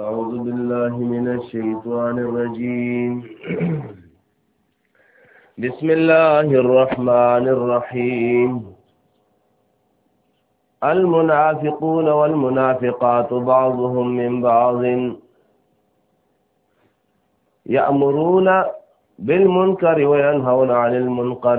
أعوذ بالله من الشيطان الرجيم بسم الله الرحمن الرحيم المنافقون والمنافقات بعضهم من بعض يأمرون بالمنكر وينهون عن المنكر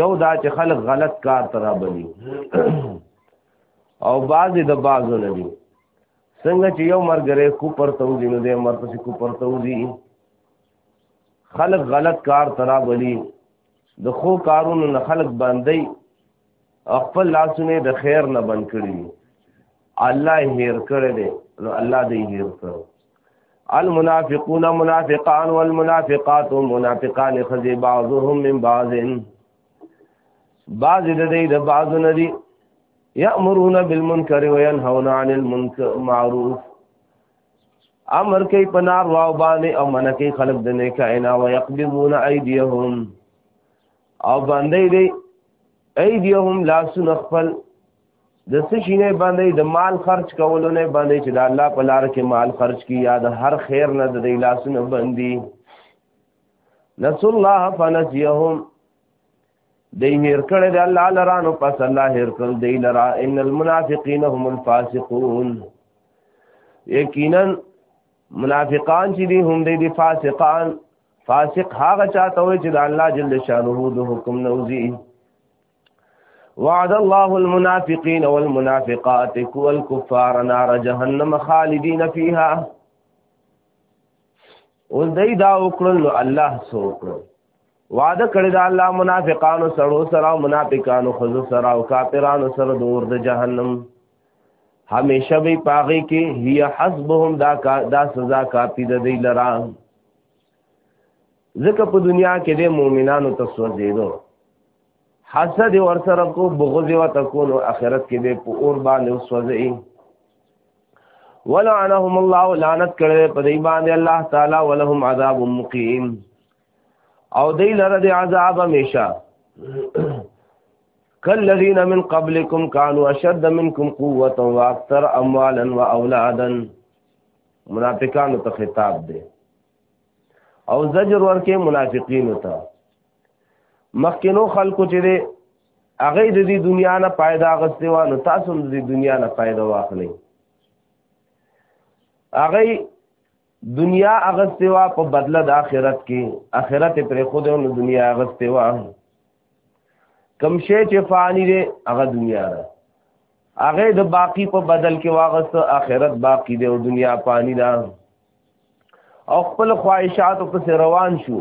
یو دا چې خلک غلط کار ته رابلی او بعضې د بعضو نه دي څنګه چې یو مرګره کوپر ته وځي نو دی مر پسې کوپر ته وځي خلک غلط کار ته رابلی د ښو کارونو نه خلک باندې او خپل لاسونه د خیر نه بند کړي الله هیر کړی دی نو الله دې هیر کړو المنافقون منافقان والمنافقات منافقان خذي بعضهم من بعض بعض د دې د بعض ندي يأمرون بالمنكر وينهون عن المعروف امر کوي پنار واو باندې او من کوي خلق د نه کائنا ويقبضون ايديهم او باندې دې ايديهم لا سنخفل د څه شي نه باندې د مال خرج کولو نه باندې چې د الله په لار کې مال خرج کی یا د هر خیر نه د لاسونو بندي نس الله فنسيهم دی هیر کړه د الله لرانو پس الله هیر کړ دی لرا ان المنافقین هم الفاسقون یقینا منافقان چې دي هم دي فاسقان فاسق هغه چاته وي چې د الله جل شانه د حکم نوځي وعد الله المنافقين والمنافقات والكفار نار جهنم خالدين فيها اوس دای دا وکړل نو الله سو وکړل وعده کړی دا الله منافقانو سره سره منافقانو خذ سره او کافرانو سره دور د جهنم همیشه به پاغي کې هي حسبهم دا کا دا سزا کافی د دی لرا ځکه په دنیا کې د مؤمنانو ته سوځېدو حسد ور سره کو بغض و تکون او اخرت کې به په اور باندې سوځي ولعنهم الله لعنت کړي په دې باندې الله تعالی ولهم عذاب مقیم او دې لره د عذاب همیشه کلذین من قبلکم کانوا اشد منکم قوه واکثر اموالا واولادا منافقانو ته خطاب دی او زجر ورکه منافقین ته مخکینو خلکو چې دی هغه د دې دنیا نه پایدا غستې و نو تاسو د دې دنیا نه پایدا واخلئ هغه دنیا اغستې و په بدله د آخرت کې آخرت پر خود نو دنیا اغستې و کم شی چې فانی دی هغه دنیا ده هغه د باقی په بدل کې واغست آخرت باقی دی او دنیا پانی ده او خپل خواهشات پس روان شو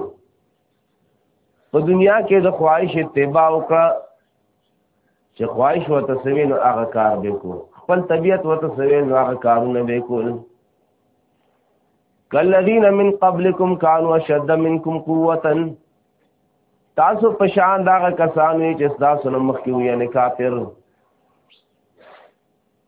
په دنیا کې د خواهش اتباع وکړه چې خواهش وته سوي نو هغه کار به کو خپل طبیعت وته سوي نو هغه کارونه به کول کلذین من قبلکم کانوا شد منکم قوتا تاسو پشان دا کسان چې تاسو نو مخکې وي نه کافر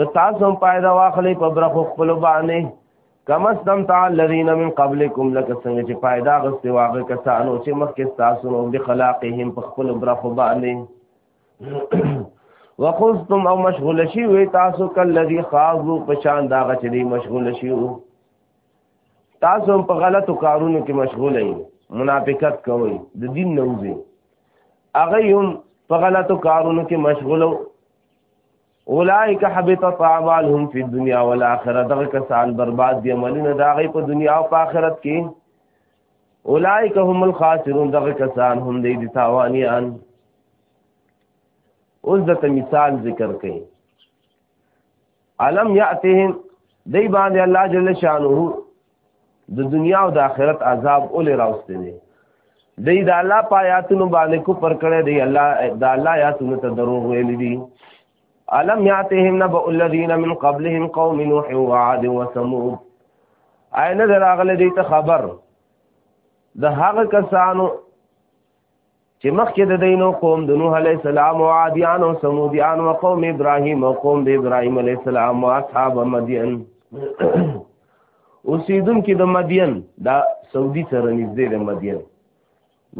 نو تاسو هم پایده واخلې په برخو خپل باندې کم از کم تعال الذين من قبلكم لك څنګه چې پایده غستې واغې کسانو چې مخکې تاسو نو بخلاقهم په خپل برخو باندې وخذتم او مشغول شي وي تاسو کلذي خاضو پشان دا غچ دي مشغول شي تاسو په غلطو کارونو کې مشغول یې منافقت کوي د دین نوځي هغه هم په غلطو کارونو کې مشغول اولائک حبطت اعمالهم فی الدنیا والآخرة دغه کسان برباد دي عملونه دا غي په دنیا او په آخرت کې اولائک هم الخاسرون دغه کسان هم دي دي تاوانيان اوس دته مثال ذکر کړي علم یاتهم دای باندې الله جل شانه د دنیا او د آخرت عذاب اولې راوستي دي دی د الله په آیاتونو باندې کو پر کړی دی الله د الله آیاتونو ته دروغ ویل دي الم یاتهم نبأ الذین من قبلهم قوم نوح وعاد وثمود عین دراغله دي ته خبر د هغه کسانو چې مخکې د دینو قوم د نوح علی السلام او عادیان او سمودیان او قوم ابراهیم او قوم د ابراهیم علی السلام او اصحاب مدین اوسیدون کې د مدین دا سعودي سره نږدې د مدین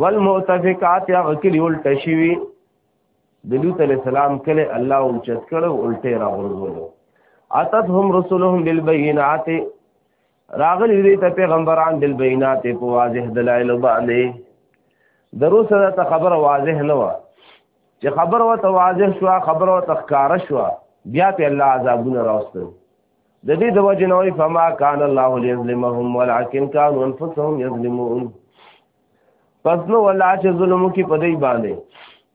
والمؤتفقات یا کلی الټه شوی د لوط علی السلام کله الله اوچت کړو الټه را غورځولو اتتهم رسلهم بالبينات راغلی دی ته پیغمبران بل بینات په واضح دلایل باندې درو سره ته خبر واضح نه و چې خبر و ته واضح شو خبر و ته ښکارا شو بیا په الله عذابونه راوستل د دې د وجه نوې فما کان الله ليظلمهم ولكن كانوا انفسهم يظلمون پس نو ولا چې ظلم کی پدې باندې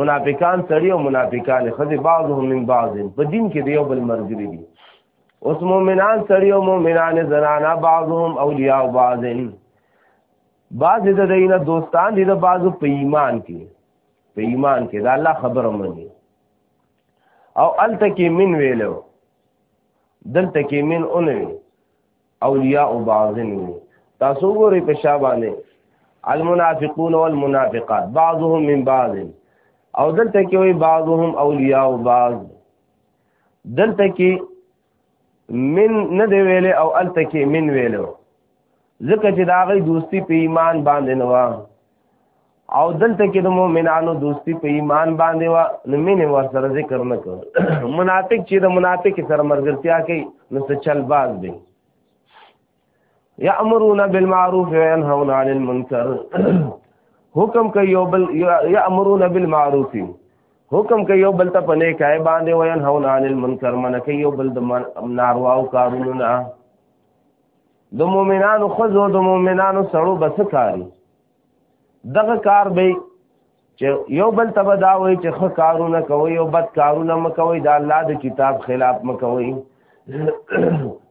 منافقان سړی او منافقان خزه بعضهم من بعض په دین کې دیو بل مرګري دي اوس مؤمنان سړی او مؤمنان زنانا بعضهم اولیاء بعض بعض د دینه دوستان دي د بعضو په ایمان کې په ایمان کې دا الله خبره مني او الته کې من ویلو دلته کې من اونوي اولیاء بعضن تاسو ګورئ په شابانه المنافقون والمنافقات بعضهم من بعض او دلته کې وي بعضهم اولیاء بعض دلته کې من نه دی ویل او الته کې من ویلو ځکه چې دا غي دوستی په ایمان باندې نه و او دلته کې د مؤمنانو دوستی په ایمان باندې وا نو مینې ور سره ذکر نه کړ منافق چې د منافق سره مرګرتیا کوي نو څه چل باز دی یامرون بالمعروف وینهون عن المنکر حکم کوي یو بل یامرون بالمعروف حکم کوي یو بل ته په نیکای باندې وینهون عن المنکر منکه یو بل د نارواو کارونو نه د مؤمنانو خزو د مؤمنانو سړو بس کاری دغه کار به چې یو بل ته دا وایي چې ښه کارونه کوي او بد کارونه مکوي دا الله د کتاب خلاف مکوي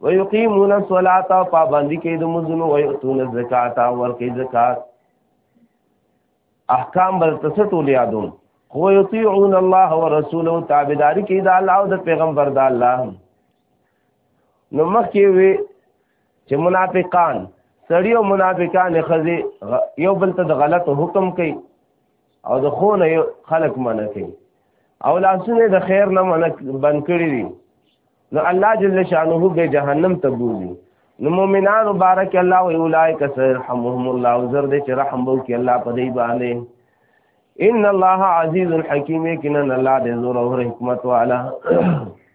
ويقيمون الصلاه پابندي کوي د مزونو او يؤتون الزکات او ورکي زکات احکام بل تسټول یادون خو يطيعون الله ورسوله تابعداري کوي د الله او د پیغمبر د الله نو مخکې وي چې منافقان سړی او منافقان خزي یو بل ته د غلط حکم کوي او د خونه خلق منع کوي او لاسونه د خیر نه منع بند کړی دي نو الله جل شانه به جهنم ته بوزي نو مؤمنان مبارک الله او اولائک سرحمهم الله زر دې چې رحم وو کې الله په دې باندې ان الله عزیز حکیم کنا الله دې زور او حکمت والا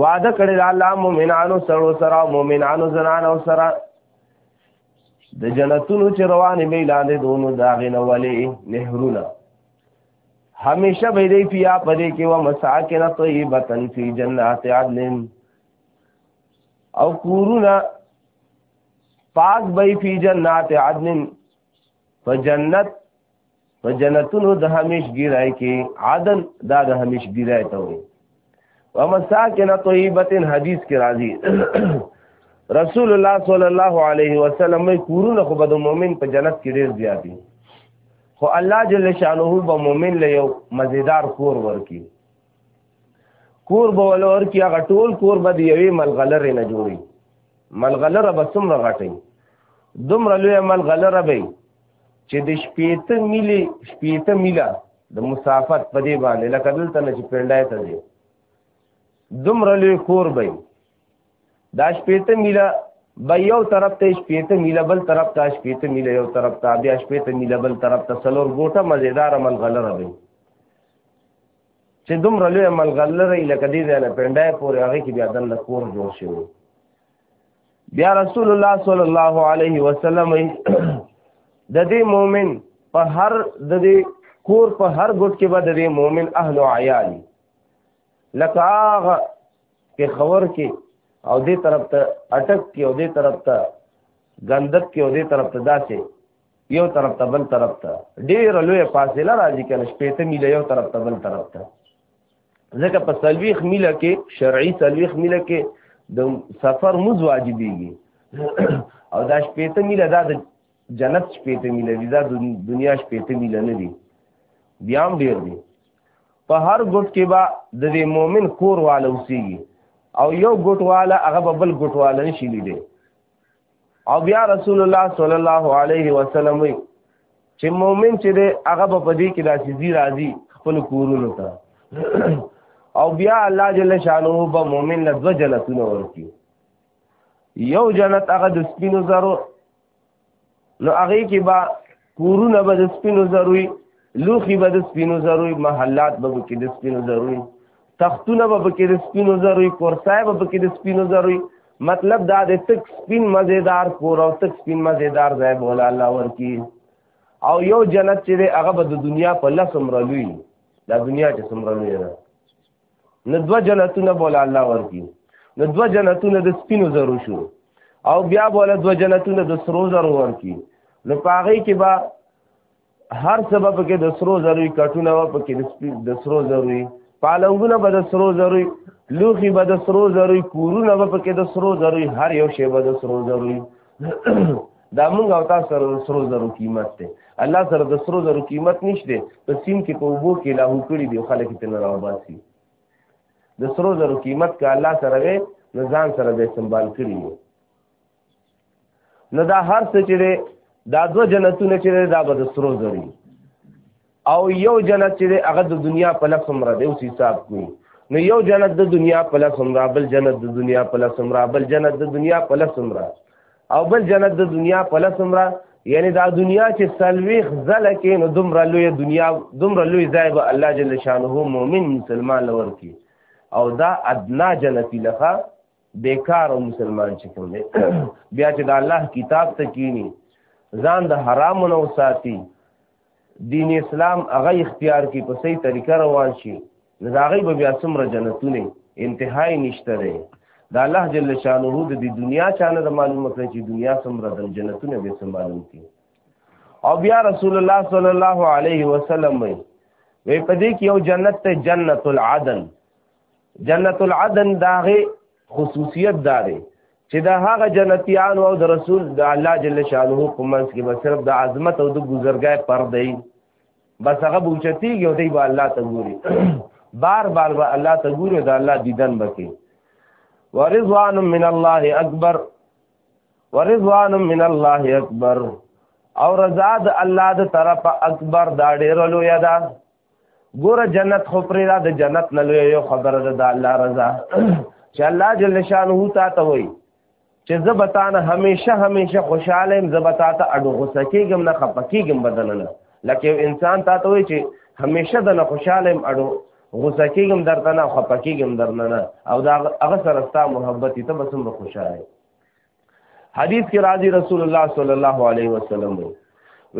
وعده کړی دا الله مؤمنانو سره سره مؤمنانو زنانو سره د جنتونو چې روانې به لاندې دونو داغې نه ولې نهرونه همیشه به دی پیا پدې کې و مساکن طیبتن فی جنات عدن او کورونا پاک به فی جنات عدن په جنت په جنتونو د همیش ګیرای کې عدن دا د همیش ګیرای ته وي ومساکن طیبتن حدیث کې راځي رسول الله صلی الله علیه وسلم کورونه خو به د مؤمن په جنت کې ډیر زیات دي خو الله جل شانه به مؤمن له یو مزیدار کور ورکی کور به ولور کی هغه ټول کور به دی یوې ملغلره نه جوړي ملغلره به څومره غټي دومره لوی ملغلره به چې د شپېته میلې شپېته میله د مسافت په دې باندې لکه دلته نه چې پنډای ته دی دومره لوی کور به دا شپېته میله به یو طرف ته شپېته میله بل طرف ته شپېته میله یو طرف ته بیا شپېته میله بل طرف ته څلور ګوټه مزیدار ملغلره وي چې دومره لوی ملغلره لکه دې ځای نه پنډای پورې هغې کې بیا دننه کور جوړ شوی بیا رسول الله صلی الله علیه وسلم د دې مؤمن په هر د دې کور په هر ګټ کې به د دې مؤمن اهل او عیال لکه هغه په خبر کې او دې طرف ته اٹک کې او دې طرف ته غندک کې او دې طرف ته داسې یو طرف ته بل طرف ته ډېر لوی فاصله راځي کنه شپېته میله یو طرف ته بل طرف ته ځکه په سلويخ میله کې شرعي سلويخ میله کې د سفر موز واجبېږي او دا شپېته میله دا د جنت شپېته میله دي دا د دنیا شپېته میله نه دي بیا هم ډېر دي په هر ګوټ کې به د دې مؤمن کور والا اوسېږي او یو ګوټ والا هغه به بل ګوټ والا نشي لیدی او بیا رسول الله صلی الله علیه وسلم وی چې مؤمن چې دی هغه په پدې کې داسې زی راځي خپل کورونو ته او بیا الله جل شانه به مؤمن له دو جنتونو ورکی یو جنت هغه د سپینو زرو نو هغه کې با کورونه به د سپینو زروي لوخي به د سپینو زروي محلات به کې د سپینو زروي تختونه به کې د سپینو زروي کورسای به کې د سپینو زروي مطلب دا د تک سپین مزیدار کور او تک سپین مزیدار ځای بوله الله ورکی او یو جنت چې هغه به د دنیا په لس عمر لوی دا دنیا چې څومره لوی ده نو دو جنتونه بوله الله ورکی نو دو جنتونه د سپینو زرو شو او بیا بوله دو جنتونه د سرو زرو ورکی نو پاغې کې با هر سبب کې د سرو زروي کټونه و پکې د سرو زروي پالنګونه به د سرو زروي لوخي به د سرو زروي کورونه به پکې د سرو زروي هر یو شی به د سرو زروي دا موږ او تاسو سره د سرو زرو قیمت دی الله سره د سرو زرو قیمت نشته په سیم کې په وبو کې لاهو کړی دی خلک ته نه راوباسي د سرو زرو قیمت که الله سره وي نو ځان سره به سنبال کړی نو دا هر څه چې دا دو جنتونه چې دا به د سرو زرو او یو جنت چې دی هغه د دنیا په لس عمره دی اوس حساب کوي نو یو جنت د دنیا په لس عمره بل جنت د دنیا په لس عمره بل جنت د دنیا په لس عمره او بل جنت د دنیا په لس عمره یعنی دا دنیا چې سلويخ زله کې نو دومره لوی دنیا دومره لوی ځای به الله جل شانه مؤمن مسلمان لور کی او دا ادنا جنتی لخوا بیکار او مسلمان چې کوم دی بیا چې د الله کتاب ته کینی ځان د حرام نو ساتي دین اسلام هغه اختیار کی په صحیح طریقه روان شي نزاغی به بیا څومره جنتونه انتهای نشته دی د الله جل شانه د دې دنیا چانه د معلومه کړی چې دنیا څومره د جنتونه به څومره معلوم کی او بیا رسول الله صلی الله علیه وسلم وی په دې کې یو جنت ته جنت العدن جنت العدن داغه خصوصیت داره چې دا هغه جنتیان او د رسول د الله جل شانه په منځ کې به صرف د عظمت او د بزرګۍ پردې بس هغه بوچتیږي او دی به الله ته ګوري بار بار به الله ته ګوري دا الله دیدن بکې ورضوان من الله اکبر ورضوان من الله اکبر او رضا د الله د طرفه اکبر دا ډېر لوی ده ګوره جنت خو پرې دا د جنت نه لوی یو خبره ده د الله رضا چې الله جل شانه تا ته وایي چې زه به تا نه همیشه همیشه خوشحاله یم زه به تا ته اډو غوسه کېږم نه خفه کېږم بدل نه لکه یو انسان تا ته وایي چې همیشه د نه خوشحاله یم اډو غوسه کېږم درته نه خفه کېږم درنه نه او دا هغه سره ستا محبت ته به څومره خوشحاله حدیث کې راځي رسول الله صلی الله علیه وسلم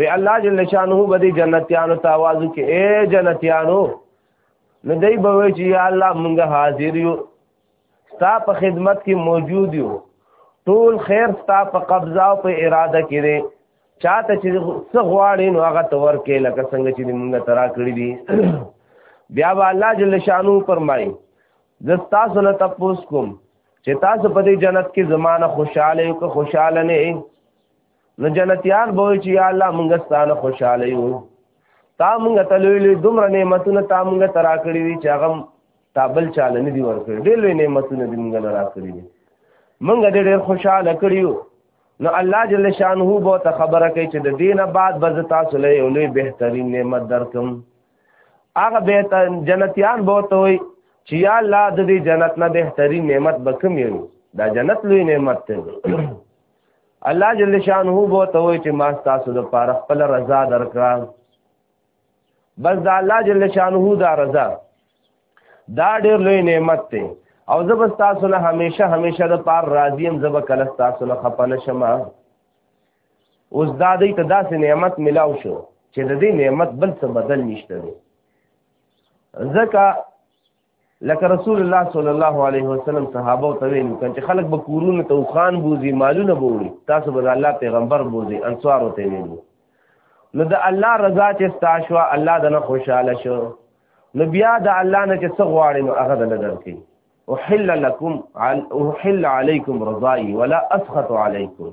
وی الله جل شانه بدی جنتیانو ته आवाज کې اے جنتیانو نو دای به وی چې یا الله مونږ حاضر یو ستا په خدمت کې موجود یو ټول خیر ستا په قبضه او په اراده کې دی چاته چې څه غواړي نو هغه ته ورکې لکه څنګه چې مونږ ترا کړی دي بیا به الله جل شانو فرمایي زستا سره تاسو کوم چې تاسو په دې جنت کې زمانہ خوشاله یو که خوشاله نه نو جنتیان به چې یا الله مونږ ستانه خوشاله یو تا مونږ ته لوی لوی دومره نعمتونه تا مونږ ته راکړي دي چې هغه تابل چاله نه دي ورکړي ډېر لوی نعمتونه دي مونږ نه راکړي دي مونږ دې ډېر خوشاله کړیو نو الله جل شانه به ته خبره کوي چې د دینه بعد به تاسو له یو لوی بهترین نعمت درکم هغه به جنتیان بوته وي چې یا الله د دې جنت نه بهترین نعمت به کوم یو دا جنت لوی نعمت دی الله جل شانه بوته وي چې ما تاسو د پاره خپل رضا درکړه بس دا الله جل شانه دا رضا دا ډېر لوی نعمت دی او زه بس تاسو نه همیشه همیشه د پار راضی يم زه به کله تاسو نه خپه نشم اوس دا دی ته داسې نعمت ملاو شو چې د دې نعمت بل څه بدل نشته دی ځکه لکه رسول الله صلی الله علیه وسلم صحابه ته ویلو چې خلک به کورونه ته خان بوزي مالونه بوړي تاسو به الله پیغمبر بوزي انصار ته ویلو نو د الله رضا چې تاسو الله دنه خوشاله شو نو بیا د الله نه چې څه غواړي نو هغه دل درکې احل لكم احل عليكم رضاي ولا اسخط عليكم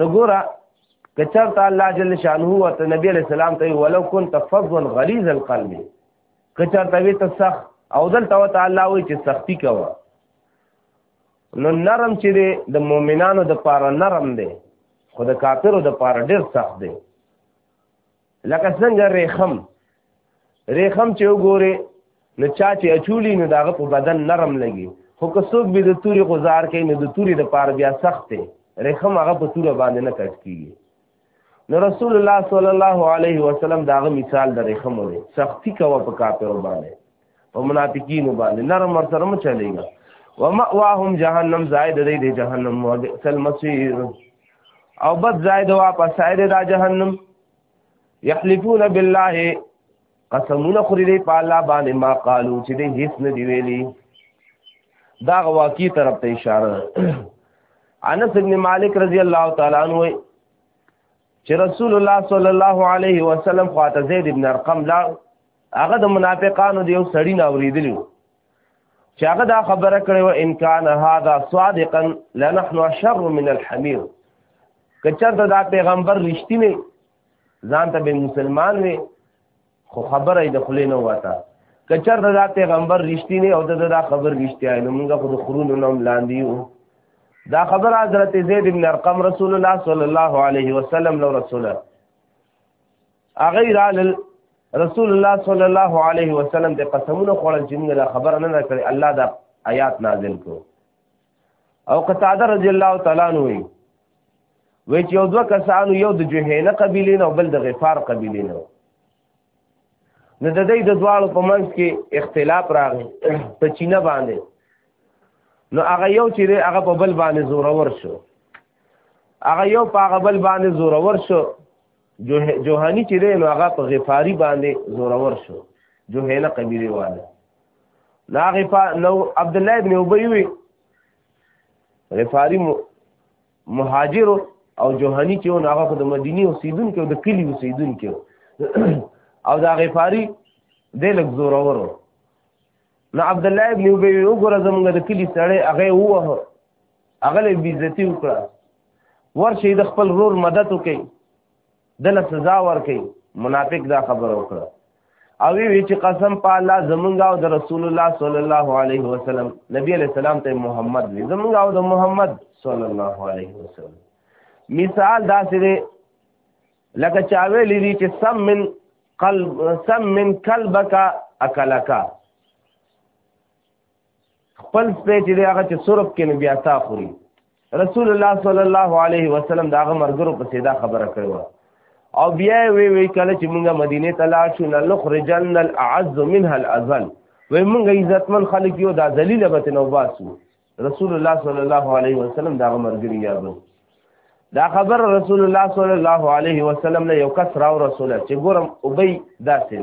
نو ګوره که چرته الله جل شانه ورته نبی علیہ السلام ته ولو كنت فظا غلیظ القلب که چرته وی ته سخ او دلته وته الله وی چې سختی کوه نو نرم چې دی د مؤمنانو د پاره نرم دی خو د کافرو د پاره ډیر سخت دی لکه څنګه ریخم ریخم چې وګوره نو چا چې اچولی نو داغه په بدن نرم لګي خو که څوک به د توري غزار کوي نو د توري د پار بیا سخت دی ریخم هغه په توره باندې نه کټ کیږي نو رسول الله صلی الله علیه وسلم داغه مثال د ریخم دی سختی کوه په کافر باندې په منافقینو باندې نرم ور سره مو چلېږي ومأواهم جهنم زائد دی دی جهنم وبئس المصير او بد زائد واپس سائد دا جهنم يحلفون بالله قسمونه خوري دی په الله باندې ما قالو چې دې هیڅ نه دی ویلي دا واقعي طرف ته اشاره انس ابن مالک رضی الله تعالی عنہ چې رسول الله صلی الله علیه وسلم خواته زید ابن ارقم لا هغه د منافقانو د یو سړی نه اوریدلی چې هغه دا خبره کړې و ان کان هاذا صادقا لنحن شر من الحمير کچرته دا پیغمبر رښتینی ځان ته به مسلمان وي خو خبره یې د خلې نه وته کچرته دا پیغمبر رښتینی او دا, دا خبر رښتیا نو موږ خو د خرونو نوم لاندې یو دا خبر حضرت زید بن ارقم رسول الله صلی الله علیه وسلم لو رسوله هغه رالل رسول الله صلی الله علیه وسلم ته قسمونه خوړل چې موږ دا خبر نه کړې الله دا آیات نازل کړو او قتاده رضی الله تعالی عنہ وی وی چې یو دوه کسانو یو د جهینه قبیلې نه او بل د غفار قبیلې نه نو د دې د دواړو په منځ کې اختلاف راغی په چینه باندې نو هغه یو چې هغه په بل باندې زورور شو هغه یو په هغه بل باندې زورور شو جوهانی چې دی نو هغه په غفاری باندې زورور شو جوهینه قبیله واله لا غفا نو عبد الله ابن ابي وي غفاری مهاجر او جوهانی چې نو هغه د مدینه اوسیدونکو د کلی اوسیدونکو او دا غفاری د لګ زورور نو عبد الله ابن ابي وګوره زمونږ د کلی سړی هغه ووه هغه له بیزتی وکړه ورشي د خپل رور مدد وکي دله سزا ورکي منافق دا خبر وکړه او وی چې قسم په الله زمونږ او د رسول الله صلی الله علیه وسلم نبی علیہ السلام ته محمد وی زمونږ او د محمد صلی الله علیه وسلم مثال دا سره لکه چا ویلي دي چې سم من قلب سم من قلبک اکلک خپل سپې چې هغه چې سرب کې نو بیا تا خوري رسول الله صلی الله علیه وسلم دا هغه مرګرو په سیدا خبره کړې و او بیا وی وی کله چې موږ مدینه ته لاړ شو نو لخرجن الاعز منها الازل وی موږ عزتمن خلک یو دا ذلیل به تنوباسو رسول الله صلی الله علیه وسلم دا مرګري یادو دا خبر رسول الله صلی الله علیه وسلم له یو کس راو رسول چې ګورم ابي داسې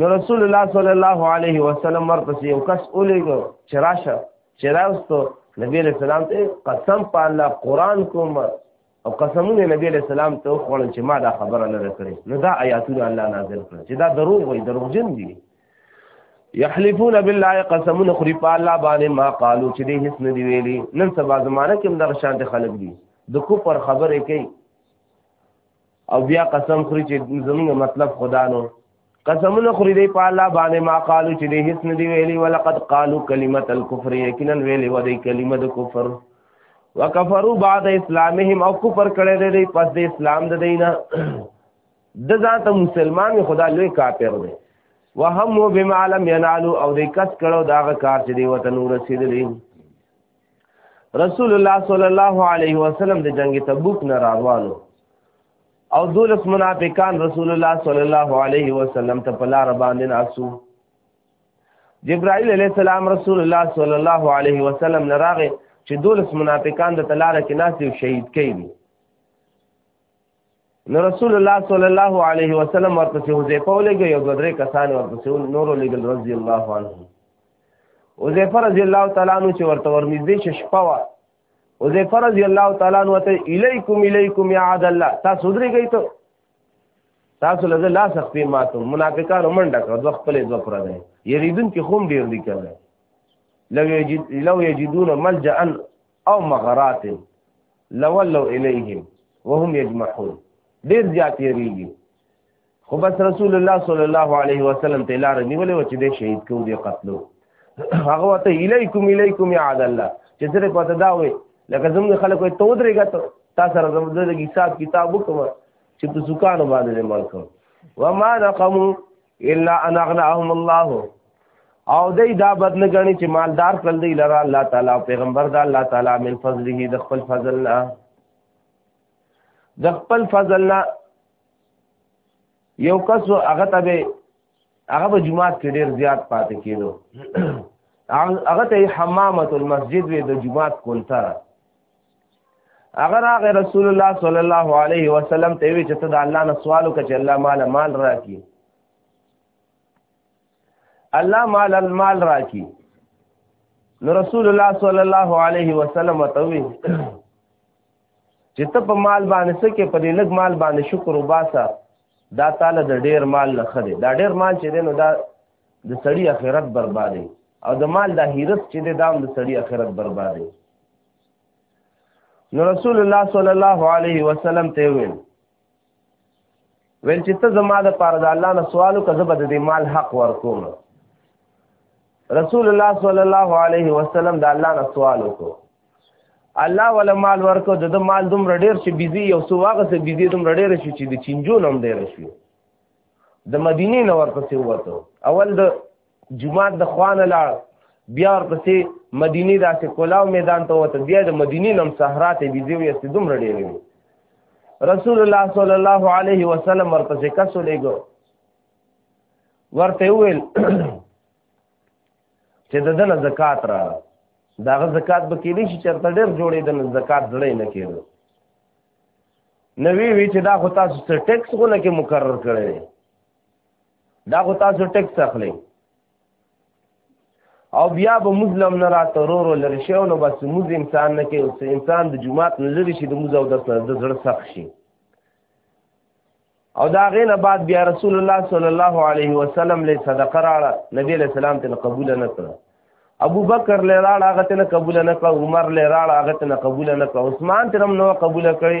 نو رسول الله صلی الله علیه وسلم ورپسې یو کس اولېګو چې راشه چې راوستو نبی رسول الله ته قسم په الله قران کوم او قسمونه نبی علیہ السلام ته خوړل چې ما دا خبره نه کړې نو دا آیاتونه الله نازل کړ چې دا دروغ وي دروغجن دي یحلفون بالله قسمون خری په الله باندې ما قالو چې دې هیڅ نه دی ویلي نن سبا زمانہ کې موږ شانت خلق دي د کو پر خبره کوي او بیا قسم خوري چې زمونږ مطلب خدا نو قسمونه خوري دی په الله باندې ما قالو چې دې هیڅ نه دی ویلي ولقد قالو کلمه الكفر یقینا ویلي و دې کلمه د کفر وکفروا بعد اسلامهم او کفر کړي دی دی پس د اسلام د دینه د ځان ته مسلمان خدا لوی کافر دی وهم بما لم ينالوا او دې کس کړو داغه کار چې دی وته نور رسیدلی رسول الله صلی الله علیه وسلم د جنگ تبوک نه راوالو او دولس منافقان رسول الله صلی الله علیه وسلم ته په لار باندې ناسو جبرائیل علیہ السلام رسول الله صلی الله علیه وسلم لراغه چې دولس منافقان د تلاره کې ناسي او شهید کړي نو رسول الله صلی الله علیه وسلم ورپسې حذیفه ولګي او درې کسان ورپسې نور لګل رضی الله عنه حذیفه رضی الله تعالی عنہ چې ورته ورنږدې شپه حذیفه رضی الله تعالی عنہ ته الیکم الیکم یا عبد الله تاسو درېږئ ته تاسو لږه لا سختې ماتو منافقان منډه کړ دوه خپلې دوه پر دی یریدون کې خوم ډیر دی کړل لو یجد لو یجدون ملجا او مغرات لولوا الیهم وهم یجمحون ډیر زیات یریږي خو بس رسول الله صلی الله علیه وسلم ته لار نیولې و چې د شهید کو دی قتلو هغه وته الیکم الیکم یا عد الله چې سره پته دا وې لکه زموږ خلکو ته ودرېګا ته تا سره زموږ د حساب کتاب وکم چې په سکان باندې ملک و ما نقم الا ان اغناهم الله او دای دا بد نه غني چې مالدار کړل دی لره الله تعالی پیغمبر دا الله تعالی من فضله د خپل فضل نه د خپل فضل نه یو کس هغه ته به هغه به جمعات کې ډیر زیات پاتې کېدو هغه ته حمامت المسجد وی د جمعات کولتر هغه راغی رسول الله صلی الله علیه وسلم ته وی چې ته د الله نه سوال وکړه چې الله مال مال راکړي الله مال المال راکړي نو رسول الله صلی الله علیه وسلم ته وی چې ته په مال باندې څه کې په دې لږ مال باندې شکر وباسه دا تعالی د ډیر مال نه خدي دا ډیر مال چې دی نو دا د سړی اخرت بربادي او د مال د هیرت چې دی دا د سړی اخرت بربادي نو رسول الله صلی الله علیه وسلم ته ویل ویل چې ته زما د پاره د الله نه سوال وکړه زه به د دې مال حق ورکوم رسول الله صلی الله علیه وسلم د الله نه سوال وکړو الله ولا مال ورکو د مال دوم ډیر چې بيزي یو څو واغه سه بيزي دوم ډیر شي چې د چنجو نوم ډیر شي د مدینې نور پسې وته اول د جمعات د خوانه لاړ بیا ورپسې مدینه داسې کولاو میدان ته وته بیا د مدینه نم صحرا ته بيځي وي چې دومره ډېر رسول الله صلی الله علیه وسلم ورپسې کسو لګو ورته ویل چې د دنه زکات را داغه زکات به کېدی شي چرته ډېر جوړې د زکات زړې نه کېدو نوی وی چې دا خو تاسو ټیکس غو نه کې مقرر کړی دا خو تاسو ټیکس اخلي او بیا به مسلم نه را ترورو لری شو نو بس موز انسان نه کې اوس انسان د جمعات نه لری شي د موز او د زړه سخت شي او دا غینه بعد بیا رسول الله صلی الله علیه وسلم له صدقه راړه نبی له سلام ته قبول نه کړ ابو بکر له راړه هغه ته قبول نه کړ عمر له راړه هغه ته قبول نه کړ عثمان ترم نو قبول کړي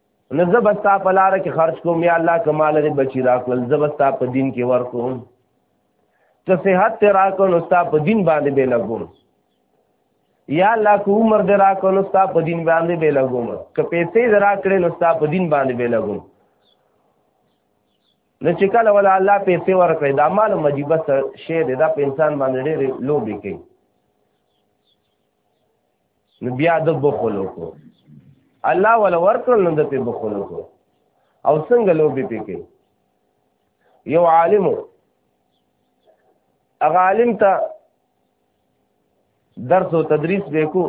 نو زه به ستا په لاره کې خرج کوم یا الله که مال دې بچي راکړل زه به ستا په دین کې ورکوم که صحت دې راکړ نو ستا په دین باندې به لګوم یا الله که عمر دې راکړ نو ستا په دین باندې به لګوم که پیسې دې راکړې نو ستا په دین باندې به لګوم نو چې کله ولا الله پیسې ورکړي دا مال مجيبه شی دی دا په انسان باندې ډېر لوبي کوي نو بیا د بخلو کو الله ولا ورکړل نو د په بخلو کو او څنګه لوبي پکې یو عالم هغه عالم ته درس او تدریس وکړو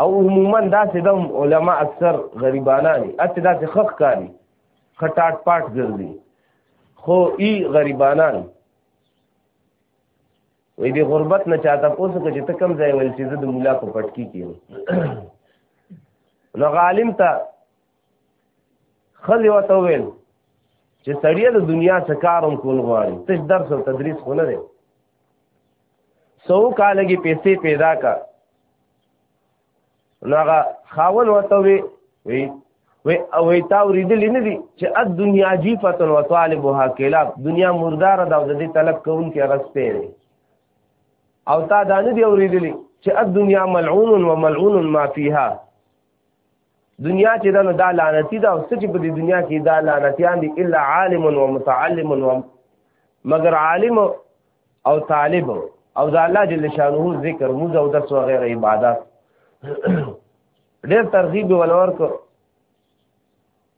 او عموما داسې د علما اکثر غریبانه دي اته داسې خخ کاری خټاټ پاټ ګرځي خو ای غریبانان وی دی غربت نه چاته پوسو چې ته کم ځای ول چې د مولا په پټکی کې نو عالم ته خځه وته ویل چې سړی د دنیا څخه کاروم کول غواړي ته درس او تدریس خو نه دی سو کالګي پیسې پیدا کا نو هغه خاون ورته وی وی وی او تا ورېدلې نه دي چې اد دنیا جیفت و طالبها کلاب دنیا مردار ده او د دې طلب کوونکي هغه سپی دی او تا دا نه دي اورېدلې چې اد دنیا ملعون و ملعون ما فیها دنیا چې دا دا لعنتی ده او څه چې په دې دنیا کې دا لعنتیان دي الا عالم و متعلم و مگر عالم او طالب او د الله جل شانه ذکر موږ او د سو غیر عبادت ډېر ترغیب ولور کو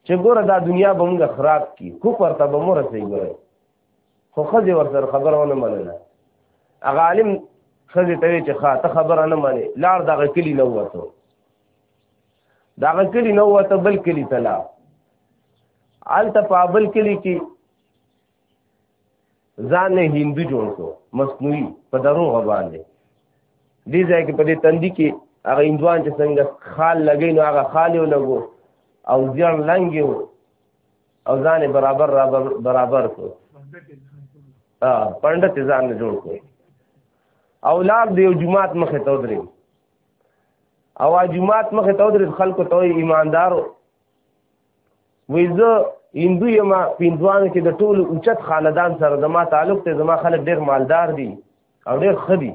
چې ګوره دا دنیا به موږ خراب کی خو پرته به مور سي ګوره خو خځه ورته خبره ونه منله هغه عالم خځه ته چې خا ته خبره نه مانی لار دغه کلی نه وته دغه کلی نه وته بل کلی تلا آل تفابل کلی کی ځان نه هندو جوړ کو مصنوعي په دروغ باندې دې ځای کې په دې تندي کې هغه هندوان چې څنګه خال لګی نو هغه خال یې لګو او زیړ لنګ یې او ځان برابر برابر برابر کو ها پندت ځان نه جوړ کو او لار دی جمعات مخه ته درې او جمعات مخه ته درې خلکو ته ایماندارو وای زه هندو یم پیندوان کې د ټولو اوچت خاندان سره د ما تعلق ته زما خلک ډیر مالدار دي او ډیر ښه دي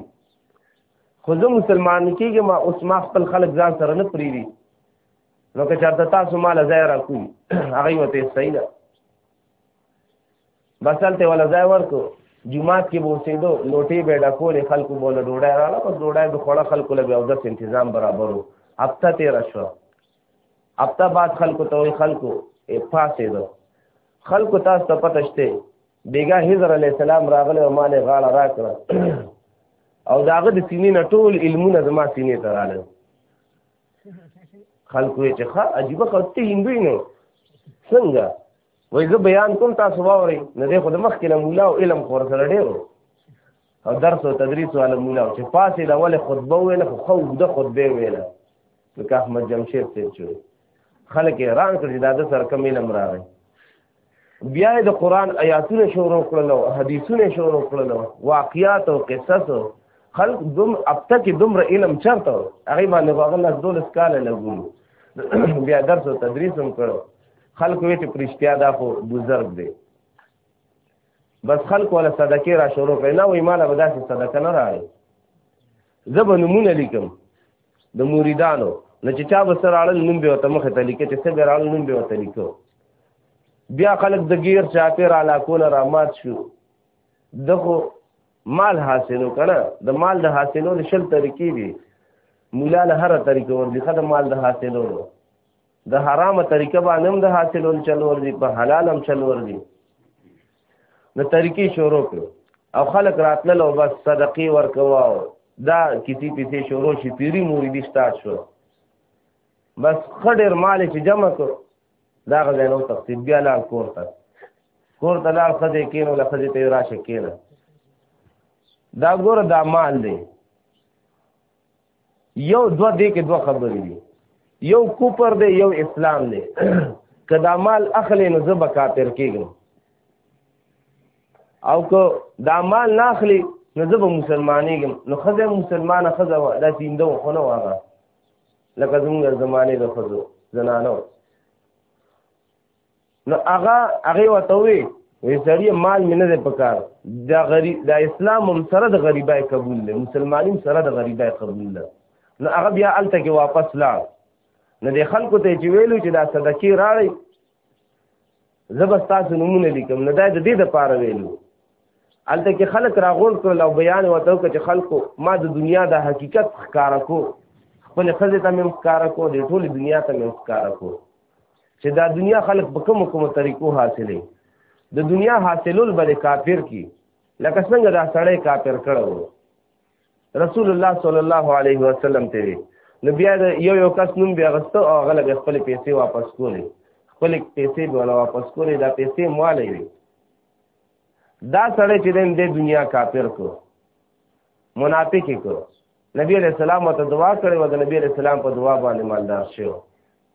خو زه مسلمان کېږي ما اوس ما خپل خلک ځان سره نه پریدي نو که چېرته تاسو مال ځای را کوي هغه یې ورته صحیح ده بس هلته ولا ځای ورکو جمعات کې به اوسېدو لوټې به ډکولې خلکو به له ډوډۍ راغله بس ډوډۍ د خوړه خلکو له بیا اودس انتظام برابر و هفته تېره شوه هفته بعد خلکو ته وي خلکو یې پاسې دو خلکو تاسو ته پته شته بیګا حضر علی السلام راغله او مال غاړه راکړه او داغه د سینې نه ټول علمونه زما سینې ته رااله خلکو یې چې ښه عجیب خسته هندوی نه څنګه وای زه بیان کوم تاسو واوري نه دې خود مخ کې مولا او علم خور سره ډېرو او درس او تدریس او علم مولا چې پاسې د اول خطبه ویله خو خو د خطبه ویله لکه احمد جمشید صاحب چې خلک حیران کړ چې دا د سر کم علم راغی بیا د قران آیاتونه شروع کړل او حدیثونه شروع کړل واقعیات او قصص خلق دوم ابته کې دومره علم چرته هغه باندې هغه لاس دولس کال لګول بیا درس او تدریس هم کړو خلق وې چې پرشتیا دا خو بزرګ دی بس خلق ولا صدقه را شروع کړي نه وای مال به داسې صدقه نه راړي زه به نمونه لیکم د مریدانو نو چې چا به سره اړل نوم به وته مخه تلیکه چې سره اړل نوم به وته لیکو بیا خلک د غیر چاپیر علاقو نه رامات شو دغه مال حاصلو کنه د مال د حاصلو شل طریقې دي مولا له هر طریقې ورځي خدای مال د حاصلو د حرامه طریقه باندې هم د حاصلول چل ورځي په حلال هم چل ورځي د طریقې شروع کړو او خلک راتلل او بس صدقې ورکوا دا کسی پیسې شروع شي پیری موري دي سٹارټ شو بس خډر مال چې جمع کړ دا غزا نو تقسیم بیا لار کور ته کور ته لار خځه کینو لخذې ته راشه کینه دا ګور دا مال دی یو دو دې کې دوه خبرې دي یو کوپر دی یو اسلام دی که دا مال اخلې نو زه به کافر کېږم او که دا مال نه اخلې نو زه به مسلمانېږم نو ښځه مسلمانه ښځه وه دا سینده و خو نه وه هغه لکه زمونږ زمانې د ښځو زنانو نو هغه هغه وته وی وی سړی مال مې نه دی پکار دا غریب دا اسلام هم سره د غریبای قبول دی مسلمانیم سره د غریبای قبول دی نو هغه بیا الته کې واپس لاړ نو د خلکو ته چې ویلو چې دا صدقې راړی زبستاسو نمونه لیکم نو دا د دې د پاره ویلو الته کې خلک راغون کړل او بیان وته چې خلکو ما د دنیا د حقیقت ښکارا کو خپل خزه ته مې ښکارا کو د ټول دنیا ته مې ښکارا کو چې دا دنیا خلق په کوم کوم طریقو حاصلې د دنیا حاصلول به کافر کی لکه څنګه دا سړی کافر کړو رسول الله صلی الله علیه وسلم ته وی نو بیا د یو یو کس نوم بیا غسته او غلب خپل پیسې واپس کولې خپل پیسې به ولا واپس کولې دا پیسې مواله وی دا سړی چې د دنیا کافر کو منافق کو نبی علیہ السلام ته دعا کړې و د نبی علیہ السلام په دعا باندې مالدار شو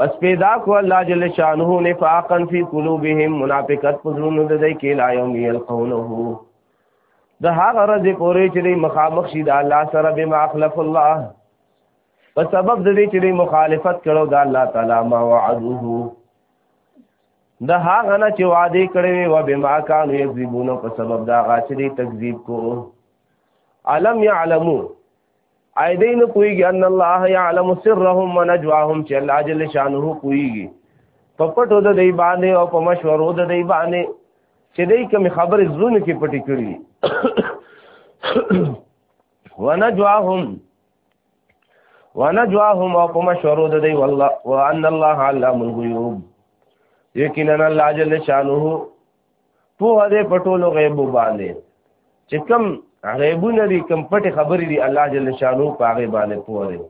پس پیدا کو الله جل شانه نفاقا فی قلوبهم منافقت پزړونو د دې کې لا یوم یلقونه د هغه ورځ پورې چې مخامخ شي د الله سره به مخلف الله په سبب د دې چې مخالفت کړو د الله تعالی ما وعدوه د هغه نه چې وعده کړې وي و بما کانوا یکذبون په سبب دا غاچې تکذیب کو علم یعلمو ایدین کویږي ان الله یعلم سرهم ونجواهم چې الله جل شانه کویږي په پټو د دی باندې او په مشورو د دی باندې چې دای کوم خبرې زړونه کې پټې کړې ونجواهم ونجواهم او کوم شروع د دی والله وان الله علام الغیوب یقینا الله جل شانه په دې پټولو غیب باندې چې کم غیبونه دي کم پټې خبرې دي الله جل شانو په هغه باندې پوه دی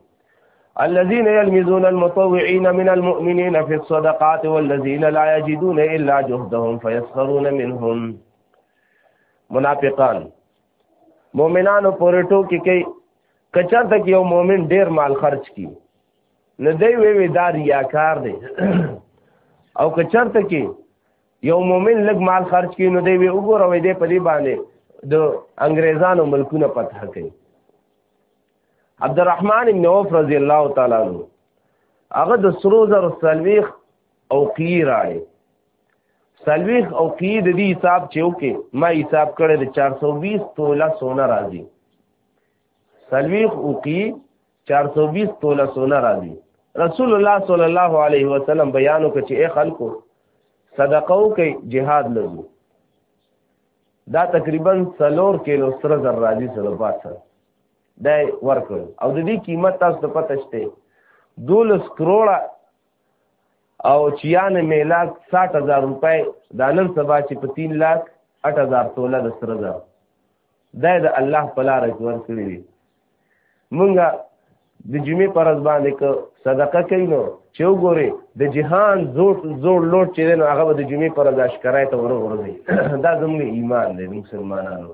الذين يلمزون المطوعين من المؤمنين في الصدقات والذين لا يجدون الا جهدهم فيسخرون منهم منافقان مؤمنانو پورې ټوکی کوي کچر تک یو مؤمن ډیر مال خرج کی نه دی وی وی دار یا کار دی او کچر تک یو مومن لګ مال خرج کړي نو دی وی وګوره وې دې په دې باندې د انګريزانو ملکونه فتح کړي عبدالرحمن ابن عوف رضی الله تعالی عنہ هغه د سرو زر سلويخ او قی راړي سلويخ او قی د دې حساب چې وکي ما حساب کړی د 420 تولا سونا راځي سلويخ او قی 420 توله سونه راځي رسول الله صلی الله علیه وسلم بیان وکړ چې اے خلکو صدقه وکي jihad لږو دا تقریبا 3 کیلو سره زر راځي سره پاسه دا ورکړ او د دې قیمت تاسو ته پته شته 12 کروڑه او 96 میلاک 60000 روپۍ دا نن سبا چې په 3 لاک 8000 توله د سره ده دا د الله په لار کې ورکړي مونږه د جمعې پر ورځ باندې که صدقه کوي نو چې وګوري د جهان زور زور لوټ چې نو هغه د جمعې پر ورځ اشکرای ته ورغورځي دا زموږ ایمان دی مسلمانانو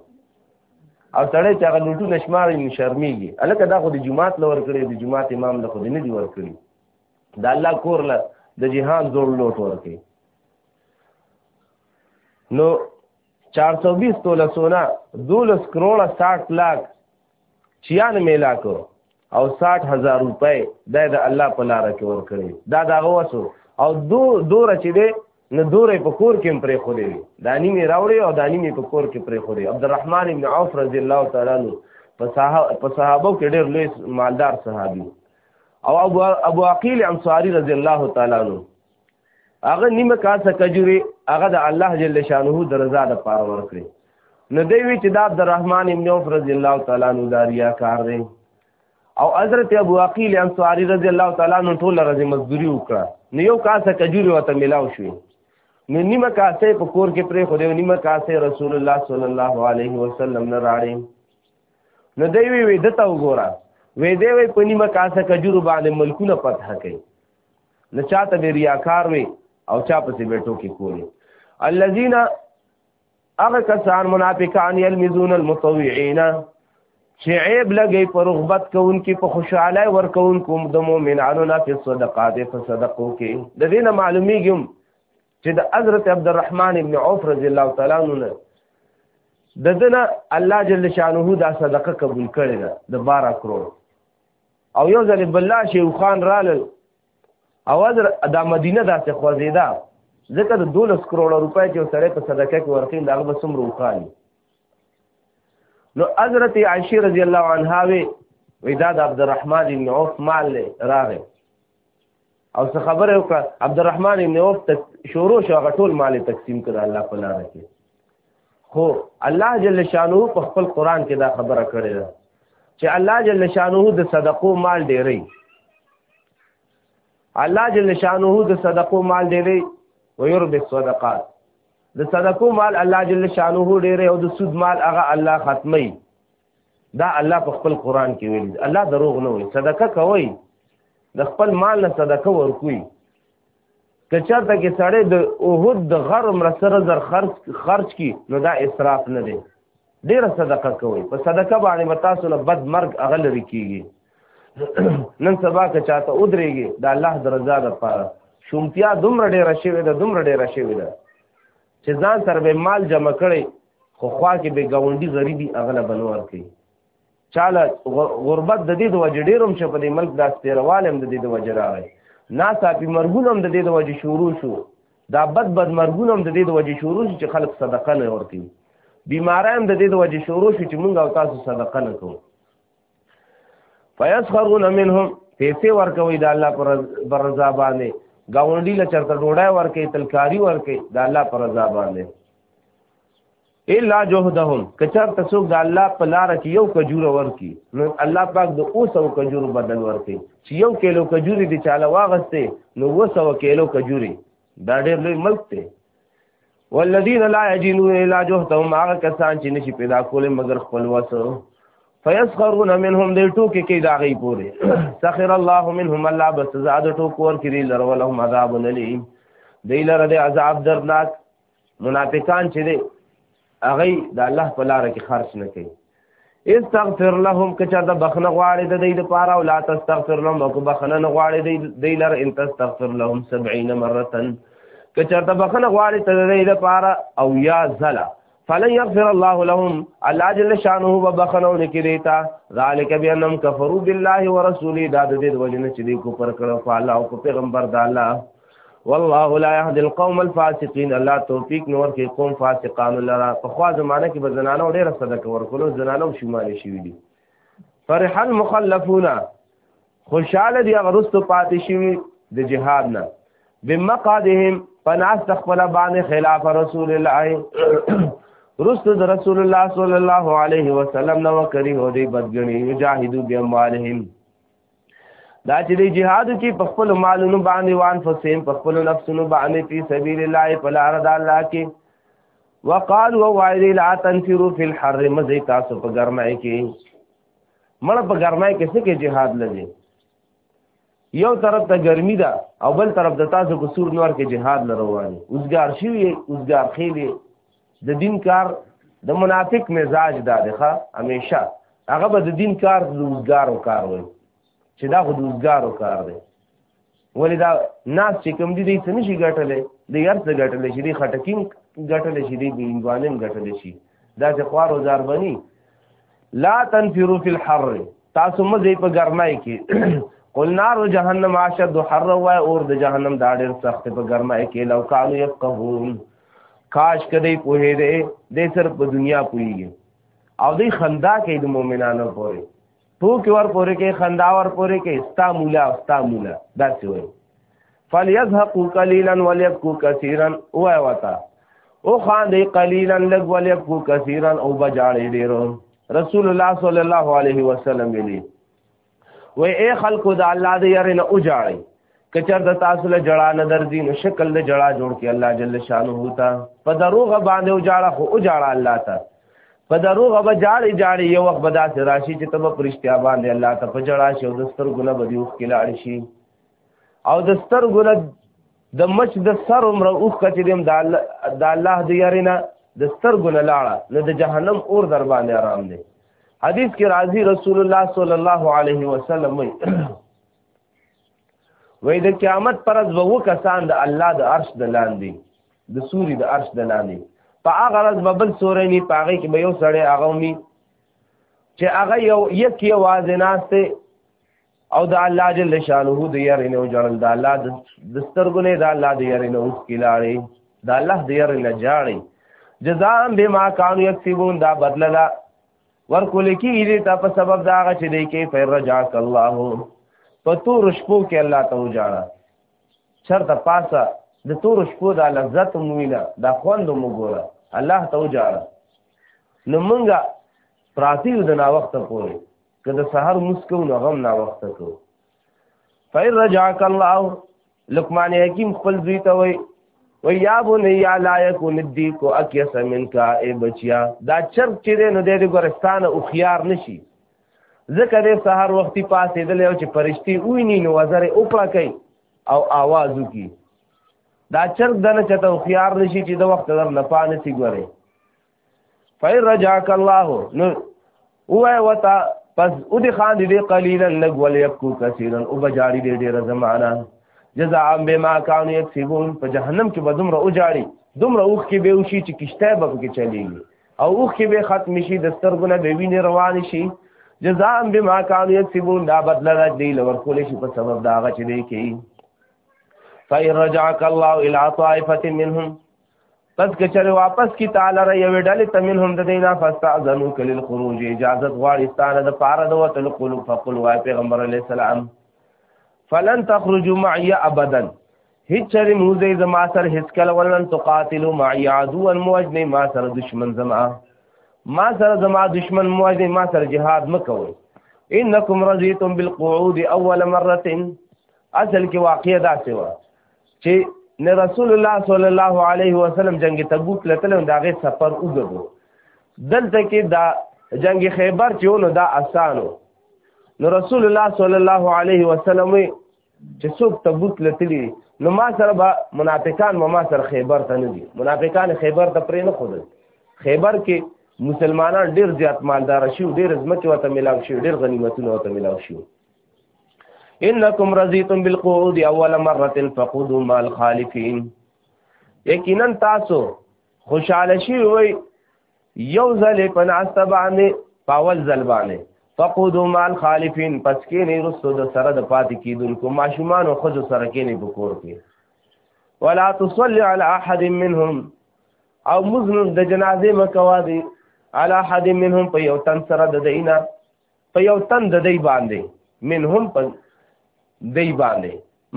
او سړی چې هغه لوټو نشمار یې شرمېږي الکه دا خو د جمعات لور کړی د جمعات امام له خو نه دی ور کړی دا الله کور له د جهان زور لوټ ور کوي نو 420 تولسونه 12 کروڑ 60 لاک 96 ملاک او 60 هزار روپۍ دا د الله په لار کې ور کړی دا دا وسو او دو دور چې دی نو دورې په کور کې پرې خو دی دا نیمه راوړي او دا نیمه په کور کې پرې خو دی عبدالرحمن ابن عوف رضی الله تعالی عنہ په صحابه کې ډېر لوی مالدار صحابي او ابو ابو عقیل انصاری رضی الله تعالی عنہ هغه نیمه کاسه کجوري هغه د الله جل شانه د رضا د پاره ورکړي نو دی وی چې دا د رحمان ابن عوف رضی الله تعالی عنہ داریا کار دی او حضرت ابو عقیل انصاری رضی الله تعالی عنہ ټول رضی مزدوری وکړه نو یو کاسه کجوري وته ملاو شو نو نیمه کاسه په کور کې پرې خو دی نیمه کاسه رسول الله صلی الله علیه وسلم نه راړي نو دی وی وی دته وګوره وې دی وی په نیمه کاسه کجورو باندې ملکونه پته کوي نه چاته به ریاکار وي او چا پسې به ټوکی کولی الذين هغه کسان منافقان يلمزون المطوعين چې عیب لګي پر رغبت کوونکې په خوشاله ورکوونکو د مؤمنانو نه په صدقات په صدقو کې د دې نه معلومیږم چې د حضرت عبدالرحمن ابن عوف رضی الله تعالی عنہ د دنه الله جل شانه دا صدقه قبول کړي ده د 12 کروڑ او یو ځل بلا شیو خان رالل او حضر دا مدینه داسې خوځېده ځکه د دولس کروړه روپۍ چې سړی په صدقه کې ورکړي دا به څومره وخالي نو حضرت عائشه رضی الله عنها وی دا د عبدالرحمن بن عوف مال راغی او څه خبره وکړه عبدالرحمن ابن عوف تک شروع شو هغه ټول مال تقسیم کړ الله په لار کې خو الله جل شانه په خپل قران کې دا خبره کړې ده چې الله جل شانه د صدقو مال ډېری الله جل شانه د صدقو مال ډېری ويرب الصدقات د صدقو مال الله جل شانه ډېری او د سود مال هغه الله ختمي دا الله په خپل قران کې ویل الله دروغ نه وي صدقه کوي د خپل مال نه صدقه ورکوي که چاته کې سړی د اوهد د غر عمر سره زر خرج خرج کی نو دا اسراف نه دی ډیره صدقه کوي په صدقه باندې متاسو له بد مرګ اغل لري کیږي نن سبا که چاته ودرېږي د الله د رضا لپاره شومتیا دومره ډیره شوې ده دومره ډیره شوې ده چې ځان سره به مال جمع کړي خو خوا کې به گاونډي غریبي اغله بنور کوي چاله غربت د دې د وجې ډېرم چې په دې ملک دا ستیرواله هم د دې د وجې راغی ناڅاپي مرګونه هم د دې د وجې شروع شو دا بد بد مرګونه هم د دې د وجې شروع شو چې خلک صدقه نه ورکوي بیماره هم د دې د وجې شروع شو چې مونږ او تاسو صدقه نه کوو فیسخرون منهم پیسې ورکوي د الله پر برزا باندې گاونډي له چرته ډوډۍ ورکوي تلکاری ورکوي د الله پر رضا باندې الا جهدهم کچر تسوک د الله په لار کې یو کجور ورکی نو الله پاک د اوس او کجور بدل ورکی چې یو کیلو کجوري دی چاله واغسته نو وسو کیلو کجوري دا ډېر لوی ملک دی والذین لا یجدون الا جهدهم هغه کسان چې نشي پیدا کولې مگر خپل وسو فیسخرون منهم دې ټوکې کې دا غي پورې سخر الله منهم الله بس زاد ټوک ور کړی لر ولهم عذاب نلیم دې لره دې عذاب دردناک منافقان چې دې هغه د الله په لار کې خرج نه کوي استغفر لهم کچا د بخنه غواړي د دې لپاره او لا تستغفر لهم او بخنه نه غواړي د دې لپاره ان تستغفر لهم 70 مره کچا د بخنه غواړي د دې لپاره او یا زلا فلن يغفر الله لهم الله جل شانه وبخنه نکریتا ذالک بانهم كفروا بالله ورسوله دا د دې وجنه چې دې کو پر کړو فالله او پیغمبر د الله والله لا يهدي القوم الفاسقين الله توفيق نور کې قوم فاسقان لرا په خوا زمانه کې به زنانه ډېر صدقه ورکول زنانه شماري شي دي فرح المخلفون خوشاله دي غرستو پاتې شي د جهاد نه بمقادهم پناس تخپل باندې خلاف رسول الله رسول د رسول الله صلی الله علیه وسلم نو کری هو دی بدګنی یجاهدوا باموالهم دا چې دی جهاد کې په خپل مالونو باندې وان فسیم په خپل نفسونو باندې په سبیل الله په لار د الله کې وقال ووایل لا تنفروا فی الحر مزه تاسو په ګرمای کې مړ په ګرمای کې څه کې جهاد لږي یو طرف ته ګرمي ده او بل طرف د تاسو په سور نور کې جهاد لرواني اوسګار شي اوسګار خېلي د دین کار د منافق مزاج دا دی ښه همیشه هغه به د دین کار د روزګارو کار وي چې دا خو د روزګارو کار دی ولې دا ناس چې کوم دي دی څه نشي ګټلی د هر څه ګټلی شي دی خټکیم ګټلی شي دی د انګوانم ګټلی شي دا چې خوار او زار بني لا تنفروا فی الحر تاسو مزه په ګرمای کې قل نار جهنم اشد حر و اور د جهنم دا ډېر سخت په ګرمای کې لو کانو یفقهون کاش کدی په دې دې سر په دنیا پويږي او دې خندا کې د مؤمنانو پورې ټوکی ور پورې کې خندا ور پورې کې استا مولا استا مولا دا څه وایي فليذهقوا قليلا وليبكوا كثيرا وای وتا او خان دې قليلا لګ وليبكوا كثيرا او بجاړې ډېرو رسول الله صلی الله علیه وسلم ویلي و اے خلکو د الله د یاره نه اوجاړي کچر د تاسو له جړا نه درځي نو شکل د جړا جوړ کې الله جل شانه هوتا په دروغ باندې اوجاړه خو اوجاړه الله ته په دروغ به جاړي جاړي یو وخت به داسې راشي چې تب پرشتیا باندې الله ته په جړا شي او د ستر ګله به دیوخ کې لاړ شي او د ستر ګله د مچ د سر عمر اوخ کچې دیم د الله د یاره نه د ستر ګله لاړه نو د جهنم اور در باندې آرام دی حدیث کې راځي رسول الله صلی الله علیه وسلم وایي وای د قیامت پر ورځ وو کسان د الله د عرش د لاندې د سوري د عرش د لاندې په هغه ورځ به بل سورې نه پاغې کې به یو سړی هغه می چې هغه یو یک یوازې ناشته او دا الله جل شانه د يرنه او جړل دا الله د سترګونه دا الله د يرنه او کلاړي دا الله د يرنه جاړي جزاء بما كانوا يكسبون دا بدل دا ورکول کی دې تا په سبب دا غ چې دې کې فیر رجاک الله په تور شپو کې الله ته وجاړه چرته پاسه د تور شپو دا لذت موینا دا خوند مو ګوره الله ته وجاړه نو مونږه پراتی د نا وخت پورې که د سحر مسکو نو غم نا وخت کو فیر رجعک الله لقمان حکیم خپل دوی ته وای و یا بنی لا یکون دی کو اکیس منک ای بچیا دا چر چې نو د ګورستان او خيار نشي ځکه د سحر وختي پاسې دل او چې پرشتي ویني نو وزر او پړه کوي او आवाज وکي دا چر دنه چته خيار نشي چې د وخت در نه پانه سی ګوره فای رجاک الله نو وای وتا پس او دې خان دې قلیلا لګ ول یبکو کثیرا او بجاری دې ډېر زمانہ جزاء بما كانوا يكسبون په جهنم کې به دومره او جاری دومره اوخ کې به وشي چې کشته به کې چلیږي او اوخ کې به ختم شي د سترګونه به ویني روان شي جزاء بما كانوا يكسبون دا بدل نه دی لور کول شي په سبب دا غچ دی کې فإن رجعك الله إلى طائفة منهم پس که چره واپس کی تعالی را یو ډلې تمن هم د دینا فاستاذنو کل الخروج اجازه غواړي ستاره د پاره د وتل قول فقل وا پیغمبر علی السلام فلن تخرجوا معي ابدا هیڅ چره موزه زما سر هیڅ کله ولن تقاتلوا معي عدوا موجنه ما سر دشمن زما ما سر زما دشمن موجنه ما سر جهاد مکوي انکم رضیتم بالقعود اول مره اصل کې واقع دا سوا چې نه رسول الله صلی الله علیه وسلم جنگ تبوک لتل دا غي سفر وګړو دلته کې دا جنگ خیبر چې ونه دا اسانو نو رسول الله صلی الله علیه وسلم چې څوک تبوک لتلی نو ما سره به منافقان ما سره خیبر ته نه دي منافقان خیبر ته پرې نه خود خیبر کې مسلمانان ډیر زیات مالدار شي ډیر ځمکه وته ملاو شي ډیر غنیمتونه وته ملاو شي انکم رضیتم بالقعود اول مره فقودوا مع الخالفین یقینا تاسو خوشاله شي وي یو ځل په ناسته باندې پاول ځل باندې فقودوا مع الخالفین پس کې نه رسو د سره د پاتې کیدونکو ماشومان او خود سره کې نه بکور کې ولا تصلي على احد منهم او مزن د جنازې مکوا دي على احد منهم په یو تن سره د دینه په یو تن د دی باندې منهم په دی باندې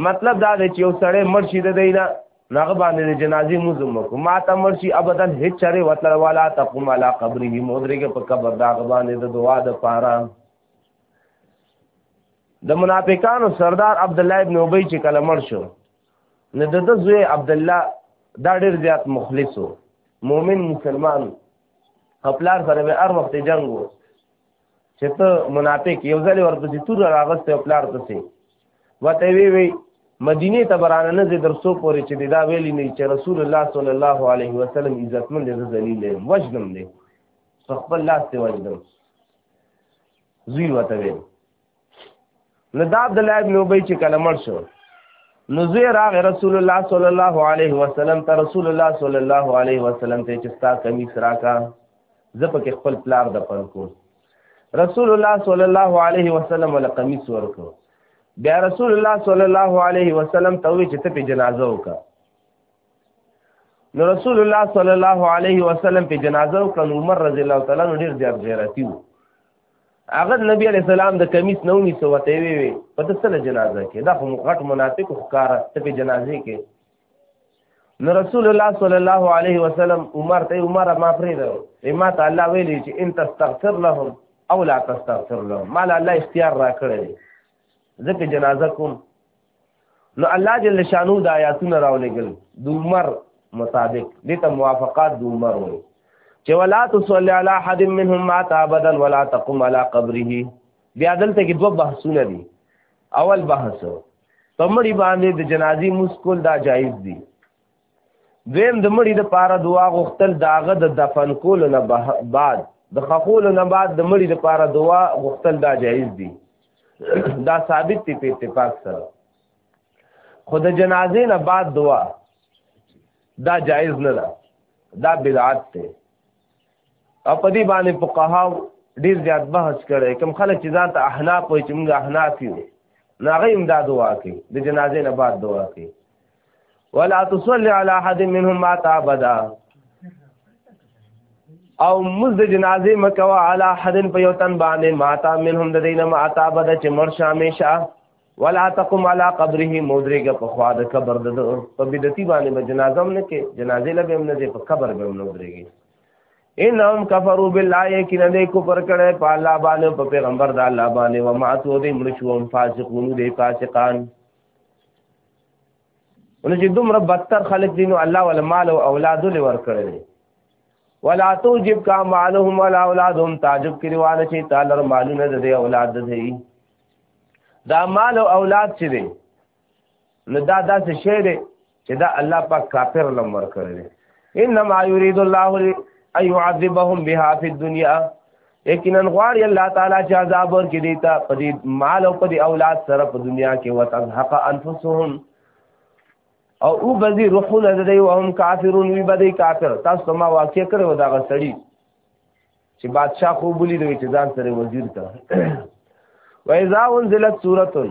مطلب دا دی چې یو سړی مرشي د دی نه هغه باندې د جنازې موزم وکړو ما ته مرشي ابدا هیڅ چره وتل والا تقوم علی قبره مودرګه په قبر دا باندې د دعا د پاره د منافقانو سردار عبد الله ابن ابي چې کله مر شو نو د د زوی عبد الله دا ډیر زیات مخلص مؤمن مسلمان خپلار سره به هر وخت جنگ وو چې ته منافق یو ځل ورپسې تور راغسته او پلار پسې وته وی وی مدینه ته برانه نه زی درسو پورې چې دا ویلی نه چې رسول الله صلی الله علیه وسلم عزتمن دې ذلیل دی وجدم دې خپل لاس ته وجدم زوی وته وی نو دا عبد الله ابن ابي چې کله مړ شو نو زوی راغ رسول الله صلی الله علیه وسلم ته رسول الله صلی الله علیه وسلم ته چې ستا کمیس راکا زه پکې خپل پلار د پن کو رسول الله صلی الله علیه وسلم ول قمیص ورکو بیا رسول الله صلی الله علیه وسلم ته وی چې ته په جنازه وکړه نو رسول الله صلی الله علیه وسلم په جنازه وکړه عمر رضی الله تعالی عنہ ډیر زیات غیرتی وو هغه نبی علی السلام د کمیس نو ني سو ته وی وی پته سره جنازه کې دا خو غټ منافق ښکار ته په جنازه کې نو رسول الله صلی الله علیه وسلم عمر ته عمر ما پرې ده ما ته الله ویلی چې ان تستغفر لهم او لا تستغفر لهم مال الله اختیار را کړی ځکه جنازه کوم نو الله جل شانو د آیاتونو راولېګل د عمر مطابق دې ته موافقات د عمر وي چې ولا تصلي علی احد منهم مات ابدا ولا تقم علی قبره بیا دلته کې دوه بحثونه دي اول بحث پمړي باندې د جنازي مسکول دا جایز دي دویم د مړي د پاره دعا غوښتل داغه د دفن کولو نه بعد د خخولو نه بعد د مړي د پاره دعا غوښتل دا جایز دي دا ثابت دی په اتفاق سره خود جنازې نه بعد دعا دا جایز نه ده دا بدعت ده او په دې باندې فقها ډیر زیات بحث کړي کوم خلک چې ځان ته احناف وي چې موږ احناف یو ناغه امداد واکي د جنازې نه بعد دعا کوي ولا تصلي على احد منهم مات ابدا او مز د جنازې مکوا علی احد په یو تن باندې ماتا منهم د دینه ماتا بد چې مر شامیشا ولا تقم علی قبره مودریګه په خوا د قبر د په بدتی باندې به جنازه هم نه کې جنازې لبه هم نه دې په قبر به هم نه ودرېږي انهم کفروا بالله یقینا دې کفر کړي په الله باندې په پیغمبر د الله باندې و ماتو دې مړ شو فاسقون دې فاسقان ولې چې دومره بدتر خلک دي نو الله ول مال او اولاد له ور کړل ولا توجب کا مالهم ولا اولادهم تعجب کړي وانه چې تعالی مالونه دې اولاد دې دا مال او اولاد چې دې نو دا داسې شی دی چې دا الله پاک کافر لم ور کړل انما يريد الله ان يعذبهم بها في الدنيا یقینا غواړي الله تعالی چې عذاب ورکړي دي ته په دې مال او په دې اولاد سره په دنیا کې وتزهق انفسهم او او بزی روحونه د دی او هم کافرون وی بدی کافر تاسو ما واقع کړو دا غسړی چې بادشاہ خو بولی دوی چې ځان سره وزیر کړ و اذا انزلت سورتون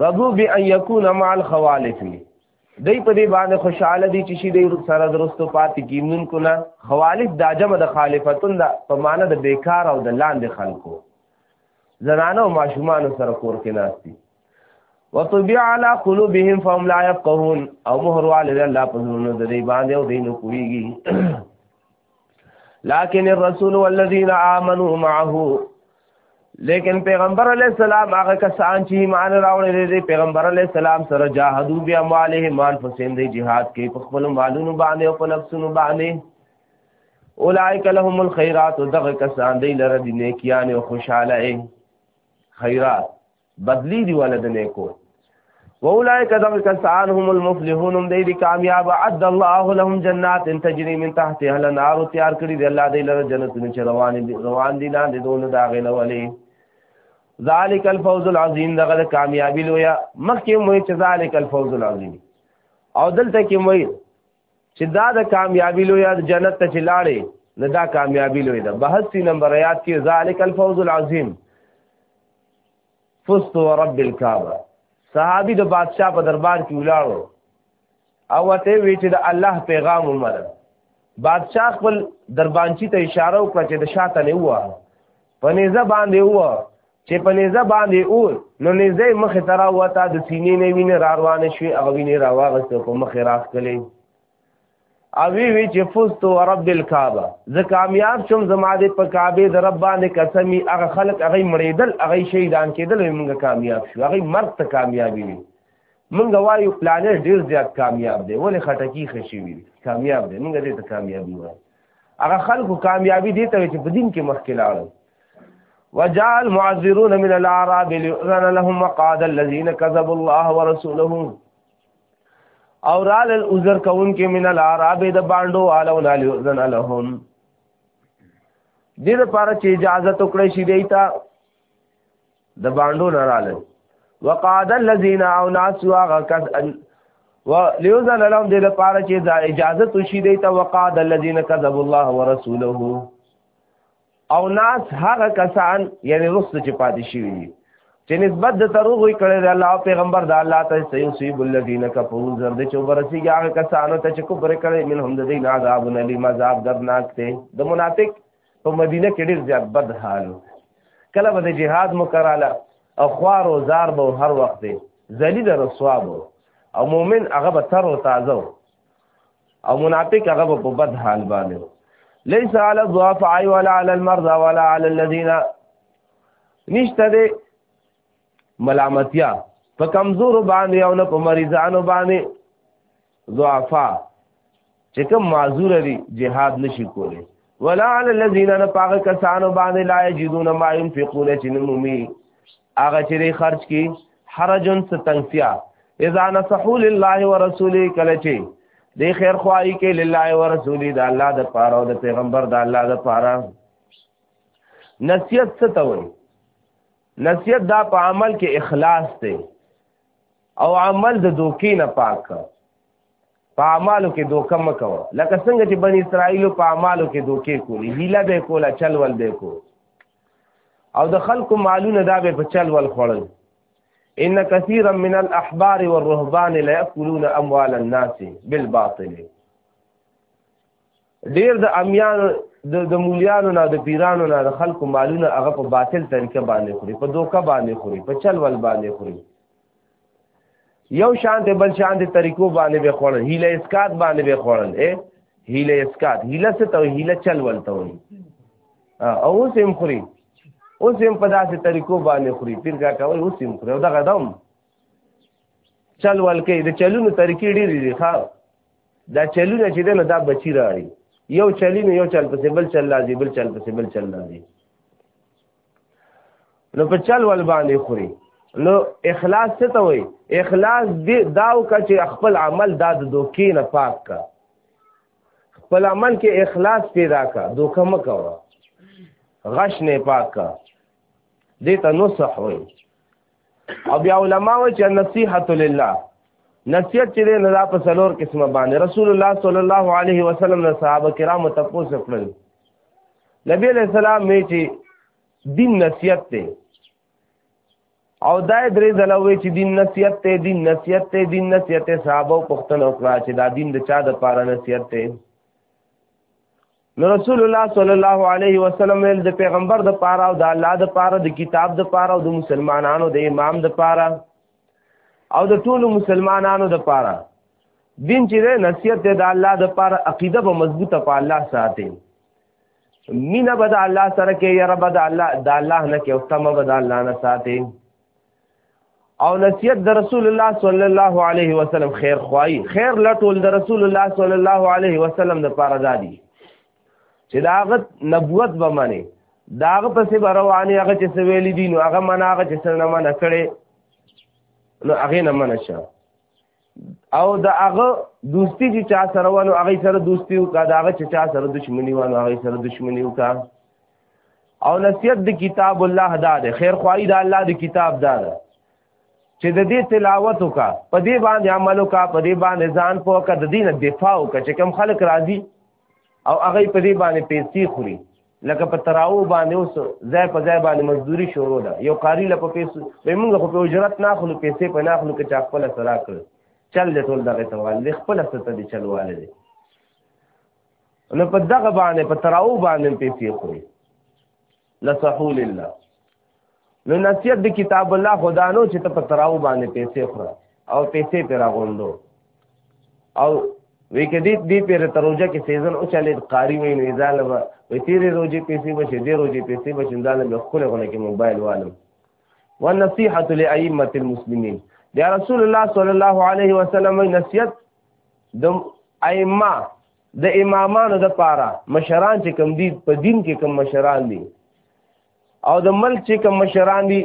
رضو بی ان یکون مع الخوالف دی په دې باندې خوشاله دي چې شي د سره درستو پاتې کیمون کو نه خوالف د جمع د خالفتون د په معنی د بیکار او د لاندې خلکو زنانه او ماشومان سره کور کې ناشتي وطبع على قلوبهم فهم لا يفقهون او مهر والد الله په زړونو د دې باندې او دینو کویږي لكن الرسول والذين آمنوا معه لیکن پیغمبر علی السلام هغه کسان چې ایمان راوړل دي پیغمبر علی السلام سره جاهدو بیا ماله مال فسین دی jihad کوي په خپل مالونو باندې او په نفسونو باندې اولائک لهم الخيرات دغه کسان دی لره دي نیکیان او خوشاله خیرات بدلی دی ول د نیکو واولائک دغه کسان هم المفلحون هم دی کامیاب عد الله لهم جنات تجری من تحتها الانهار تیار کړی دی الله دی لره جنتونه چې روان دي روان دي لاندې دون دا غنه ولي ذالک الفوز العظیم دغه کامیابی لویا مخکې مو چې ذالک الفوز العظیم او دلته کې مو چې دا د کامیابی لوی د جنت ته چلاړې نه دا کامیابی لوی ده بحث سی نمبر یاد کې ذالک الفوز العظیم فزت ورب الكعبه صحابي د بادشاہ په دربار کې ولاړو او ته وی چې د الله پیغام ومنه بادشاہ خپل دربانچی ته اشاره وکړه چې د شاته نه وه په نيزه باندې وه چې په نيزه باندې او نو نيزه مخ ترا وتا د سینې نه وینې را روان شي هغه وینې را واغست په مخ راخ کلی او وی وی چې فزت رب الكعبه زه کامیاب شوم زما دې په کعبه د رب باندې قسمی هغه خلق هغه مړیدل هغه شهیدان کېدل موږ کامیاب شو هغه مرګ ته کامیابی وی موږ وایو پلانې ډیر زیات کامیاب دی ولې خټکی خشي وی کامیاب دی موږ دې ته کامیابی وایو هغه خلکو کامیابی دي ته چې په دین کې مخکې لاړل وجاء المعذرون من الاعراب ليؤذن لهم وقعد الذين كذبوا الله ورسوله او رال العذر کون کې من الاعراب د باندو علو ليؤذن لهم دې لپاره چې اجازه تو کړی شي دیتا د باندو نه رال وقعد الذين او ناس واغ کس و ليوزن لهم دې لپاره چې دا اجازه تو شي دیتا وقعد الذين كذبوا الله ورسوله او ناس هغه کسان یعنی رسو چې پاتې شوی دي چې نسبت د تروغ وی کړی د الله پیغمبر د الله ته سيو سيب الذين كفروا زرد چې ورسي هغه کسانو ته چې کوبر کړی من هم د دین عذاب نلی مذاب درناک ته د منافق په مدینه کې ډیر زیات بد حال کله به د جهاد مکراله او خوار او زار به هر وخت ذلیل رسوا او مؤمن هغه به تر او تازه او منافق هغه په بد حال باندې ليس على الضعفاء ولا على المرضى ولا على الذين نشته دي ملامتیا په کمزور باندې او نه په مریضانو باندې ضعفا چې کوم معذور دي jihad نشي کولی ولا على الذين نفاق کسانو باندې لا يجدون ما ينفقون چې نمومي هغه چې دی خرج کی حرجن ستنگسیا اذا نصحو لله ورسوله کله چې دی خیر خواهی کې لله ورسوله د الله د پاره او د پیغمبر د الله د پاره نصیحت څه ته وایي نصیحت دا په عمل کې اخلاص دی او عمل د دوکې نه پاک په اعمالو کې دوکه مکوه لکه څنګه چې بنی اسرائیلو په اعمالو کې دوکې کولی هیله به کوله چل ول به کوله او د خلکو مالونه دا به په چل ول خوړل ان كثيرا من الاحبار والرهبان لا ياكلون اموال الناس بالباطل ډیر د امیان د مولیانو نه د پیرانو نه د خلکو مالونه هغه په باطل طریقه باندې خوري په دوکه باندې خوري په چل ول باندې خوري یو شانت بل شانت طریقو باندې به خوړل هیله اسکات باندې به خوړل اے هیله اسکات هیله څه ته هیله چل ولته وي او اوس هم خوري اوس هم په داسې طریقو باندې خوري پیر کا کوي اوس هم خوري او دغه دم چل ول کوي د چلونو طریقې ډېرې دي ښا دا چلونه چې دنه دا بچی راړي یو چلین یو چل پسې بل چل لازم بل چل پسې بل چل لازم نو په چل ول باندې خوري نو اخلاص څه ته وای اخلاص دی داو کا چې خپل عمل دا د دوکې نه پاک کا خپل عمل کې اخلاص پیدا کا دوکه مکوا غش نه پاک کا دې ته نصح وای او بیا علما و چې نصیحت لله نصیحت چې نه دا په سلور قسمه باندې رسول الله صلی الله علیه وسلم له صحابه کرامو تپوس کړل نبی علیہ السلام می چې دین نصیحت ته او دا درې دلوي چې دین نصیحت ته دین نصیحت ته دین نصیحت ته صحابه پښتنه وکړه چې دا دین د چا د پاره نصیحت ته نو رسول الله صلی الله علیه وسلم ویل د پیغمبر د پاره او د الله د پاره د کتاب د پاره او د مسلمانانو د امام د پاره او د ټولو مسلمانانو د پاره دین چې د نصیحت د الله د پاره عقیده به مضبوطه په الله ساتي مینه به د الله سره کې یا رب د الله د الله نه کې او تمه به د الله نه ساتي او نصیحت د رسول الله صلی الله علیه وسلم خیر خوای خیر لټول د رسول الله صلی الله علیه وسلم د پاره دادی چې دا غت نبوت به منی دا غ پسې رواني هغه چې سویل دي نو هغه منه هغه چې سره نه منه کړي نو هغه نه منه شه او د هغه دوستی چې چا سره ونه هغه سره دوستی وکا د هغه چې چا سره دشمنی ونه هغه سره دشمنی وکا او نصیحت د کتاب الله دا ده خیر خوای دا الله د کتاب دا ده چې د دې تلاوت وکا په دې باندې عمل وکا په دې باندې ځان پوکا د دین دفاع وکا چې کم خلک راضي او هغه په دې باندې پیسې خوري لکه په تراو باندې اوس ځای په ځای باندې مزدوري شروع ده یو قاری له په پیسو به موږ خو په اجرت نه خلو پیسې په نه خلو کې چا خپل سره کړ چل دې ټول دغه توال دې خپل ستته دې چلواله دې نو په دغه باندې په تراو باندې پیسې خوري نصحو لله نو نصیحت د کتاب الله خدا نو چې ته په تراو باندې پیسې خورا او پیسې پر غوندو او وی کدی دې پر تروجه کې سیزن او چلې قاری وین ایزاله و وی تیرې روزي پیسې بشي دې روزي پیسې بشي انداله به خپل غونه کې موبایل والو والنصيحه لائمه المسلمين یا رسول الله صلی الله علیه وسلم نصیحت د ائمه د امامانو د پاره مشران چې کم دي په دین کې کم مشران دي او د ملک چې کم مشران دي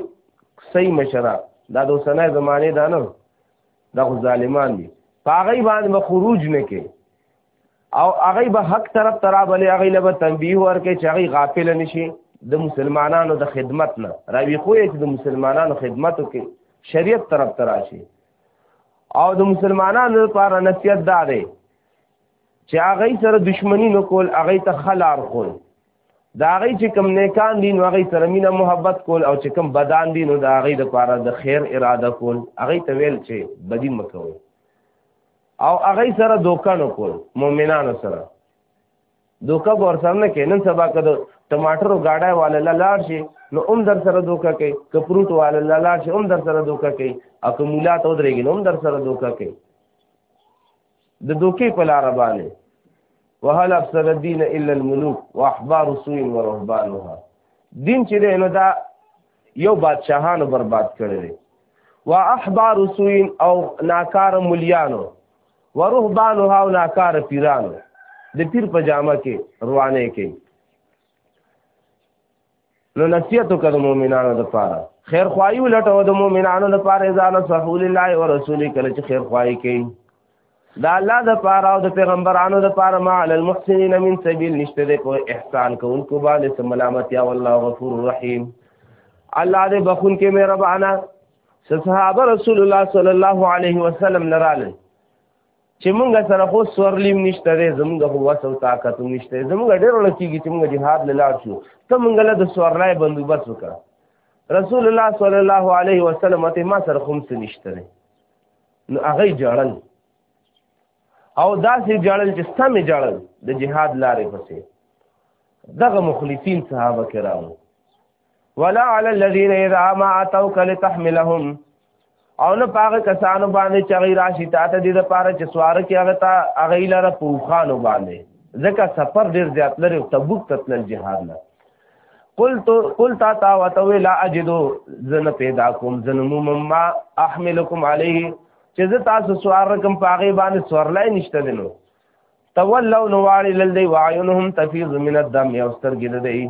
صحیح مشران دا د اوسنۍ زمانه دا نه دا خو ظالمان دي هغه باندې به خروج نه کې او هغه به حق طرف ترابلې هغه له به تنبیه ورکې چې هغه غافل نشي د مسلمانانو د خدمت نه راوي خو یې چې د مسلمانانو خدمت وکړي شریعت طرف تراشي او د مسلمانانو لپاره نصیحت دا دی چې هغه سره دشمنی نه کول هغه ته خلار کول دا هغه چې کم نیکان دین هغه سره مینه محبت کول او چې کم بدان دین نو دا هغه د پاره د خیر اراده کول هغه ته ویل چې بدی مکوي او هغه سره دوکان کول مؤمنانو سره دوکا ور سره نه کینن سبا کده ټماټرو گاډه والا لاړ شي نو هم در سره دوکا کوي کپروت والا لاړ شي هم در سره دوکا کوي او کومولات ودرېږي نو هم در سره دوکا کوي د دوکې په لار باندې وهل افسد الدين الا الملوك واحبار سوء ورهبانها دین چې دی نو دا یو بادشاهانو برباد کړی دی و احبار سوء او ناکار مليانو ورهبانها او ناکار پیرانو د پیر په جامه کې روانه کې نو نصیحت وکړه د مؤمنانو لپاره خیر خوایي ولټو د مؤمنانو لپاره ځان صحو لله او رسول کله چې خیر خوایي کوي دا الله د پاره او د پیغمبرانو د پاره ما علی المحسنین من سبیل نشته د کو احسان کوونکو باندې سم ملامت یا والله غفور رحیم الله دې بخون کې مهربانا صحابه رسول الله صلی الله علیه وسلم لراله چې موږ سره خو سورلیم نشته دی زموږ خو وس او طاقت نشته زموږ ډېر لکېږي چې موږ جهاد له لاړ شو ته موږ له د سورلای بندوبست وکړه رسول الله صلی الله علیه وسلم ته ما سره خمس نشته دی نو هغه جړل او داسې جړل چې سم جړل د جهاد لارې پسې دغه مخلصین صحابه کرامو ولا علی الذین اذا ما اتوک لتحملهم او نه پاغه کسانو باندې چې غیر راشي تا ته دې د پاره چې سوار کې هغه تا هغه لاره پوخانو باندې ځکه سفر ډیر زیات لري تبوک تتل جهاد نه قلت قلت تا وتوي لا اجدو زن پیدا کوم زن مما احملکم علیه چې زه تاسو سوار کوم پاغه باندې سورلای نشته دینو تولوا نواړي لل دی وعينهم تفيض من الدم یو سترګې ده دی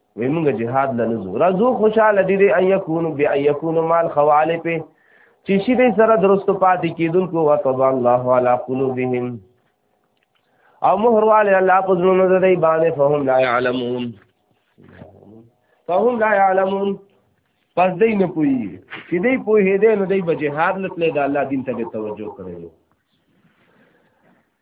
وی موږ جهاد لنزو رازو خوشاله دي دي ان يكون بي ان يكون مال خوالي په چې شي دې سره درست پاتې کیدونکو وتب الله على قلوبهم او مهر والے الله په زړونو دې باندې فهم لا يعلمون فهم لا يعلمون پس دې نه پوي چې دې پوي دې نو دې بجهاد لټلې د الله دین ته توجه کړو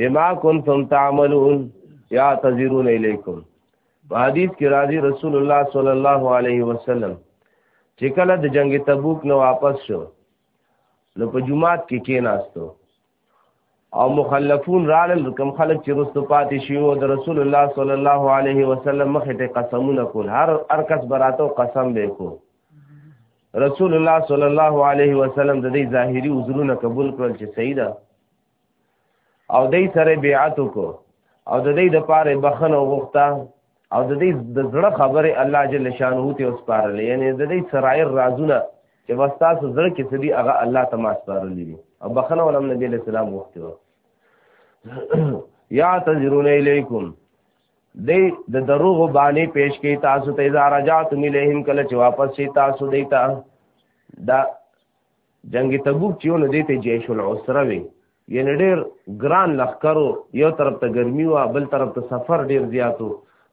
بما کنتم تعملون یا تذرون الیکم په حدیث کې راځي رسول الله صلی الله علیه وسلم چې کله د جنگ تبوک نه واپس شو نو په جمعات کې کېناستو او مخلفون رالل کوم خلک چې رستو پاتې شي او د رسول الله صلی الله علیه وسلم مخې ته قسمونه کول هر هر کس براتو قسم به کو رسول الله صلی الله علیه وسلم د دې ظاهری عذرونه قبول کړل چې صحیح ده او دای سره بیعت کو او د دې د پاره بخنه وغوښته او د دې د زړه خبره الله جل شانه ته وسپارل یعنی د دې سرایر رازونه چې واستاسو زړه کې سدي هغه الله ته ما سپارل دي او بخنه ولم نبی له سلام وخت و یا تذرون الیکم دی د دروغ باندې پیش کی تاسو ته اذا رجعتم الیهم کله چې واپس شي تاسو دیتا دا جنگ تبوک چې ونه دیته جیش العسره وي یعنی ډیر ګران لخکرو یو طرف ته ګرمي وا بل طرف ته سفر ډیر زیاتو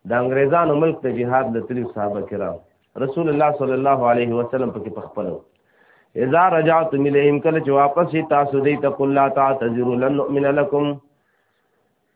د انګریزانو ملک ته جهاد لتلی صحابه کرام رسول الله صلی الله علیه وسلم پکې پخپلو اذا رجعتم اليهم کله چې واپس تاسو دې ته قل لا تعتذروا لن نؤمن لكم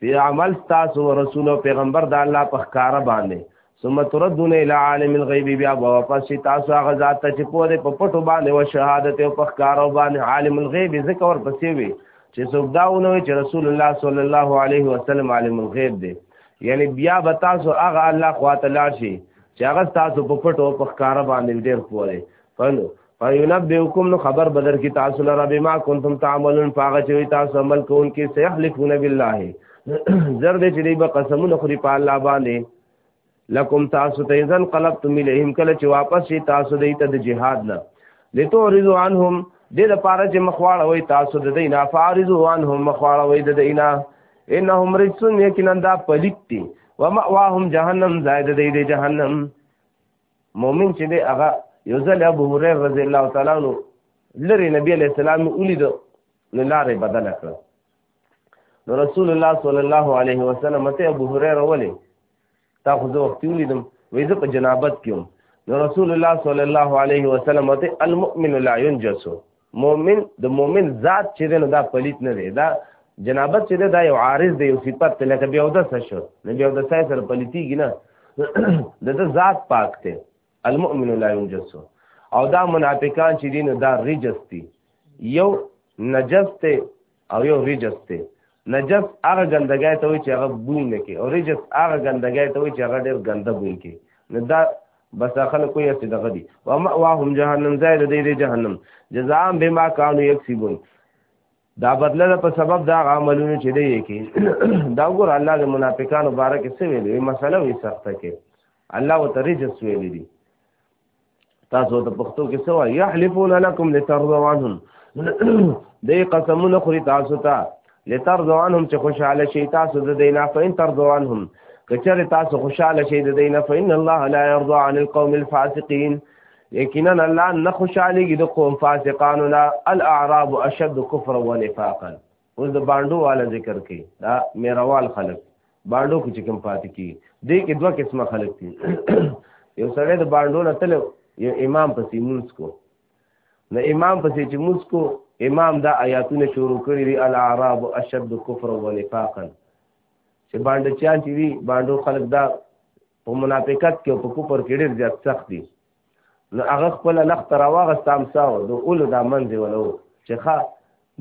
په عمل تاسو رسول او پیغمبر د الله په ښکارا باندې ثم تردون الى عالم الغيب بیا واپس تاسو هغه ذات ته چې په دې په پټو باندې او شهادت او په ښکارا باندې عالم الغيب ذکر ور پسې وي چې څوک دا ونه چې رسول الله صلی الله علیه وسلم عالم الغیب دی یعنی بیا به تاسو هغه الله خواته لاړ شي چې هغه تاسو په پټو په ښکارا باندې ډېر پوهه فینبئکم نو خبر بدر کی تاسو لرا بما کنتم تعملون پاغه چې تاسو عمل کوونکې سيحلفون بالله زر دې چې به قسمونه خوري په الله باندې لکم تاسو ته ځن قلبتم الیهم کله چې واپس شي تاسو دې ته د جهاد نه لتو رضو عنهم دې لپاره چې مخواړه وي تاسو د دینه فارضو عنهم مخواړه وي د دینه انهم رجسون یقینا دا پلیت دي ومأواهم جهنم زائد دې دې جهنم مؤمن چې دی هغه یو ځل ابو هريره رضی الله تعالی عنہ لری نبی علیہ السلام ولید نو لارې بدل کړ نو رسول الله صلی الله علیه وسلم ته ابو هريره ولی تا خو زه وخت ولیدم وې زه په جنابت کې نو رسول الله صلی الله علیه وسلم ته المؤمن لا ينجس مؤمن د مؤمن ذات چې دی نو دا پلیت نه دی دا جنابت چې دی دا یو عارض دی یو صفت دی لکه بیا اودس شو نو بیا اودس سره پلیتیږي نه د د ذات پاک دی المؤمن لا ينجس او دا منافقان چې دین دا رجس دي یو نجس ته او یو رجس دی نجس هغه ګندګۍ ته وایي چې هغه بوی نه کوي او رجس هغه ګندګۍ ته وایي چې هغه ډېر ګنده بوی کوي نو دا بس خلک کوی چې دغه دي او مأواهم جهنم ځای د دې جهنم جزاء بما كانوا يكسبون دا بدله ده په سبب دا عملونه چې دی کې دا ګور الله د منافقانو باره کې څه ویلي مسله وي سخته کې الله وتعالى جس ویلي دي تاسو ته پښتو کې سوا یحلفون لکم لترضوا عنهم دې قسمونه خوري تاسو ته لترضوا عنهم چې خوشاله شي تاسو د دینه فین ترضوا عنهم کچره تاسو خوشاله شي د دینه فین الله لا يرضى عن القوم الفاسقين یقینا الله نه خوشاليږي د قوم فاسقانو لا الاعراب اشد كفرا ونفاقا اوس د باندو والا ذکر کوي دا میروال خلک باندو کې چې کوم پاتې کی دې کې دوه قسمه خلک دي یو سړی د باندو نه تل یو امام پسې مونږ کو نو امام پسې چې مونږ کو امام دا آیاتونه شروع کړی دی الاعراب اشد کفر و نفاقا چې باندې چا چې وی باندو خلک دا په منافقت کې او په کفر کې ډېر زیات سخت دي نو هغه خپل لخت راواغسته امسا او د اولو دا منځ ولو چې ښا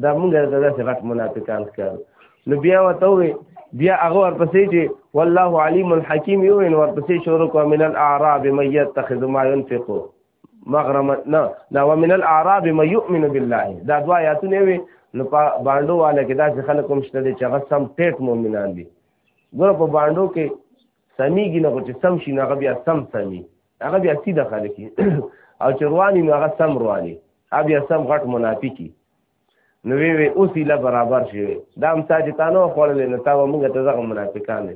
دا موږ ته داسې غټ منافقان ښکارو نو بیا ورته وې بیا هغه ورپسې چې والله علیم الحکیم یو ان ورپسې شروع کو من الاعراب من يتخذ ما ينفق مغرم نه دا ومن الاعراب من يؤمن بالله دا دوا آیاتونه وي نو په باندو والا کې داسې خلک هم شته چې هغه سم ټیټ مؤمنان دي ګوره په باندو کې سميږي نه خو چې سم شي نه بیا سم سمي هغه بیا سیده خلک او چې رواني نو هغه سم رواني هغه بیا سم غټ منافقي نو وی وی اوس لا برابر شي دا هم تا چې تانو خړل نه تا موږ ته ځغه منافقان دي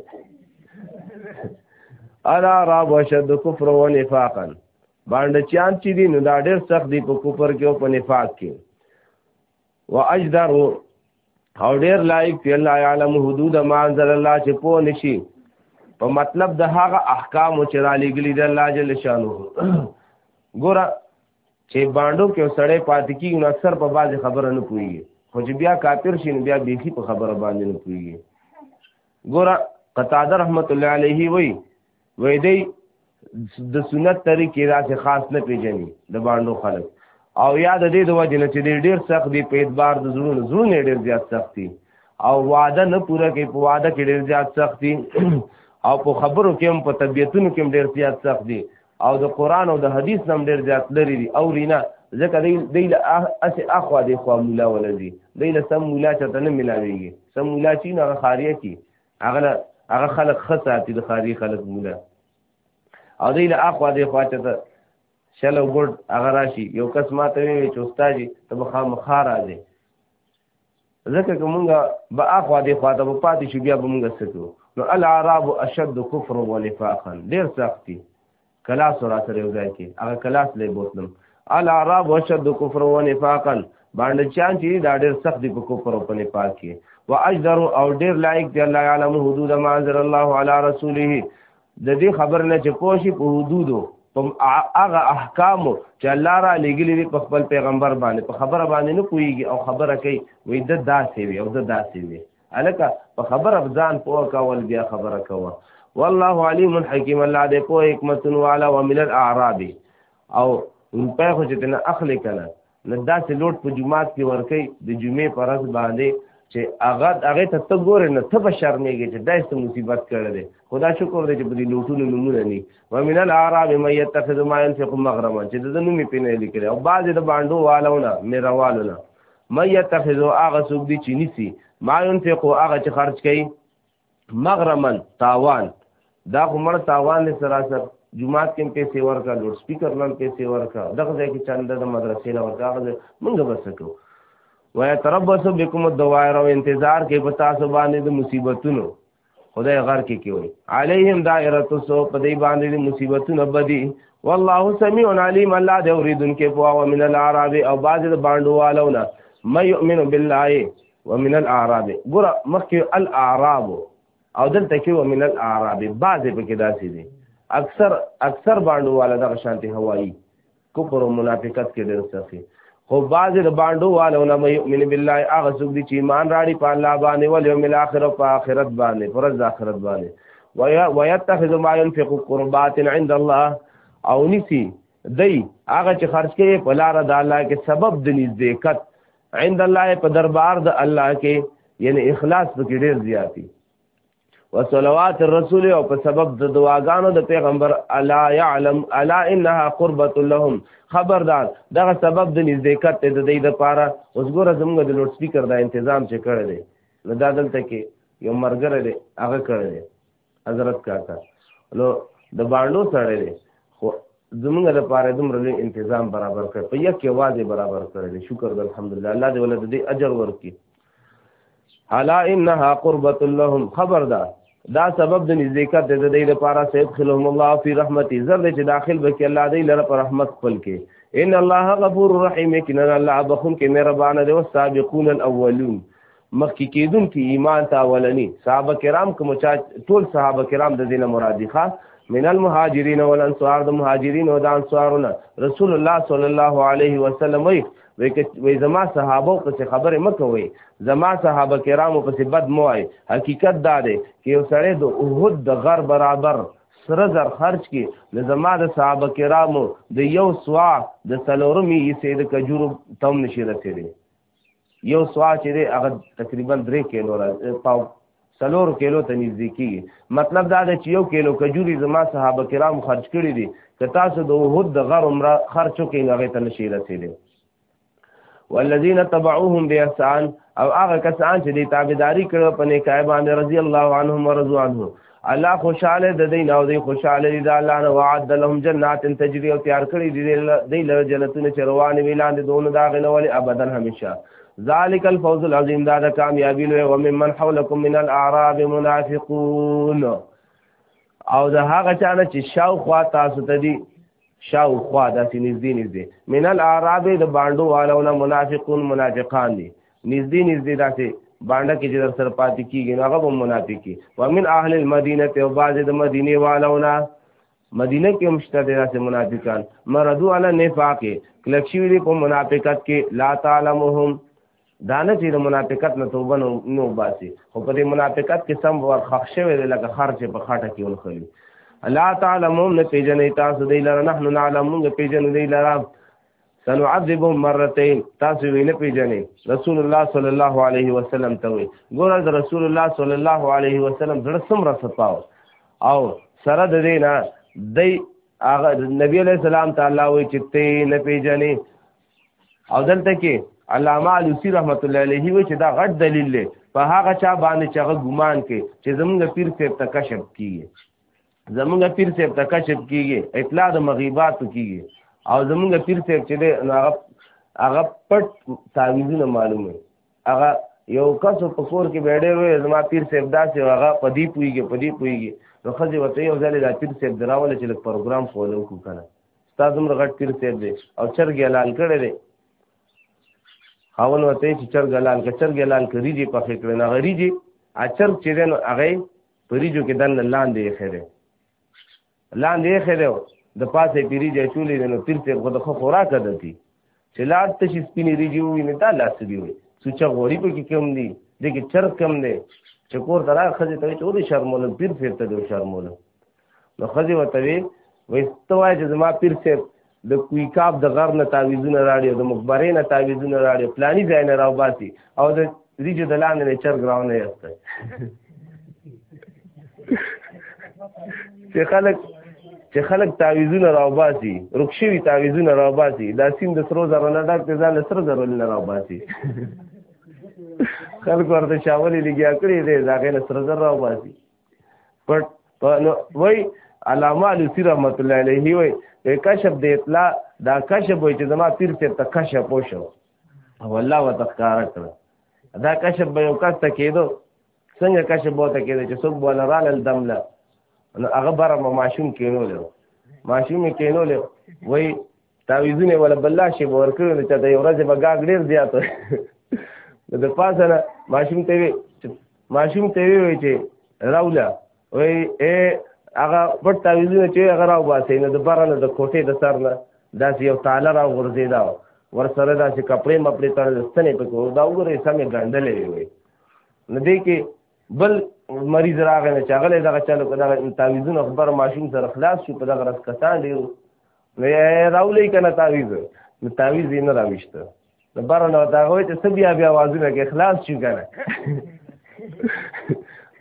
الا رب وشد کفر و نفاقا باندې چان چې دي نو دا ډېر سخت دي په کفر کې او په نفاق کې واجدر او ډیر لایق دی الله یعلم حدود ما انزل الله چې پوه نشي په مطلب د هغه احکام چې را لګلی دی الله جل شانو ګور چې باندو کې سړې پات کیږي نو اکثر په باز خبره نه پويږي خو چې بیا کافر شي بیا بیخي په خبره باندې نه پويږي ګور قتاده رحمت الله علیه وی وې دی د سنت طریقې راځي خاص نه پیژني د باندو خلک او یا د دې د وجه نه چې ډېر سخت دی په اعتبار د زړونو زړونه ډېر زیات سخت دي او وعده نه پوره کوي په وعده کې ډېر زیات سخت دي او په خبرو کې هم په طبیعتونو کې هم ډېر زیات سخت دي او د قران او د حدیث نم ډېر زیات لري دي او رینا ځکه دی دی له اسه اخوا دی خو مولا ولدي دی له سم مولا چته نه ملاويږي سم مولا چې نه خاریه کی هغه هغه خلک ښه ساتي د ښاري خلک مولا او دی له اخوا دی خوا چې ته شل او ګډ هغه راشي یو کس ما ته وی چې استاد جی ته به خامخا راځې ځکه که مونږ به اخوا دی خوا ته به پاتې شو بیا به مونږ سکو نو العرب اشد کفر و نفاقا ډیر سختی کلاس را سره یو ځای کې هغه کلاس لې بوتلم العرب وشد کفر و نفاقا باندې چان چې دا ډېر سخت دی په کفر او په نفاق کې واجدر او ډېر لایق دی الله علم حدود ما انزل الله على رسوله د دې خبر نه چې پوښي په حدودو په هغه احکام چې الله را لګلې دي په خپل پیغمبر باندې په خبره باندې نه کويږي او خبره کوي وې د داسې وي او د داسې وي الکه په خبر افزان پوه کول بیا خبره کوه والله علیم حکیم الله دې په حکمت والا ومن الاعراب او ان په خو چې تنه اخلي کنه نه داسې لوټ په جمعات کې ورکي د جمعې پر ورځ باندې چې هغه هغه ته ته ګورې نه ته به شرمېږې چې دا څه مصیبت کړی دی خدا شکر دی چې په دې لوټونو نومونه ني ومن الاعراب من يتخذ ما ينفق مغرما چې د نومې پینې لیکلي او بعضې د بانډو والونه میروالونه مې يتخذو هغه څوک دي چې نيسي ما ينفقو هغه چې خرج کوي مغرمن تاوان دا خو مړ تاوان دې سراسر جمعات کې پیسې ورکا لوډ سپیکر لن پیسې ورکا دغه ځای کې چنده د مدرسې لور دا غزه مونږ بس کړو ويتربص بكم الدوائر او انتظار کې پتا سو باندې د مصیبتونو خدای غر کې کې وي عليهم دائره السوء په دې باندې مصیبتونه بدی والله سميع عليم الله دې اوریدونکو په او من العرب او باز د باندوالونه مې يؤمن بالله ومن الاعراب ګور مخکې الاعراب او دلته کې ومن الاعراب بعضې پکې داسې دي اکثر اکثر باندواله دغه شانتي هوایي کفر او منافقت کې ډېر سخی خو بعض د باندو والو نه مؤمن بالله هغه څوک دي چې ایمان راړي په الله باندې او یوم الاخر او په آخرت باندې پر ځ آخرت باندې ويتخذ ما ينفق قربات عند الله او نسی دی هغه چې خرج کوي په لار د الله کې سبب د نزدېکت عند الله په دربار د الله کې یعنی اخلاص پکې ډېر زیاتی وصلوات الرسول او په سبب د دعاګانو د پیغمبر الا يعلم الا انها قربت لهم خبردار دغه سبب د نزدېکت ته د دې لپاره اوس ګوره زموږ د لوډ سپیکر دا تنظیم چې کړی دی نو دا دلته کې یو مرګره دی هغه کړی دی حضرت کاکا نو د باندو سره دی خو زموږ د پاره دومره لوی تنظیم برابر کړ په یک یوازې برابر کړی شکر الحمدلله الله دې ولې دې اجر ورکړي الا انها قربت لهم خبر ده دا سبب د نزدېکت د دې لپاره سید خلهم الله فی رحمتي زر چې داخل بکی الله دې لره پر رحمت خپل کې ان الله غفور رحیم کنا الله بخون کې مهربان دی او سابقون الاولون مخکې کېدون کې ایمان تا ولني صحابه کرام کوم چا ټول صحابه کرام د دینه مرادخه من المهاجرین والانصار د مهاجرین او د انصارونه رسول الله صلی الله علیه وسلم وی وای زما صحابه پسې خبره مکوي زما صحابه کرامو پسې بد مو وای حقیقت دا دی چې یو سړی د اوهد د غر برابر سره زر خرج کی د زما د صحابه کرامو د یو سوا د سلورمی یې د کجورو تم نشي رسیدي یو سوا چې دی هغه تقریبا 3 کیلو را پاو سلور کیلو ته نږدې کیږي مطلب دا دی چې یو کیلو کجوري زما صحابه کرام خرج کړي دي که تاسو د احد د غر عمره خرچو کې هغه ته نشي رسیدي والذین تبعوهم باحسان او هغه کسان چې دی تابعداري کړو په نیکای باندې رضی الله عنهم ورضوا عنه الله خوشاله د دین او دی خوشاله دی الله نو وعد لهم جنات تجری او تیار کړی دی د لر جنتونه چې روان وی لاندې دونه دا غنول ابدا همیشه ذالک الفوز العظیم دا د کامیابی لوی او ممن حولکم من الاعراب منافقون او دا هغه چانه چې شاو خوا تاسو ته دي شاو خوا داسې نږدې نږدې من الاعراب د باندو والونه منافقون منافقان دي نږدې نږدې داسې باندې کې چې در سره پاتې کیږي هغه هم منافقي ومن اهل المدینه او بعض د مدینه والونه مدینه کې هم شته داسې منافقان مردو علی نفاق کلک شوي دي په منافقت کې لا تعلمهم دا نه چې د منافقت نه توبه نه وباسي خو په دې منافقت کې سم ورخښ شوی دی لکه خر چې په خټه کې ونښلي لا تعلمهم نه پېژنې تاسو دی لره نحن نعلم موږ پېژنو دی لره سنعذبهم مرتين تاسو وینه پیژنې رسول الله صلی الله علیه وسلم ته وي ګوره د رسول الله صلی الله علیه وسلم زړه څومره صفاو او سره د دې نه د هغه نبی علیہ السلام تعالی وي چې ته نه پیژنې او دلته کې علامه علوسی رحمت الله علیه وي چې دا غټ دلیل دی په هغه چا باندې چې هغه ګمان کوي چې زمونږ پیر صاحب ته کشف کیږي زمونږ پیر صاحب ته کشف کیږي اطلاع د مغیبات کیږي او زمونږ پیر صاحب چې دی هغه هغه پټ تعویذونه معلومه هغه یو کس په کور کې بیډې وې زما پیر صاحب داسې هغه پدی پویږي پدی پویږي نو خځه وته یو ځل د پیر صاحب دراول چې لک پروګرام فالو کو کنه تاسو موږ غټ پیر صاحب دی او چرګ حلال کړی دی خاون وته چې چرګ حلال کړ چرګ حلال کړی دی په فکر نه غریږي اچر چې دین هغه پریجو کې دنه لاندې یې خېره لاندې یې خېره د پاسه پیریجه چولې نو پیر ته خود خو خوراک دتی چې لار ته شي سپینې ریجی وي نه تا لاس دی وي سوچا غوري په کې کم دی دغه چر کم دی چې کور درا خځه ته چوري شرمول پیر پیر ته دی شرمول نو خځه وتوي وستوای چې زما پیر ته د کویکاب د غر نه تعویزونه راړي او د مخبرې نه تعویزونه راړي پلاني ځای نه راو باسي او د ریجو د لاندې نه چرګ راو نه یسته چې خلک چې خلک تعویزونه راو باسي رکشوي تعویزونه راو باسي دا سین د سرو زرو نه ډک ځان له سرو زرو نه راو باسي خلک ورته شاولې لګیا کړی دی دا غل سرو زرو راو باسي پټ وای علامه علوسی رحمت الله علیه وای په کشف د اطلاع دا کشف وای چې زما پیر ته ته کشف وشو والله وتخکار کړ دا کشف به یو کس ته کېدو څنګه کشف بوته کېدو چې څوک بوله رال دمله نو هغه بره ماشوم کېنول ماشوم کېنول وای تعویذونه ولا بلا شي ور کړو نو چاته یو ورځ به ګاګ ډیر زیات د پاسه نه ماشوم ته وی ماشوم ته وی چې راولا وی اے هغه پټ تعویذونه چې هغه راو باسي نو د بارانه د کوټې د سر نه داسې یو تاله را غورځېدا ور سره داسې کپړې مپړې تړل ستنې پکې ور دا وګورې سمې ګاندلې وي نو دې کې بل مریض راغی نه چاغلې دغه چلو کړه تعویذونه خبر ماشوم سره خلاص شو په دغه رس کسان ډیرو نو یې راولې کنه تعویز نو تعویز یې نه راوښته نو بار نو دا غوې چې سبیا بیا وازونه کې اخلاص شي کنه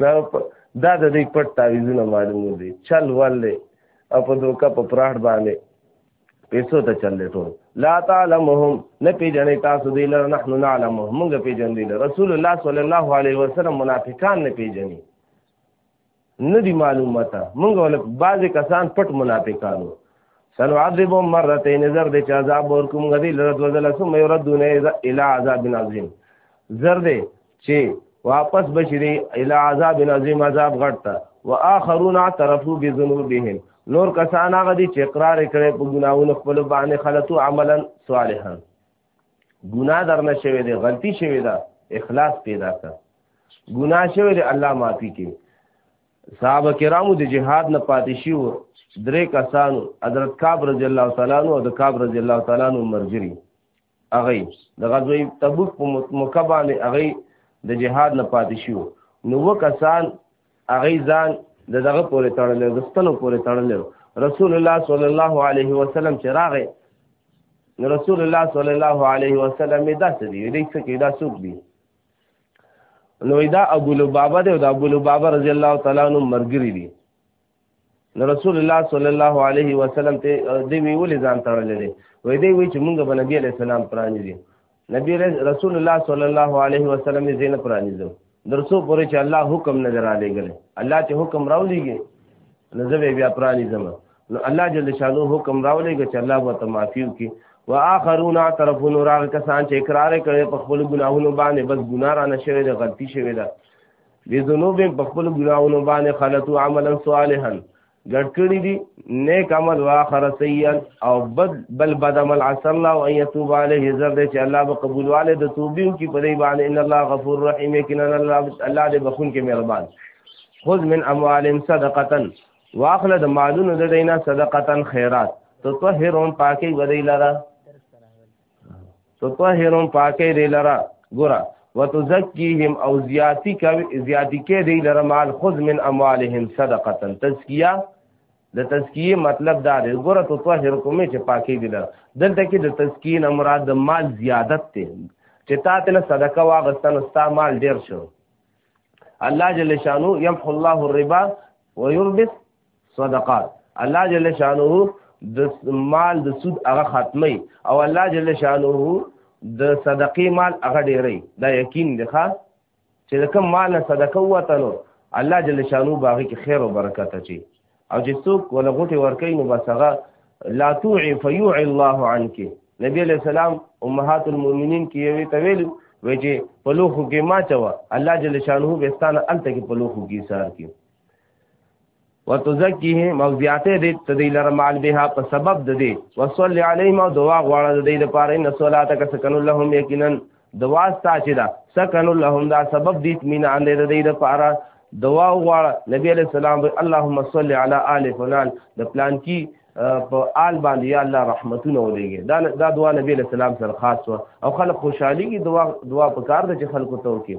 دا دا د دې پټ تعویزونه معلوم دي چل ولې او په دوکا په پراړ باندې پیسو ته چل ټول لا تعلمهم نه پیژنې تاسو دې لره نحنو نعلمهم موږ پیژنې رسول الله صلی الله علیه وسلم منافقان نه پیژنې نه دی معلومه تا مونږ ول بعضی کسان پټ منافقانو سنعذب مرتين نظر دې چې عذاب ورکوم غدي لرد وزل ثم يردون الى عذاب عظيم زر دې چې واپس بشری الى عذاب عظيم عذاب غړتا واخرون اعترفوا بذنوبهم نور کسان هغه دي چې اقرار کړي په ګناوونو خپل باندې خلطو عملا صالحا ګناه درنه شوی دی غلطي شوی ده اخلاص پیدا کړه ګناه شوی دی الله معافي کوي صحابه کرامو د جهاد نه پاتې شو درې کسانو حضرت کعب رضی الله تعالی عنہ او د کعب رضی الله تعالی عنہ مرګري اغه د غزوه تبوک په موقع باندې اغه د جهاد نه پاتې شو نو وکسان هغه ځان د دغه پورې تړل د ستنو پورې تړل رسول الله صلی الله علیه وسلم چې راغی نو رسول الله صلی الله علیه وسلم دا څه دی دې څه کې دا څوک دی نو دا ابو لبابه دی او دا ابو لبابه رضی الله تعالی عنہ مرګری دی نو رسول الله صلی الله علیه وسلم ته دی وی ولې ځان تړلې دی وې دی وی چې مونږ به نبی علی السلام پرانی دي نبی رسول الله صلی الله علیه وسلم یې زین پرانی دي درسو پورې چې الله حکم نظر علی ګل الله چې حکم راولېږي نو زه بیا پرانی زما نو الله جل شانو حکم راولېږي چې الله به تمافیو کی واخرون اعترفون راغ کسان چې اقرار کړي په خپل ګناهونو باندې بس ګناه را نشوي د غلطي شوي ده بذنوب په خپل ګناونو باندې خلطو عملا صالحا ګډ کړی دي نیک عمل واخر سیئا او بد بل بد عمل عسى الله ان يتوب عليه زر دې چې الله به قبول والے د توبې کی په دې باندې ان الله غفور رحیم یقینا الله الله دې بخون کې مهربان خذ من اموالهم صدقه واخل د مالونو د دینه صدقه خیرات تطهرهم پاکي ودی لره تطهرهم پاکه دی لرا ګورا وتزکیهم او زیاتی کوي زیاتی کې دی لرا مال خذ من اموالهم صدقه تزکیه د تزکیه مطلب دا دی ګوره تو طاهر کومې چې پاکي دي لر دلته کې د تزکیه نه مراد د مال زیادت دی چې تا ته نه صدقه واغستن ستا مال ډیر شو الله جل شانو يمحو الله الربا ويربط صدقات الله جل شانه د مال د سود هغه ختمي او الله جل شانه د صدقې مال هغه ډېری دا یقین دی ښا چې د کوم مال نه صدقه وته نو الله جل شانه باغی کې خیر او برکت اچي او چې څوک ولا غوټي ورکې نو بس هغه لا توعي فيوع الله عنك نبی علیہ السلام امهات المؤمنین کې یوې تویل وې چې په لوخو کې ما چوا الله جل شانه به ستانه الته کې په لوخو کې سار کې وتزکیهم او زیاته دې تدې لره مال بها په سبب د دې وصلی علیهم او دعا غواړه د دې لپاره ان صلاته ک سکن لهم یقینا دعا ستا چې دا سکن لهم دا سبب دې اطمینان دې د دې لپاره دعا غواړه نبی علیہ السلام اللهم صل علی آل فلان د پلان کی په آل باندې یا الله رحمتونه ولېږي دا دا دعا نبی علیہ السلام سره خاص و او خلک خوشحالي کی دعا دعا په کار د چې خلکو توکي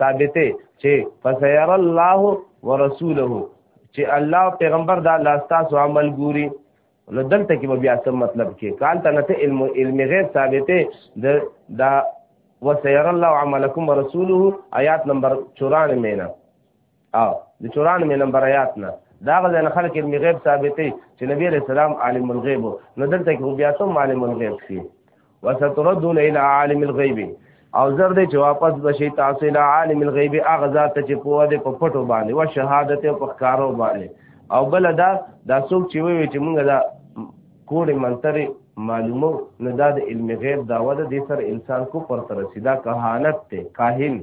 ثابته چې فسير الله ورسوله چې الله پیغمبر دا لاستا سو عمل ګوري نو دلته کې بیا څه مطلب کې کال ته نه علم علم غیب ثابته د دا وسير الله عملکم ورسوله آیات نمبر 94 مینا او د چوران مې نمبر آیات نه دا غزنه خلک علم غیب ثابتې چې نبی علیہ السلام عالم الغیب نو دلته کې بیا څو عالم الغیب شي وستردون الى عالم الغیب او زر دې چې واپس بشي تاسو الى عالم الغیب هغه ذات چې په دې په پټو باندې او شهادت او په ښکارو باندې او بل دا دا څوک چې وي چې موږ دا کوډې منتري معلومو نه دا د علم غیب دا وده د سر انسان کو پر تر رسیدا کهانت ته کاهن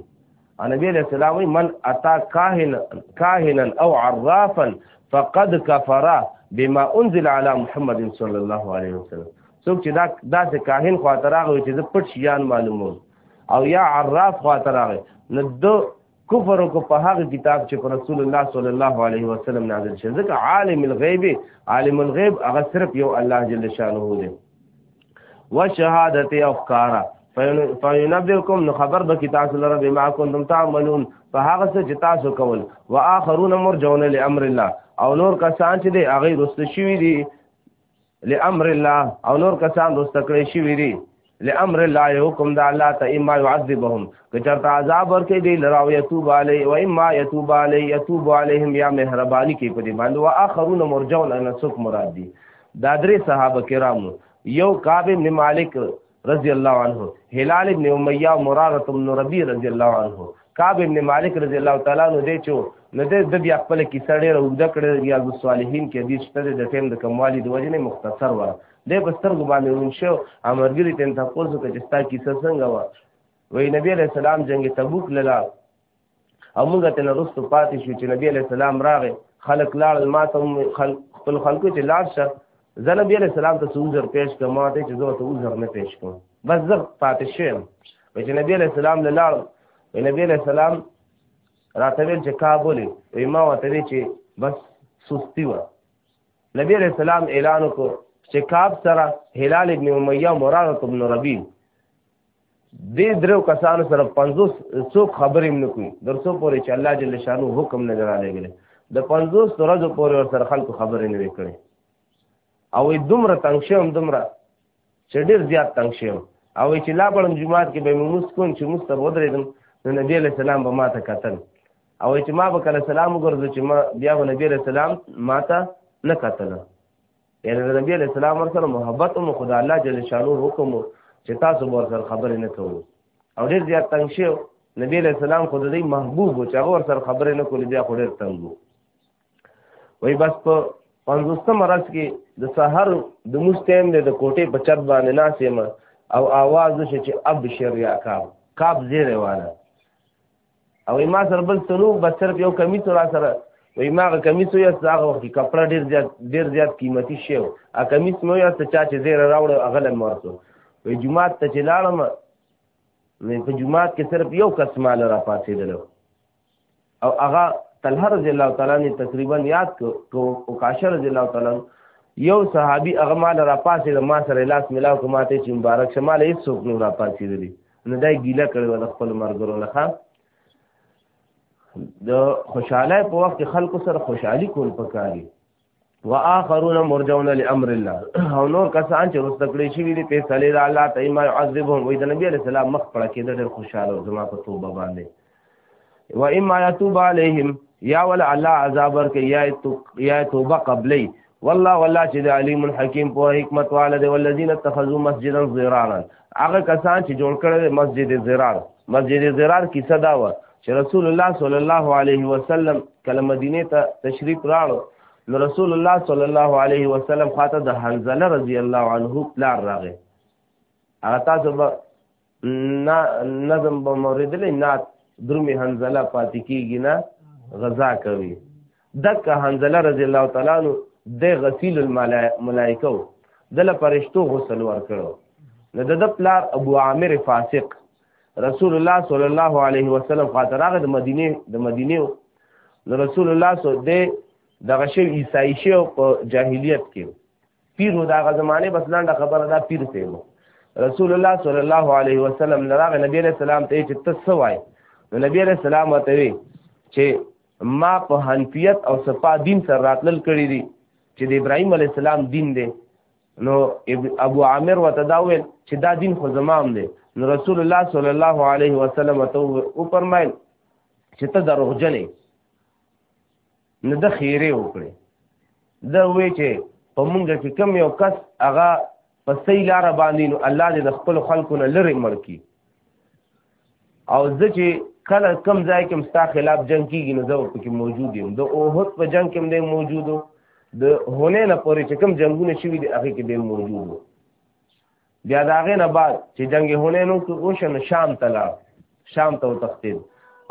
نبی علیہ السلام وی من اتا کاهن کاهنا او عرافا فقد كفر بما انزل على محمد صلی الله علیه وسلم څوک چې دا داسې کاهن خاطر هغه چې د پټ شیان معلومو او یا عراف خاطر هغه نو دو کفر کو په هغه کتاب چې پر رسول الله صلی الله علیه وسلم نازل شوی ځکه عالم الغیب عالم الغیب هغه صرف یو الله جل شانه دی وشهادت او ښکارا فینبئکم نو خبر به کی تاسو لره بما کنتم تعملون په هغه څه چې تاسو کول واخرون مرجون لامر الله او نور کسان چې دی هغه رست شوی دی لامر الله او نور کسان رست کړی شوی دی لامر الله حکم د الله ته اما يعذبهم که چرته عذاب ورکړي دی لراو يتوب علي و اما يتوب علي يتوب عليهم يا مهرباني کې په دې باندې واخرون مرجون ان سوک مراد دي دا درې صحابه کرامو یو کعب ابن مالک رضی الله عنه هلال ابن امیہ مراره ابن ربی رضی الله عنه کعب ابن مالک رضی الله تعالی عنہ دې چې نو د بیا خپل کیسه ډېره اوږده کړې ریاض الصالحین کې حدیث شته د ټیم د کموالي د وجې نه مختصر وه دی په سترګو باندې ړوند شو او ملګري ته یې تپوس وکړه چې ستا کیسه څنګه وه وایي نبی علیه السلام جنګ تبوک لله او موږ ته نه رسو پاتې شو چې نبی علی السلام راغی خلق لاړ ما ته خلق خپل خلکو چې لاړ شه زه نبی علی السلام ته عذر پیش کړم ما ته چې زه ته عذر نه پیش کوم بس زه پاتې شوم چې نبی علی السلام له لاړ نبی علی السلام راته ویل چې کا بولی وی ما ورته وی چې بس سستی و نبی علیہ السلام اعلان وکړ چې کاب سره هلال ابن امیہ مرارت ابن ربیع دې درو کسانو سره 50 څوک خبرې نه کوي درڅو پورې چې الله جل شانو حکم نه درالېږي د 50 ورځې پورې ور سره خلکو خبرې نه وکړي او دومره تنگ شوم دومره چې ډېر زیات تنگ شوم او چې لا بړم جمعات کې به موږ کوم چې مستر ودرېدم نو نبی له سلام به ماته کتل او چې ما به کله سلام وګرځو چې ما بیا به نبی له سلام ماته نه کتل یعنی د نبی علی السلام سره محبت او خدای الله جل شانو حکم چې تاسو ور سره خبرې نه کوو او ډیر زیات تنگ شو نبی علی السلام خو دې محبوب او چې هغه ور سره خبرې نه کولې بیا خو ډیر تنگ وو وای بس په پنځوستم ورځ کې د سحر د مستیم د کوټې په چت باندې ناسې ما او आवाज وشي چې ابشر یا کاب کاب زیره واله او ما سره بل سنو بس صرف یو کمیس را سره وای ما غ کمیس یو هغه وخت کپڑا ډیر زیات ډیر زیات قیمتي شی و ا کمیس مو یو څه چا چې زیر راوړ اغل مرته وای جمعه ته چې لاړم نو په جمعه کې صرف یو کس مال را پاتېدل او هغه طلحه رضی الله تعالی عنہ تقریبا یاد کو او کاشر رضی الله تعالی یو صحابي هغه مال را پاتې ما سره لاس ملاو کومه ته چې مبارک شمال هیڅ څوک نه را پاتېدلی نو دا ګیله کړی و د خپل مرګرو نه د خوشحالی په وخت خلکو سره خوشحالی کول پکاري واخرون مرجون لامر الله او نور کسان چې رسته کړی شي دي په صلی الله تعالی ما يعذبهم وې د نبی عليه السلام مخ پړه کې د ډېر خوشاله زما په توبه باندې و اما يتوب عليهم یا ول الله عذاب ور کوي یا تو یا توبه قبلې والله والله چې د علیم الحکیم په حکمت والد والذین اتخذوا مسجدا ضرارا هغه کسان چې جوړ کړل مسجد ضرار مسجد ضرار کی صدا و چې رسول الله صلی الله علیه وسلم کله مدینه ته تشریف راړو نو رسول الله صلی الله علیه وسلم خاطر د حنزله رضی الله عنه پلار راغی هغه تاسو نه نظم به موریدلې نه درومي حنزله پاتې کیږي نه غذا کوي دک حنزله رضی الله تعالی عنہ د غسیل الملائکه دله پرشتو غسل ورکړو نو د پلار ابو عامر فاسق رسول الله صلی الله علیه وسلم خاطر هغه د مدینه د مدینه نو رسول الله صلی الله علیه وسلم دغه شی عیسائی شی په جاهلیت کې پیرو دا غ زمانه بس لنډه خبره دا پیر سیو رسول الله صلی الله علیه وسلم لراغ نبی علیہ السلام ته چې تاسو وای نو نبی علیہ السلام ته وی چې ما په حنفیت او صفا دین سره راتلل کړی دي چې د ابراهیم علیه السلام دین دی نو ابو عامر وته دا ویل چې دا دین خو زمام دی نو رسول الله صلی الله علیه وسلم ته او فرمایل چې ته دروغجنې نو د خیره وکړي دا وی چې په مونږ کې کم یو کس هغه په صحیح لار باندې نو الله دې د خپل خلکو نه لری مړ کی او زه چې کله کم ځای کې مستا خلاف جنگ کیږي نو زه پکې موجود یم د اوهد په جنگ کې مې موجود د هونه نه پورې چې کم جنگونه شوي دي هغه کې به موجود بیا دا غې نه بعد چې جنگ هونې نو او شن شام ته لاړ شام ته تختید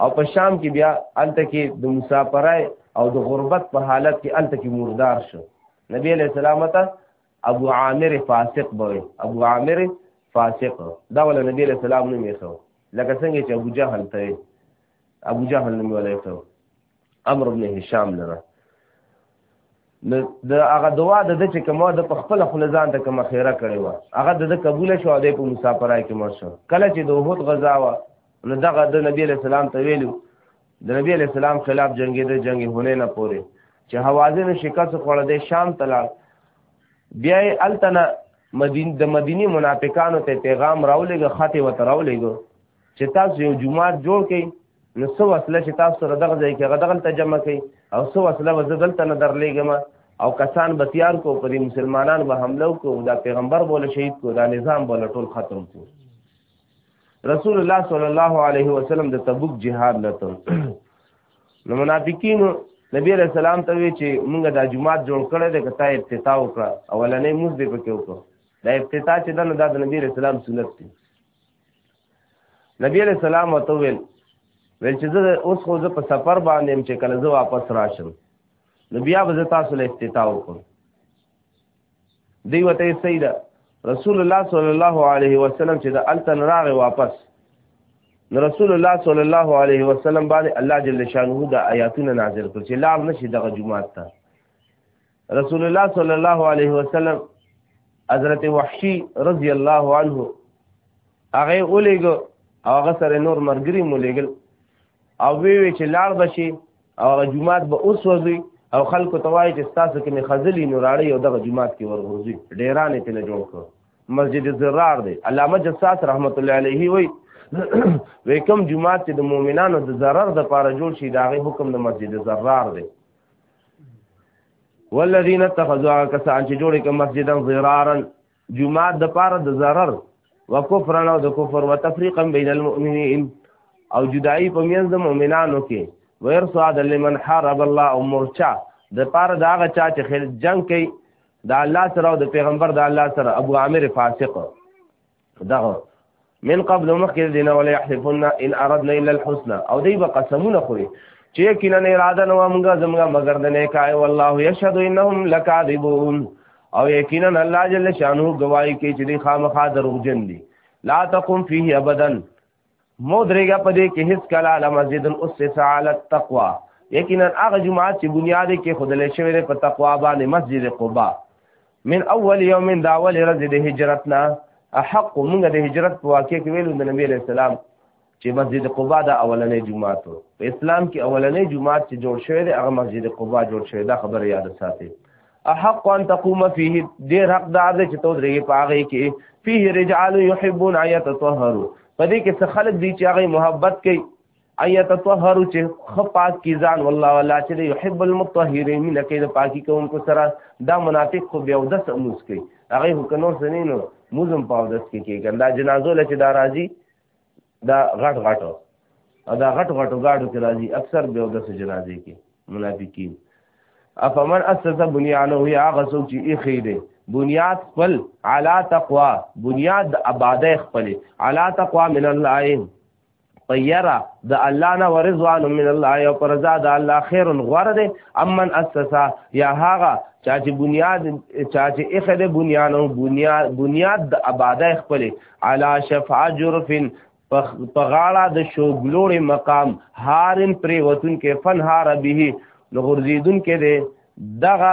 او په شام کې بیا الته کې د مسافرای او د غربت په حالت کې الته کې مردار شو نبی علیہ السلام ته ابو عامر فاسق بوي ابو عامر فاسق دا ول نبی علیہ السلام نه میخو لکه څنګه چې ابو جهل ته ابو جهل نه ویلای امر ابن هشام لره نو د هغه دعا د د چې کوم د په خپل خپل ځان ته کوم خیره کړی و هغه د قبول شو او د په مسافرای کې مر شو کله چې د وحود غزا و نو دغه د نبی له سلام ته ویلو د نبی له سلام خلاف جنگي د جنگي هونه نه پوري چې حوازن شکست خوړ د شام تلال بیا التنا مدین د مدینی منافقانو ته پیغام راولېګ خاطه وته راولېګ چې تاسو یو جمعه جوړ کړئ نو څو وسله چې تاسو سره دغه ځای کې غدغل ته جمع کړي او څو وسله به زه دلته نه درلېږم او کسان به تیار کو په دې مسلمانان به حمله وکړو دا پیغمبر بوله شهید کو دا نظام بوله ټول ختم کو رسول الله صلی الله علیه وسلم د تبوک جهاد لته نو منافقین نبی علیہ السلام ته وی چې مونږ دا جمعات جوړ کړی د کتا افتتاح وکړه اولنې موږ دې پکې وکړو دا افتتاح چې دنه د نبی علیہ السلام سنت دی نبی علیہ السلام ورته ویل ویل چې زه اوس خو زه په سفر باندې چې کله زه واپس راشم نو بیا به زه تاسو له استطاع وکم دی وته سیدا رسول الله صلی الله علیه وسلم چې د التن راغ واپس نو رسول الله صلی الله علیه وسلم باندې الله جل شانه د آیاتونه نازل کړ چې لار نشي دغه جمعات ته رسول الله صلی الله علیه وسلم حضرت وحشی رضی الله عنه هغه اولېګ هغه سره نور مرګري مولېګل او وی وی چې لاړ بشي او جمعات به اوس وځي او خلکو ته وایي چې تاسو کې مې خزلی نو راړی او دغه جمعات کې ورغوزي ډیرانې په نه جوړ کړ مسجد زرار دی علامه جساس رحمت الله علیه وی وی کوم جمعات چې د مؤمنانو د ضرر د پاره جوړ شي داغه حکم د مسجد زرار دی والذین اتخذوا کسان چې جوړې کوم مسجدا ضرارا جمعه د پاره د ضرر وکفرا او د کفر وتفریقا بین المؤمنین او جدائی په میز د مؤمنانو کې ويرصاد لمن حارب الله او مرچا د پاره دا غا چا چې خل جنگ کوي د الله سره او د پیغمبر د الله سره ابو عامر فاسق دغه من قبل مخکې دینه ولا يحلفون ان اردنا الا الحسنى او دی به قسمونه خوري چې یقینا اراده نو موږ زموږ مگر د نه کای والله یشهد انهم لکاذبون او یقینا الله جل شانو گواہی کوي چې دی خامخا دروغجن دي لا تقم فيه ابدا مودریګه په دې کې هیڅ کله له مسجد الاسس علی التقوا یقینا هغه جمعه چې بنیاد کې خدای شوی په تقوا باندې مسجد قباء من اول یوم دا اول ورځ د هجرتنا احق موږ د هجرت په واقع کې ویلو د نبی علیہ السلام چې مسجد قباء دا اولنې جمعه ته په اسلام کې اولنې جمعه چې جوړ شوی دی هغه مسجد قباء جوړ شوی دا خبره یاد ساتئ احق ان تقوم فيه دې حق دار دې چې تو درې پاغه کې فيه رجال يحبون ايت طهروا پدې کې څه خلک دي چې هغه محبت کوي ايت طهروا چې خپاک کی ځان والله ولا چې يحب المطهرين من کې د پاکي کوونکو سره دا منافق خو بیا ودس اموس کوي هغه هو کنور سنینو موزم پاودس کې کې ګندا جنازو لچ دا راځي دا غټ غټو او دا غټ غټو گاډو کې راځي اکثر به د جنازې کې منافقین افمن اسس بنیانه هي هغه څوک چې ایخې دی بنیاد خپل علا تقوا بنیاد د آباده خپل علا تقوا من الله طیرا د الله نه ورزوان من الله او پر رضا د الله خیر غوړه دی امن اسسا یا هغه چا چې بنیاد چا چې اخره بنیانو بنیاد بنیاد د آباده خپل علا شفع جرف په غاړه د شوګلوړې مقام هارن پرې وتون کې فن هار به نو غرزیدون کې دی دغه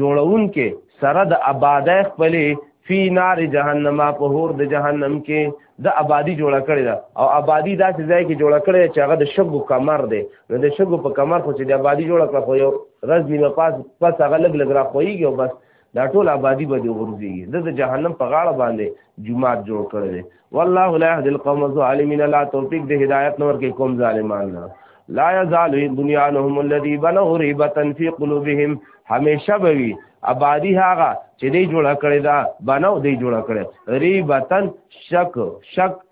جوړون کې سره د آبادی خپلې فی نار جهنم په هور د جهنم کې د آبادی جوړه کړی دا او آبادی داسې ځای کې جوړه کړی چې هغه د شګو کمر دی نو د شګو په کمر خو چې د آبادی جوړه کړه خو یو رز نیمه پاس پس هغه لګ لګ را خوېږي او بس دا ټول آبادی به دی ورځي د جهنم په غاړه باندې جمعات جوړ کړی دی والله لا يهدي القوم الظالمين لا توفيق د هدایت نور کې کوم ظالمان نه لا يزال بنيانهم الذي بنوا ريبه في قلوبهم هميشه بوي آبادی هغه چې دی جوړ کړی دا بنو دی جوړ کړی ریبتن شک شک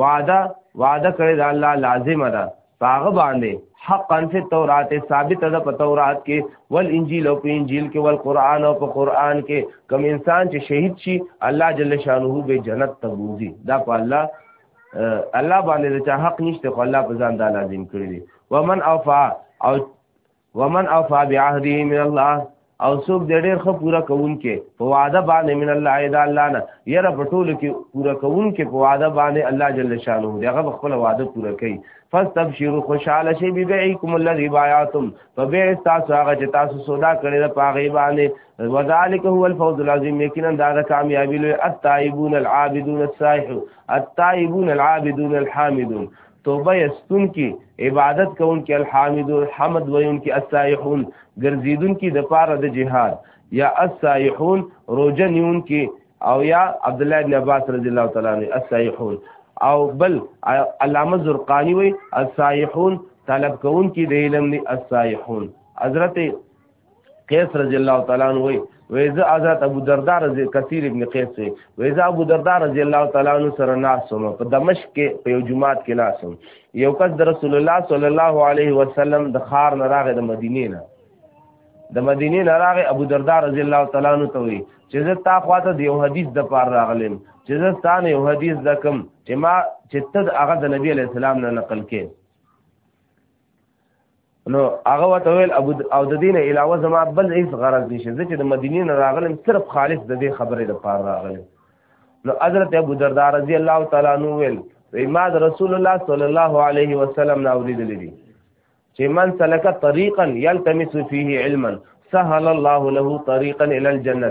وعده وعده کړی دا الله لازم ده پاغه باندې حقا فی التورات ثابت ده په تورات کې ول انجیل او په انجیل کې ول قران او په قران کې کوم انسان چې شهید شي الله جل شانه به جنت ته بوزي دا په الله الله باندې چې حق نشته خو الله په ځان دا لازم کړی دی ومن اوفا او ومن اوفا بعهده من الله او څوک د ډېر خ پورا کوونکې په وعده باندې من الله اذا الله نه یره په ټولو کې پورا کوونکې په وعده باندې الله جل شانه دی هغه خپل وعده پورا کوي فاستبشروا خوشاله شي ببيعكم الذي بايعتم فبيع تاسو هغه چې تاسو سودا کړی د پاغي باندې وذالک هو الفوز العظیم یقینا دا د کامیابی لوی التائبون العابدون السائحون التائبون العابدون الحامدون توبه یستون کی عبادت کون کی الحامد حمد ویون کی السائحون ګرځیدون کی د پاره د جهاد یا السائحون روزه نیون کی او یا عبد الله بن عباس رضی الله تعالی عنہ السائحون او بل علامه زرقانی وی السائحون طلب کون کی د علم دی السائحون حضرت قیس رضی الله تعالی عنہ وی ویزه حضرت ابو دردا رضی کثیر ابن قیس وی ویزه ابو دردا رضی الله تعالی عنہ سره ناسوم په دمشق کې په یو جماعت کې ناسوم یو کس د رسول الله صلی الله علیه وسلم د خار نه راغی د مدینې نه د مدینې نه راغی ابو دردا رضی الله تعالی عنہ ته وی چې زه تا خواته د یو حدیث د پار راغلم چې زه ستانه یو حدیث د کم چې ما چې تد هغه د نبی علی السلام نه نقل کې نو هغه وته ویل ابو او د دین علاوه زما بل هیڅ غرض نشي ځکه د مدینې نه راغلم صرف خالص د دې خبرې لپاره راغلم نو حضرت ابو درداء رضی الله تعالی عنہ ویل وی ما د رسول الله صلی الله علیه وسلم نه اوریدلې دي چې من سلک طریقا یلتمس فیه علما سهل الله له طریقا الی الجنه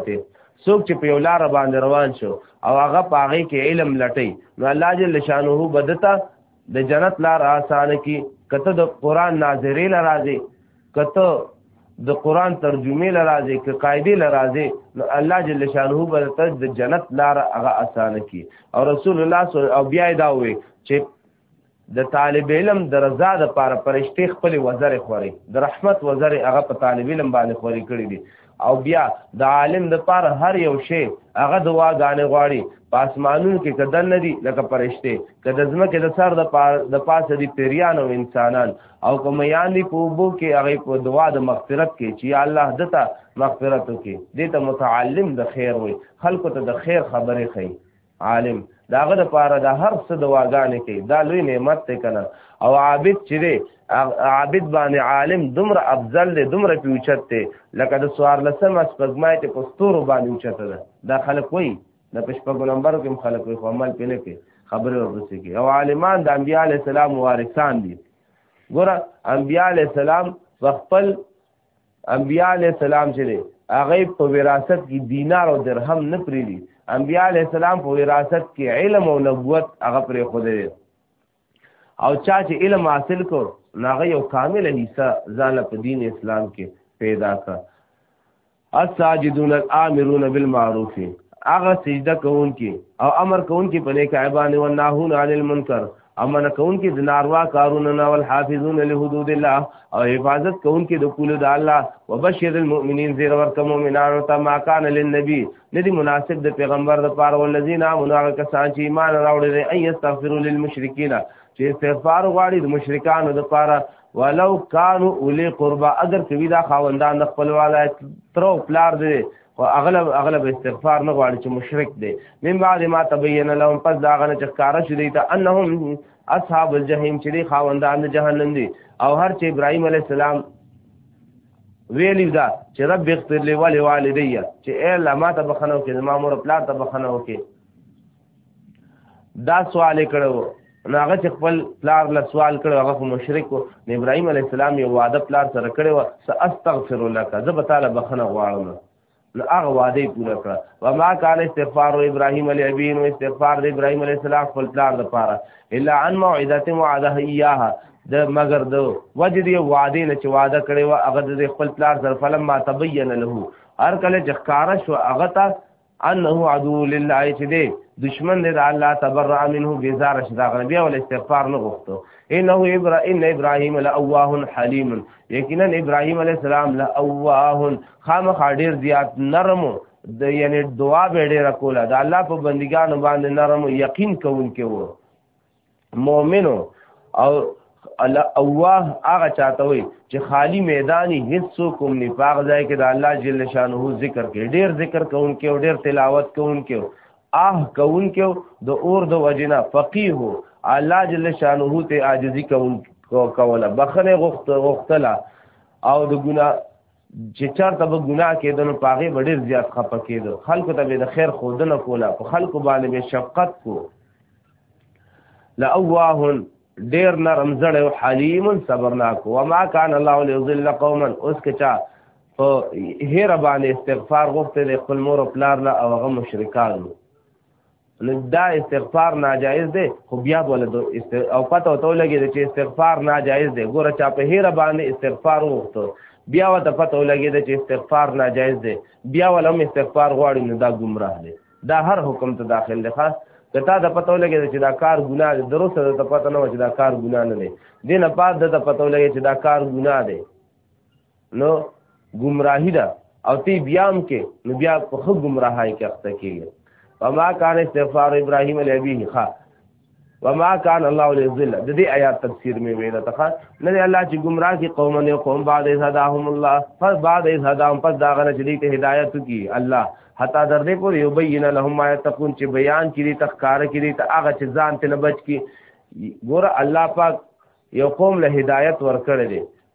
څوک چې په یو لار باندې روان شو او هغه پاغه کې علم لټي نو الله جل شانه بدتا د جنت لار آسان کی کته د قران ناظری لرازی کته د قران ترجمه لرازی ک قاعده لرازی نو الله جل شانه به ته د جنت لار هغه آسان کی او رسول الله صلی الله علیه بیا دا وی چې د طالب علم د رضا د پاره پرشته خپل وزر خوري د رحمت وزر هغه په طالب علم باندې خوري کړی دي او بیا د عالم د پار هر یو شی هغه دوا غانې غواړي پاسمانونو کې کدن ندي لکه پرشته کده زمه کې د سر د پار د پاسه دي پیریان او انسانان او کوم یان دي په بو کې هغه په دوا د مغفرت کې چې الله دته مغفرت وکي دته متعلم د خیر وي خلکو ته د خیر خبره کوي عالم داغه د پاره د هر څه دواګانې کوي دا لوی نعمت دی کنه او عابد چې دی عابد باندې عالم دومره افضل دی دومره پیوچت دی لکه د سوار لسم اسپګمای ته پستور باندې اوچت ده دا خلک وای د پښپګو نمبر کې خلک وای خو عمل پې نه کوي خبره ورسې کوي او عالمان د انبیاء علی السلام وارثان دي ګوره انبیاء علی السلام خپل انبیاء علیہ السلام چې دی هغه په وراثت کې دینار او درهم نه پریدي انبیاء علیہ السلام په وراثت کې علم او نبوت هغه پرې خو دی او چا چې علم حاصل کو ناغه یو کامل حصہ ځان په دین اسلام کې پیدا کړ الساجدون الامرون بالمعروف هغه سجده کوونکي او امر کوونکي په نیک عیبانه او ناهون عن المنکر امن کون کې د ناروا کارونه نه ول حافظون له حدود الله او حفاظت کون کې د کول د الله وبشر المؤمنین زیر ورک مؤمنانو ته ما کان للنبی ندی مناسب د پیغمبر د پاره ولذین امنوا کسان چې ایمان راوړل ای استغفروا للمشرکین چې استغفار غواړي د مشرکانو د پاره ولو کانوا اولی قربا اگر کوي دا خاوندان خپل والای تر پلار دی او اغلب اغلب استغفار نه غواړي چې مشرک دی من بعد ما تبين لهم پس دا غنه چې کار شې دی ته انهم اصحاب الجحیم چې دی خاوندان د جهنم دي او هر چې ابراهيم عليه السلام ویلی دا چې رب اغفر لي ولوالدي چې اے الله ما ته بخنو کې ما مور پلار ته بخنو کې دا سوال کړو نو هغه چې خپل پلار له سوال کړو هغه خو مشرک و نو ابراهیم علی السلام یو وعده پلار سره کړی و ساستغفر لك زه به تعالی بخنه غواړم نو هغه وعده پوره کړه و ما کان استغفار ابراهیم علی ابین و استغفار د ابراهیم علی السلام خپل پلار د پاره الا عن موعده وعده ایاها د مگر د وجه دی وعده نه چې وعده کړی و هغه د خپل پلار سره فلم ما تبین له هر کله چې ښکارا شو هغه ته انه عدو لله چې دی دشمن دی د الله تبرع منه بیزار شي دا غنه بیا ول استغفار نه غوښتو انه ابراهیم ابراهیم لاواه حلیم یقینا ابراهیم علی السلام لاواه خامخ ډیر زیات نرم د یعنی دعا به ډیر کوله د الله په بندګانو باندې نرم یقین کوونکی وو مؤمنو او الله اواه هغه چاته وي چې خالی میدانی هیڅ کوم نه پاغ ځای کې د الله جل شانه ذکر کې ډیر ذکر کوونکې او ډیر تلاوت کوونکې آه کوونکې د اور د وجنه فقيه الله جل شانه ته عاجزي کوونکې کوله بخنه غخت غختله او د ګنا چې چرته به ګناه کېده نو په هغې به ډېر زیات خفه کېده خلکو ته به د خیر ښودنه کوله په خلکو باندې به شفقت کو له اواهن ډېر نرم زړی او حلیم صبرناک وما کان الله لیضل قوما اوس که چا په هېره باندې استغفار غوښتی دی خپل مور او پلار له او هغه مشرکان نو دا استغفار ناجایز دی خو بیا ول است... او پته وته لګی چې استغفار ناجایز دی ګوره چا په هیر باندې استغفار وغوښته بیا وته پته لګی چې استغفار ناجایز دی بیا ول هم استغفار غواړي نو دا گمراه دی دا هر حکم ته داخل دی خاص که تا د پته لګی چې دا کار ګناه دی درسته د پته نه و چې دا کار ګناه نه دی دینه پات د پته لګی چې دا کار ګناه دی نو گمراهی ده او تی بیا هم کې نو بیا په خو گمراهی کې اخته کیږي وما کان استغفار ابراهیم علی ابیه خا وما کان الله لذل د دې آیات تفسیر می ویل تخا نه الله چې گمراه کی قوم نه قوم بعد هداهم الله پس بعد هداهم پس دا غنه چې دې ته هدایت کی الله حتا در دې پورې یبین لهم ما یتقون چې بیان کړي تخکار کړي ته هغه چې ځان ته نه بچ کی ګور الله پاک یو قوم له هدایت ورکړي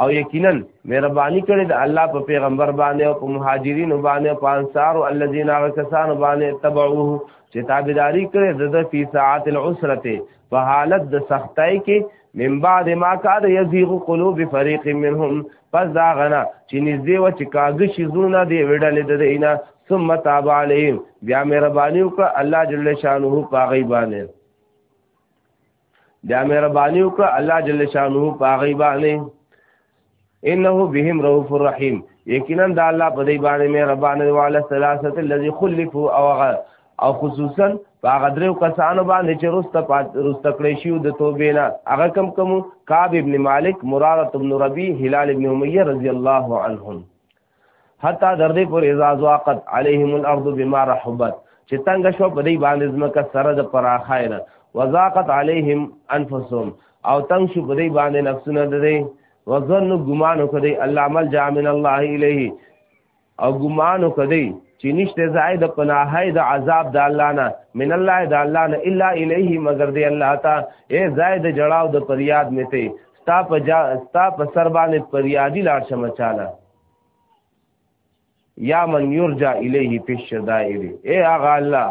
او یقینا مهرباني کړې د الله په پیغمبر باندې او په مهاجرین باندې او په انصار او الذين کسان باندې تبعوه چې تابعداري کړې د د فی ساعت العسرته په حالت د سختۍ کې من بعد ما کاد یزیغ قلوب فريق منهم پس دا غنا چې نږدې و چې کاږي شي زونه دی وړل د دینه ثم تاب علیهم بیا مهرباني وکړه الله جل شانه په غیبانه دا مهرباني وکړه الله جل شانه په هغه باندې انه بهم رؤوف الرحیم یقینا دا الله په دې باندې مهربان دی وعلى الثلاثه الذي خلفوا او او خصوصا هغه درو کسانو باندې چې رسته پات رسته کړی شي د توبې نه هغه کم کم کعب ابن مالک مراره ابن ربی هلال ابن امیه رضی الله عنهم حتی در دې پورې اذا ضاقت عليهم الارض بما رحبت چې تنگ شو په دې باندې زمکه سره د پراخای نه وضاقت عليهم انفسهم او تنگ شو په دې باندې نفسونه د دې وزن ګمان وکړي الله مل جامن الله الیه او ګمان وکړي چې نشته زائد پناهي د عذاب د الله نه من الله د الله نه الا الیه مگر دی الله تا اے زائد جړاو د فریاد مته ستا په جا ستا په سر باندې پریادی لاړ شم چاله یا من یرجا الیه فی الشدائد اے هغه الله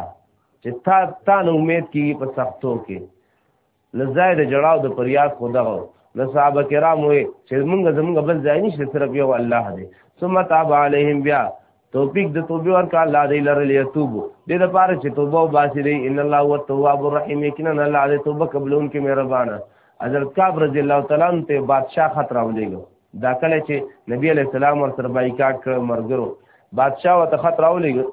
چې تا تا نو امید کیږي په سختو کې لزاید جړاو د پریاد خدا غو نو صحابه کرام وې چې موږ زموږ بل ځای نشته صرف یو الله دی ثم تاب علیهم بیا توفیق د توبې ورکړه الله دې لره لیتوب دې د پاره چې توبه او باسي دې ان الله هو التواب الرحیم یقینا الله دې توبه قبلون کې مهربانه حضرت کعب رضی الله تعالی عنہ ته بادشاہ خطر راولېګو دا کله چې نبی علی السلام ور سره بایکاټ کړ مرګرو بادشاہ وته خطر راولېګو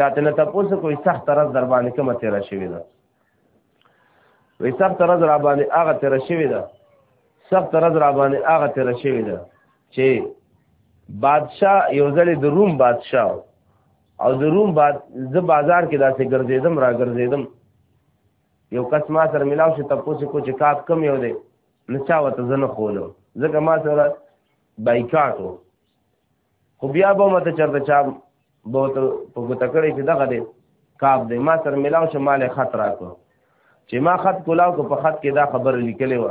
چاته نه تاسو کوئی سخت طرز در باندې کومه تیر شوی ده وی سخت رز را باندې هغه تر شوی ده سخت رز را باندې هغه تر شوی ده چې بادشاہ یو ځل د روم بادشاہ او د روم باد ز بازار کې داسې ګرځیدم را ګرځیدم یو کس ما سره ملاو شو تاسو کو چې کاپ کم یو دی نو چا وته زنه خولو ځکه ما سره بایکاټ وو خو بیا به مته چرته چا به په ګوته کړی چې دغه دی کاب دی ما سره ملاو شه مال خط راکو چې ما خط کولاو کو په خط کې دا خبره لیکلې و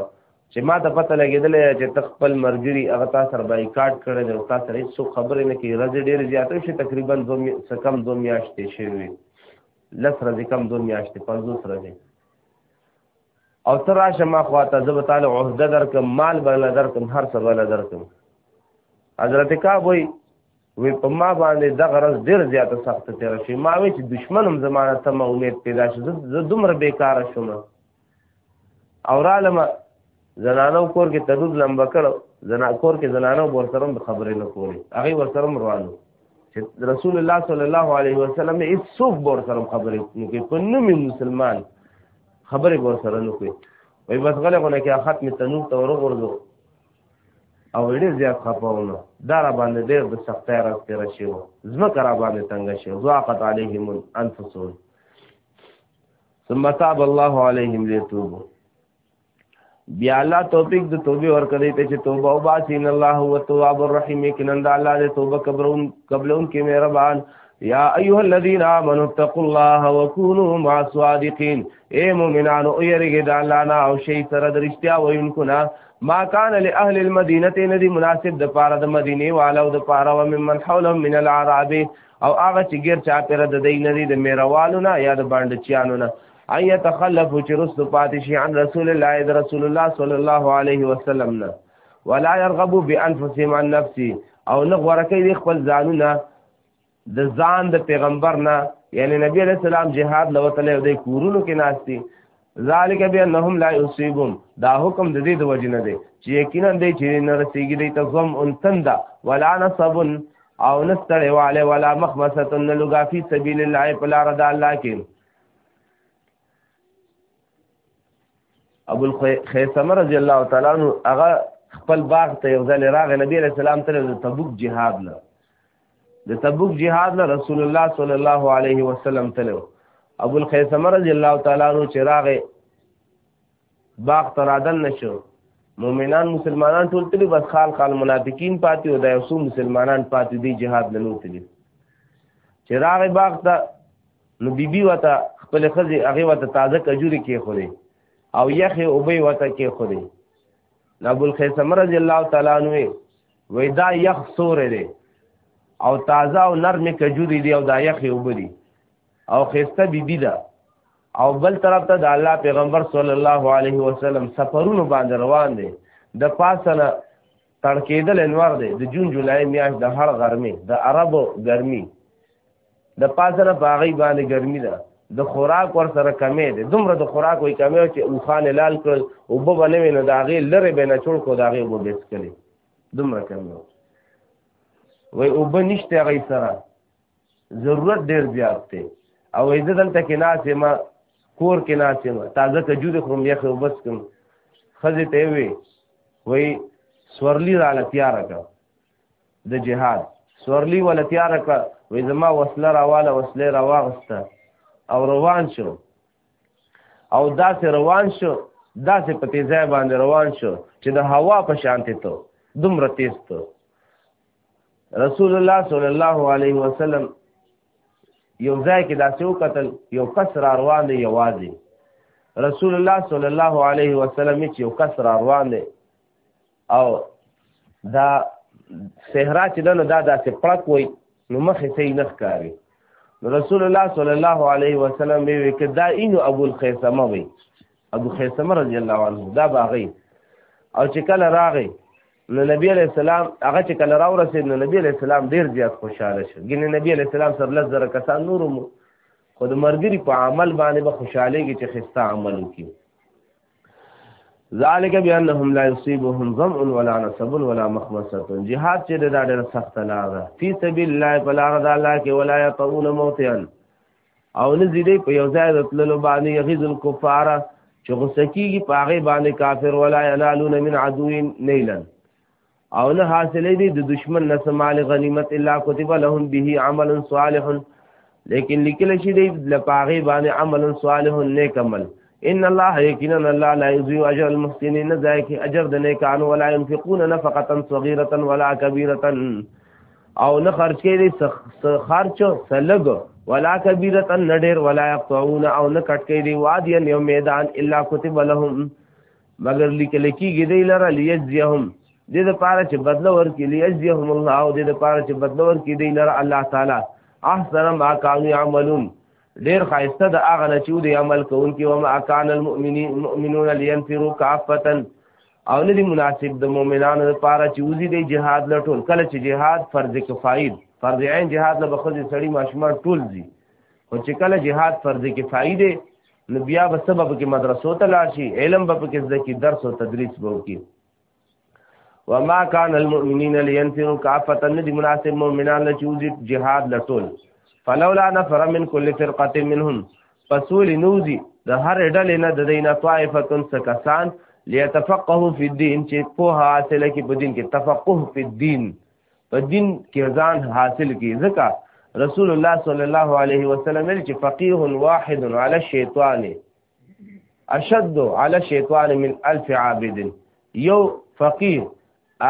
چې ما ته پته لګېدلې چې تخپل مرګري هغه تا سره بایکاټ کړی دی او تا سره هیڅ خبرې نه کوي ورځې ډېرې زیاتې شي تقریبا دوه څه کم دوه میاشتې شوې لس ورځې کم دوه میاشتې پنځوس ورځې او تر راشه ما خواته زه به تعالی عهده درکم مال به نه درکم هر څه به نه درکم حضرت کعب وی وی په ما باندې د غرض ډیر زیاته سخت تیر شي ما وی چې دشمن هم زمانه ته ما امید پیدا شي زه دومره بیکاره شوم او رالم زنانو کور کې تدود لمبه کړو زنا کور کې زنانو ور سره خبرې نه کولې هغه ور سره روانو چې رسول الله صلی الله علیه وسلم هیڅ څوک ور سره خبرې نه کوي په نوم مسلمان خبرې ور سره نو کوي وای بس غله غونه کې خط می تنور ته ورغورځو او ډېر زیات خپاونه دا را باندې ډېر د سختۍ راز تیر شي زمکه را باندې تنگ شي ضاقت عليهم انفسهم ثم تاب الله عليهم ليتوبوا بیا الله توفیق د توبه ور کړی ته چې توبه او باسین الله هو التواب الرحیم کین الله الله دې توبه قبلون قبلون کې مهربان یا ایها الذین آمنوا اتقوا الله وکونوا مع الصادقین اے مومنانو او یریګه د الله نه او شی سره د رښتیا وینکو نه ما کان له اهل المدینه ندی مناسب د پاره د مدینه والو د پاره و ممن حولهم من العرب او هغه چې ګر چا پر د دین ندی د میروالو نه یا د باندې چانو نه اي تخلف چې رسو پاتې شي عن رسول الله اذ رسول الله صلی الله علیه وسلم نه ولا يرغب بانفسهم عن نفسي او نه غوړه کوي خپل ځانونه د ځان د پیغمبر نه یعنی نبی علیہ السلام جهاد لوتل او د کورونو کې ناشتي ذالک بانهم لا یصيبهم دا حکم د دې د وجنه دی چې یقینا دې چې نه رسیږي دې ته غم ان تندا ولا نصب او نستړی والے ولا مخمسه لغافي سبیل الله په لار د الله کې ابو الخیسمه رضی الله تعالی عنہ هغه خپل باغ ته یو ځل راغی نبی علیہ السلام تر تبوک جهاد نه د تبوک جهاد له رسول الله صلی الله علیه وسلم تلو ابو الخیسمه رضی الله تعالی عنہ چې راغی باغ ترادن نشو مؤمنان مسلمانان ټول تلي بس خال خال منافقین پاتې او د یو څو مسلمانان پاتې دی جهاد لنو تلي چې راغې باغ ته نو بیبي وته خپل خزي هغه وته تازه کجوري کې خوري او یخه او به وته کې خوري ابو الخیسم رضی الله تعالی عنہ وې دا یخ سور دی او تازه او نرم کجوري دی او دا یخه او بری او خسته بی بی ده او بل طرف ته د الله پیغمبر صلی الله علیه وسلم سفرونو باندې روان دي د پاسنه تړکېدل انوار دی د جون جولای میاشت د هر غرمې د عربو ګرمي د پاسنه باغی باندې ګرمي ده د خوراک ور سره کمې ده دومره د خوراک وې کمې چې او خان لال کړ او به بنوي نو داغه لره به نه چول کو داغه وو بیس کړي دومره کمې وې او به نشته غي سره ضرورت ډیر زیات دی او زه دلته کې ناسې ما کور کې ناسې ما تازه کجور خورم یخ او بس کوم خزه ته وي وای سورلی را لتیار کا د جهاد سورلی ول تیار کا وای زما وسله راواله وسله راواغسته او روان شو او داسې روان شو داسې په تیزه باندې روان شو چې د هوا په شانته ته دومره تیز ته رسول الله صلی الله علیه وسلم یو ځای کې داسې وکتل یو کس را روان دی یوازې رسول الله صلی الله علیه وسلم چې یو کس را روان دی او دا صحرا چې دنه دا داسې پړک وای نو مخې ته یې نه ښکاري رسول الله صلی الله علیه وسلم وی کدا اینو ابو الخیسمه وی ابو خیثمه رضی الله عنه دا باغی او چې کله راغی نو نبی علیہ السلام هغه چې کله راو رسید نو نبی علیہ السلام ډیر زیات خوشاله شو ګینه نبی علیہ السلام سره لږ زره کسان نور مو خو د مرګری په عمل باندې به خوشاله کی چې خستا عمل وکي ذالک بانهم لا يصيبهم ظمء ولا نصب ولا مخمصه جهاد چې دا ډېر سخت لاره فی سبیل الله فلا رضا الله کې ولا يطعون موتئا او نه زیدې په یو ځای د تللو باندې یغیز الکفار چې غوسه کیږي په هغه باندې کافر ولا ینالون من عدو نیلا او نه حاصلې دي د دشمن نه سمال غنیمت الا كتب لهم به عمل صالح لیکن لیکل شي دی لپاره باندې عمل صالح نیک عمل ان الله یقینا الله لا یضيع اجر المحسنین ذایک اجر د نیکان ولا ينفقون نفقه صغیره ولا کبیره او نه خرج کړي خرچ سلګ ولا کبیره نډیر ولا یقطعون او نه کټ کړي وادي یو میدان الا كتب لهم مگر لیکل کیږي دی لره لیجزهم دې د پاره چې بدل ورکړي لیجزهم الله او دې د پاره چې بدل ورکړي دی لره الله تعالی احسن ما كانوا يعملون ډیر خایسته د هغه نه چې د عمل کوونکي و ما کان المؤمنون لینفروا کافه او نه دی مناسب د مؤمنانو لپاره چې وزي دی جهاد لټول کله چې جهاد فرض کفایي فرض عین جهاد له بخځي سړی ماشومان ټول دي او چې کله جهاد فرض کفایي دی نو بیا به سبب کې مدرسو ته لاړ شي علم به پکې زده کی درس او تدریس به وکړي وما كان المؤمنين لينفروا كافة ندي مناسب مؤمنان لچوزي جهاد لټول فلولا نفر من كل فرقة منهم فسول نوزي د هر ډلې نه د دینه طائفه څخه کسان ليتفقهوا في الدين چې په حاصله کې په دین کې تفقه په دین په دین کې ځان حاصل کی ځکه رسول الله صلی الله علیه وسلم چې فقيه واحد على الشیطان اشد علی الشیطان من الف عابد یو فقیر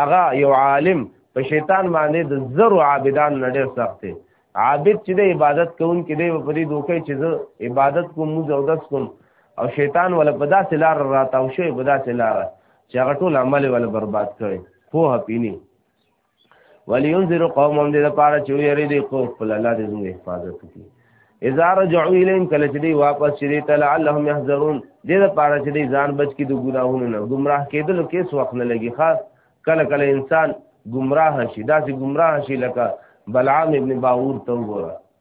اغا یو عالم په شیطان باندې د زرو عابدان نه ډېر سخت دی عابد چې د عبادت کوونکي دی په دې دوکه چې زه عبادت کوم موږ او داس کوم او شیطان ولا په داسې لار راتاو شي په داسې لار چې هغه ټول عمل ولا برباد کړي خو هپینی ولینذر قومهم دې لپاره چې ویری دې کو خپل الله دې زموږ حفاظت وکړي اذا رجعوا اليهم کله چې دې واپس شي دې تعالی اللهم يحذرون دې لپاره چې دې ځان بچ کی د ګناهونو نه گمراه کېدل کیس وخت نه لګي خاص کله کله انسان گمراه شي داسې گمراه شي لکه بلعام ابن باور ته وګوره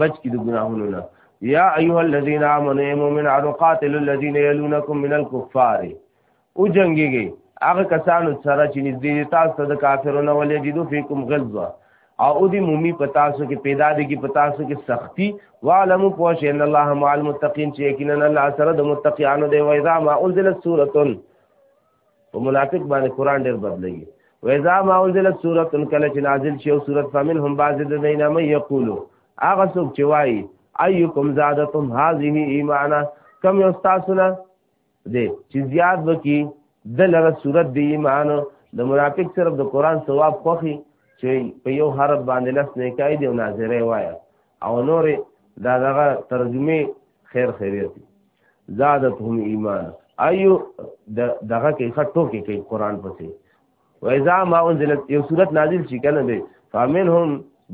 بچ کی د ګناهونو نه یا ایها الذین آمنوا مؤمن ارقاتل الذین یلونکم من الكفار او جنگیږي هغه کسانو سره چې نږدې تاسو ته د کافرونو ولې جدو فیکم غلظه او دی مومی پتاسو کې پیدا دي کې پتاسو کې سختی وعلم پوش ان الله مع المتقین چې یقینا الله سره د متقینو دی و اذا ما انزلت سوره په منافق باندې قران ډېر بدلوي وإذا ما أنزلت سورة کله چې نازل شي او سورۃ فمن هم بعض د دینه مې یقولو هغه څوک چې وایي ايکم زادتم هذه ایمانا کم یو تاسو نه دې چې زیات وکي د لره سورۃ دی ایمان د منافق صرف د قران ثواب خوخي چې په یو حرف باندې لس نه کوي دی ناظره وایا او نور دا دغه ترجمه خیر خیریت زادتهم ایمان ایو دغه کې خټو کې کې قران پسې و اذا ما انزلت یو صورت نازل شي کنه دی فامنهم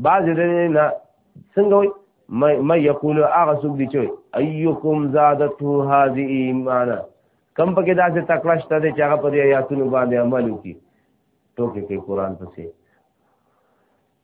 بعض دې نه څنګه وي ما یقول هغه څوک دی چې ايکم زادته هذه ایمان کم پکې داسې تکړه شته چې هغه په دې آیاتونو باندې عمل وکړي ټوکې کې قران پسې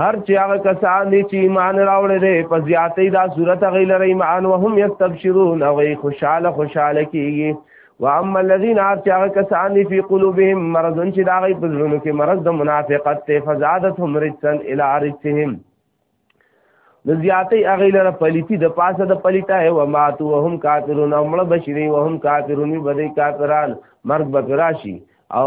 هر چې هغه کسان دي چې ایمان راوړي دي په زیاتې دا صورت غیل لري ایمان وهم یستبشرون او غي خوشاله خوشاله کیږي واما الذين ارجع کسان دي في قلوبهم مرض چې دا غي په زړونو کې مرض د منافقت ته فزادتهم رجسا الى رجسهم د زیاتې هغه لره پلیتی د پاسه د پلیتا او ماتو وهم کافرون او مړ بشری وهم کافرون بدی کافران مرګ بکراشي او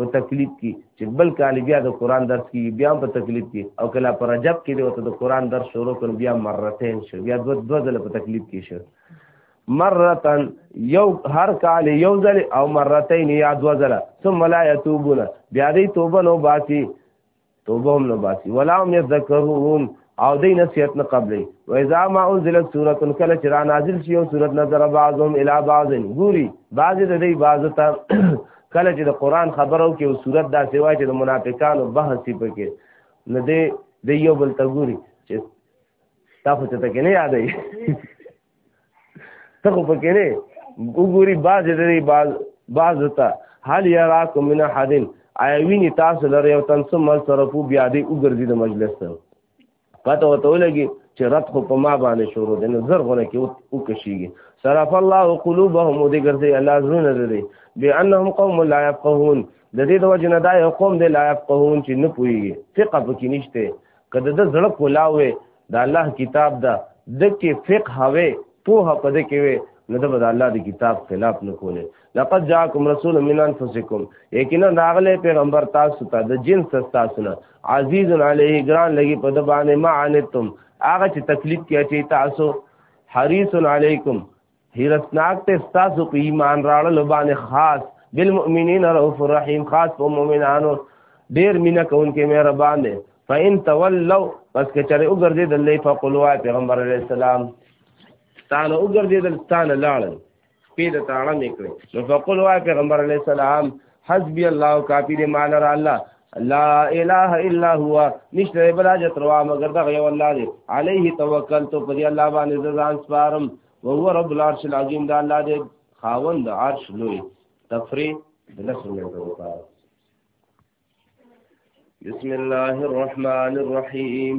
په تکلیف کې چې بل کال بیا د قران درس کې بیا په تکلیف کې او کله پر رجب کې دی وته د قران درس شروع کړ بیا مرتين شو بیا دو دو ځل په تکلیف کې شو مرتن یو هر کال یو ځل او مرتين یا دو ځل ثم لا يتوبون بیا دې توبه نو باسي توبه هم نه باسي ولا هم يذكرون او دې نصیحت نه قبلې و اذا ما انزلت سوره کله چې را نازل شي او سوره نظر بعضهم الى بعض ګوري بعض د دې بعض ته کله چې د قران خبرو کې او سوره دا سیوا چې د منافقانو بحث پکې نه دې د یو بل ته ګوري چې تاسو ته کې نه یادې ته خو پکې نه وګوري باز دې باز باز ته هل یراکم من حدن ایوینی تاسو لري او تنسو مل صرفو بیا دې وګرځي د مجلس ته پته وته ولګي چې رد خو په ما باندې شروع دي نو زر غونه کې او کشيږي صرف الله قلوبهم دې ګرځي الله زونه دې بانهم قوم لا يفقهون د دې د وجه نه دا یو قوم دی لا يفقهون چې نه پوهیږي فقه پکې نشته کله د زړه کولاوي دا الله کتاب دا دکې فقه وي پوه په دکې وي نو دا به الله د کتاب خلاف نه کوله لقد جاءكم رسول من انفسكم یقینا داغله پیغمبر تاسو ته د جنس تاسو نه عزیز علیه ګران لګي په د باندې ما عنتم هغه چې تکلیف کې اچي تاسو حریص علیکم هیرسناک ته تاسو په ایمان راړل باندې خاص بالمؤمنین رؤوف الرحیم خاص په مؤمنانو ډیر مینه کوونکې مهربان دی فإن تولوا پس که چرې وګرځي د لې فقلوا پیغمبر علی السلام تانه وګرځي د تانه لاړل پی د تاړه میکړي نو فقلوا پیغمبر علی السلام حسبی الله کافی دې مان را الله لا اله الا هو نشته بل حاجت روا مگر دغه یو الله دی علیه توکلت په دې الله باندې ځان سپارم او هو رب العرش العظیم دا الله دی خاوند عرش لوی تفری د لسو منټو لپاره بسم الله الرحمن الرحیم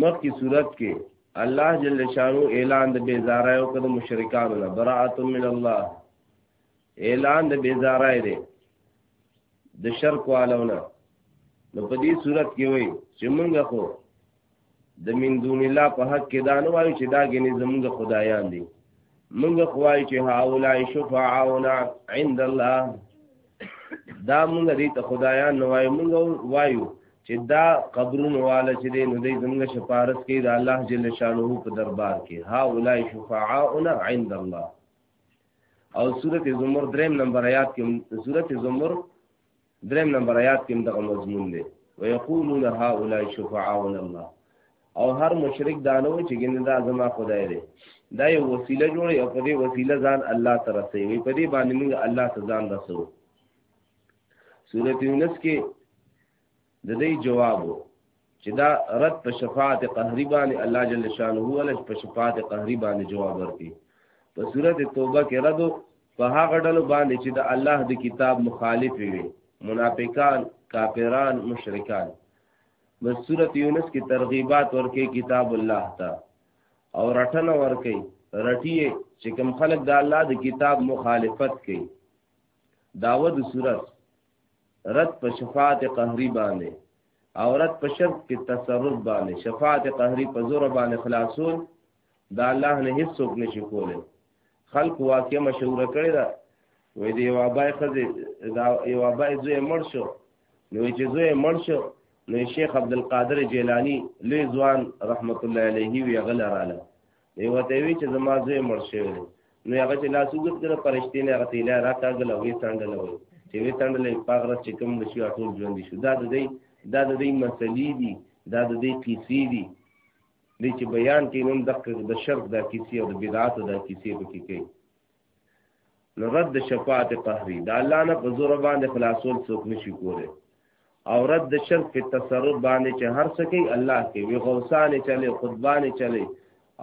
مخکې صورت کې الله جل شانو اعلان د بیزارایو کړ مشرکانو نه براءت من الله اعلان د بیزارای دی د شرک والونه نو په دې صورت کې وایي چې موږ خو د من دون الله په حق کې دا نه وایو چې دا ګنې زموږ خدایان دي موږ خو وایو چې هاولای شفاعونا عند الله دا مونږ دې ته خدایان نو وایو مونږ وایو چې دا قبرونو والا چې دې نو دې زمونږ شفارس کوي د الله جل شانه په دربار کې ها اولای شفاعاؤنا عند الله او سورت زمر دریم نمبر آیات کې سورت زمر دریم نمبر آیات کې دغه مضمون دی ويقولون هؤلاء شفعاء الله او هر مشرک دا نه وي چې ګنې دا زما خدای دی دا یو وسیله جوړي او په دې وسیله ځان الله ته رسوي په دې باندې موږ الله ته ځان رسو سورۃ یونس کې د دې جواب چې دا رد په شفاعت قهری باندې الله جل شانه ول په شفاعت قهری باندې جواب ورکړي په سورۃ توبه کې رد په هغه ډلو باندې چې د الله د کتاب مخالف وي منافقان کافران مشرکان بس سورت یونس کې ترغیبات ورکې کتاب الله ته او رټنه ورکې رټیه چې کم خلک د الله د کتاب مخالفت کوي داود سورت رد په شفاعت قهری باندې او رد په شرک کې تصرف باندې شفاعت قهری په زور باندې خلاصول دا الله نه هیڅ څوک نشي کولی خلق واقع مشهوره کړی دا وې دی یو ابای خزه دا یو ابای زوی مړ شو نو چې زوی مړ شو نو شیخ عبد القادر جیلانی لوی ځوان رحمت الله علیه وی غلراله دی وته وی چې زما زوی مړ شوی نو هغه چې لاس وګت کړ پرشتي نه هغه تیلا راکاګل وې څنګه لوي چې وې څنګه لې پاغره چې کوم نشي ټول ژوند شو دا د دې دا د دې مسلې دي دا د دې کیسې دي دی چې بیان کې نوم دقه د شرک دا کیسې او د بدعات دا کیسې پکې کوي نو رد د شفاعت قهري دا الله نه په زور باندې خلاصول څوک نشي کولی او رد د شرک په تصرف باندې چې هر څه کوي الله کې وی غوسان چلے خطبان چلے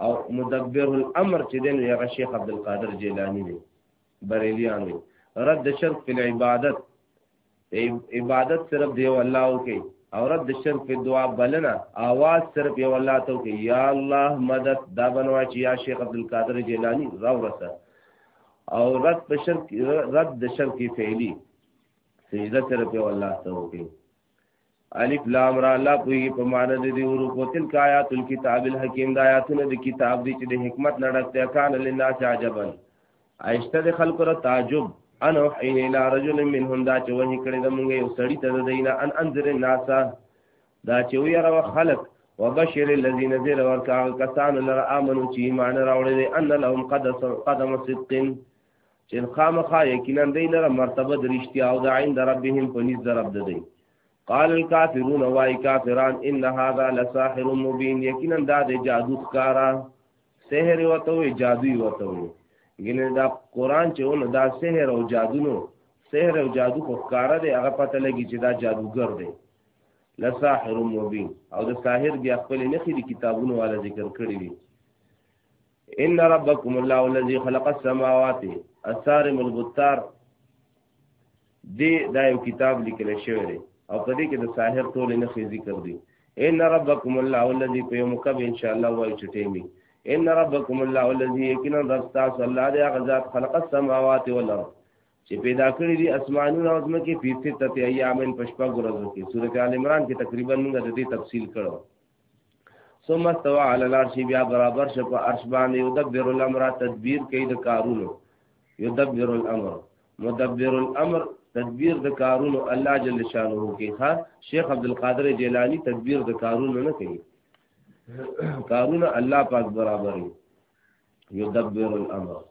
او مدبر الامر چې دین یا شیخ عبد القادر جیلانی دی بریلیان وی رد د شرک په عبادت عبادت صرف دیو الله او کې او رب د شرک په دعا بلنه आवाज صرف یو الله ته کې یا الله مدد دا بنوا چې یا شیخ عبد القادر جیلانی راورسه او رد په شرک رد د شرک فعلی سجده صرف یو الله ته کې الف لام را الله پوي په معنی د دې ورو کو تل آیات الكتاب الحکیم د آیاتونو د کتاب دي چې د حکمت نړکته کان للناس عجبا ایشته د خلکو را تعجب ان وحی الى رجل منهم دا چې وحی کړی د مونږ یو سړی ته دینه ان انذر الناس دا چې وی را خلک وبشر الذين ذل ورکا کسان لر امنو چې ایمان راوړل ان لهم قدم قدم صدق چې خامخا یقینا دی لره مرتبه د رښتیا او د عین د ربهم په نس درب ده دی قال الكافرون وای کافران ان هذا لساحر مبين یقینا دا د جادو ښکارا سحر وته وي جادو وته وي ګینه دا قران چې ونه دا سحر او جادو نو سحر او جادو خو ښکارا دی هغه پته لګي چې دا جادوګر دی لساحر مبين او د ساحر بیا خپل نه خېدي کتابونو والا ذکر کړی دی ان ربکم الله الذی خلق السماوات الصارم البتار دی دا یو کتاب لیکل شوی دی او په دې کې د ساحر ټول نه خې ذکر دی ان ربکم الله الذی په یو مکب ان شاء الله وای چټیمی ان ربکم الله الذی یقینا رب تاسو الله دی هغه ذات خلق السماوات والارض چې پیدا کړی دي اسمانونه او ځمکه په ستته ایامن پښپا ګرځو کې سورته ال عمران کې تقریبا موږ د دې تفصیل کړو ثم استوى على العرش بیا برابر شپ عرش باندې يدبر الامر تدبیر کوي د کارونو يدبر الامر مدبر الامر تدبیر د کارونو الله جل شانه کوي ها شیخ عبد القادر جیلانی تدبیر د کارونو نه کوي کارونه الله پاک برابر يدبر الامر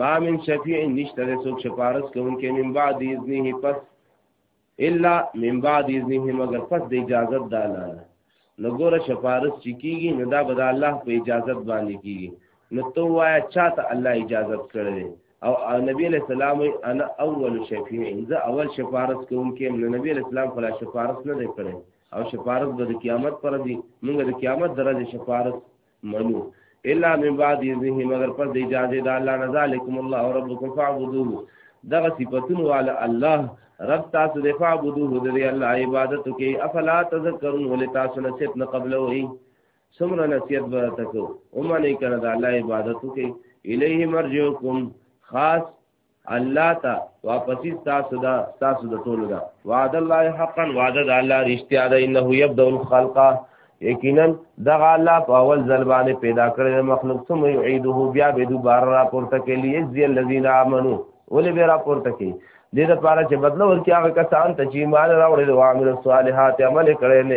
ما من شفیع نشته د څوک شفارس کوونکې من بعد اذنه پس الا من بعد اذنه مگر پس د اجازه د الله نه نو ګوره شفارس چې کیږي نو دا به د الله په اجازه باندې کیږي نو تو وایا چاته الله اجازه کړی او نبی علیہ السلام انا اول شفیع زه اول شفارس کوونکی نو نبی علیہ السلام خلا شفارس نه دی کړی او شفارس به د قیامت پر دی موږ د قیامت درجه شفارس منو الا من بعد اذنه مگر پس د اجازه د الله نه ذالکم الله ربکم فاعبدوه دغه صفاتون والا الله رب تاسو د فاعبدوه د الله عبادت کوي افلا تذکرون ول تاسو نه ست نه قبل وي سمره نصیحت به تکو او معنی کنه د الله عبادت کوي الیه مرجوکم خاص الله ته واپسی تاسو دا تاسو د ټولو دا وعد الله حقا وعد الله رښتیا ده انه یبدا الخلق یقینا دغه الله په اول ځل باندې پیدا کړی د مخلوق ثم یعيده بیا به دوباره را پورته کړي ذی الذین آمنو ولې به را پورته کړي دې لپاره چې بدل ورکړي هغه کسان ته چې ایمان راوړل او عامل صالحات عمل کړي نه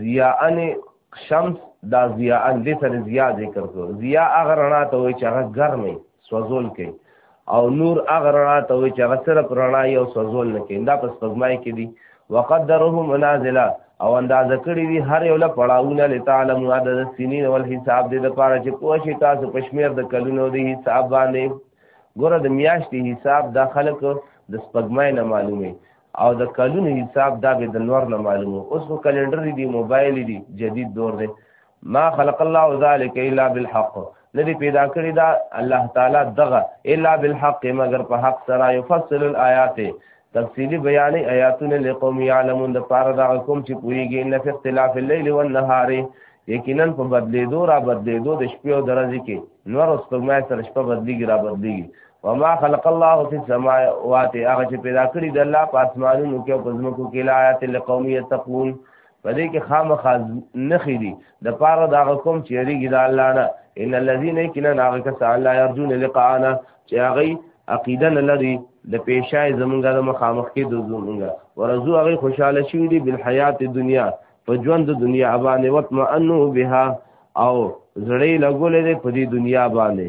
ضیاءن شمس دا ضیاءن دې سره ضیا ذکر کو ضیا هغه رڼا ته وي چې هغه ګرمه سوزول کوي او نور هغه رڼا ته وي چې هغه صرف رڼا یو سوزول نه کوي دا پس پزمای کې دي وقدره منازله او اندازه کړی دي هر یو له پړاوونه لتعلم عدد السنین والحساب دې د پاره چې کوه شي تاسو پښمیر د کلونو د حساب باندې ګوره د میاشتې حساب دا خلک د سپګمای نه معلومه او د کلونو حساب دا به د نور نه معلومو اوس خو کلندر دی موبایل دی جدید دور دی ما خلق الله ذلك الا بالحق ندی پیدا کړی دا الله تعالی دغه الا بالحق مگر په حق سره يفصل الايات تفصیلی بیان آیاتونه لقوم یعلمون د پاره دا کوم چې پوریږي ان فی اختلاف الليل والنهار یقینا په بدلیدو را بدلیدو د شپې او د ورځې کې نور اوس په ما سره شپه بدلیږي را بدلیږي وما خلق الله في السماوات هغه چې پیدا کړی د الله په اسمانونو کې او په ځمکو کې لایات لقوم یتقون په دې کې خامخا نخې دي د پاره دا کوم چې ریګي د الله نه ان الذين كنا هغه کسان لا يرجون لقاءنا چې هغه عقیده نه لري د پیشای زمونږه د مخامخ کې د زمونږه ورزو هغه خوشاله شي دي بل حیات دنیا په ژوند د دنیا باندې وطمئنو بها او زړې لګولې دې په دې دنیا باندې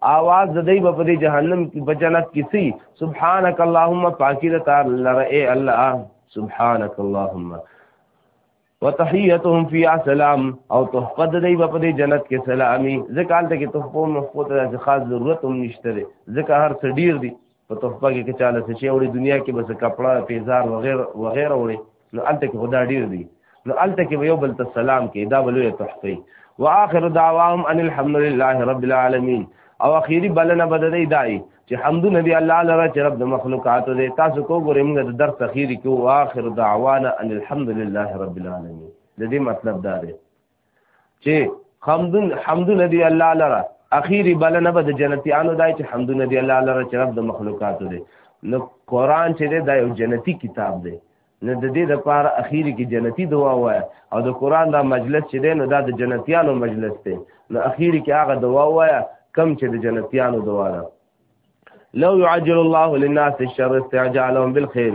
آواز د دی په دې جهنم کې په جنت کې سي سبحانك اللهم پاکي د تعال لره اي الله سبحانك اللهم وتحيتهم فيها سلام او تحفه د دی په دې جنت کې سلامي ځکه حالت کې تحفه مخکوت د خاص ضرورت هم نشته ځکه هر څه ډیر دي په تحفه کې که چاله څه شي وړي دنیا کې بس کپڑا پیزار وغیرہ وغیرہ وړي نو الته کې خدا ډیر دی نو الته کې یو بل ته سلام کې دا بلوه تحفه واخر دعواهم ان الحمد لله رب العالمین او اخیری بلنه بددی دای چې حمد نبی الله لره چې رب د مخلوقات دې تاسو کو ګورې موږ د درس اخیری کې واخر دعوانا ان الحمد لله رب العالمین د دې مطلب دا دی چې حمدن حمدن دی الله لرا اخیری بلنه به د جنتیانو دای چې حمدن دی الله لرا چې رب د مخلوقات دی نو قران چې دی دا یو جنتی کتاب دی نو د دې لپاره اخیری کې جنتی دعا وای او د قران دا مجلس چې دی نو دا د جنتیانو مجلس دی نو اخیری کې هغه دعا وای کم چې د جنتیانو دعا ده لو يعجل الله للناس الشر استعجالهم بالخير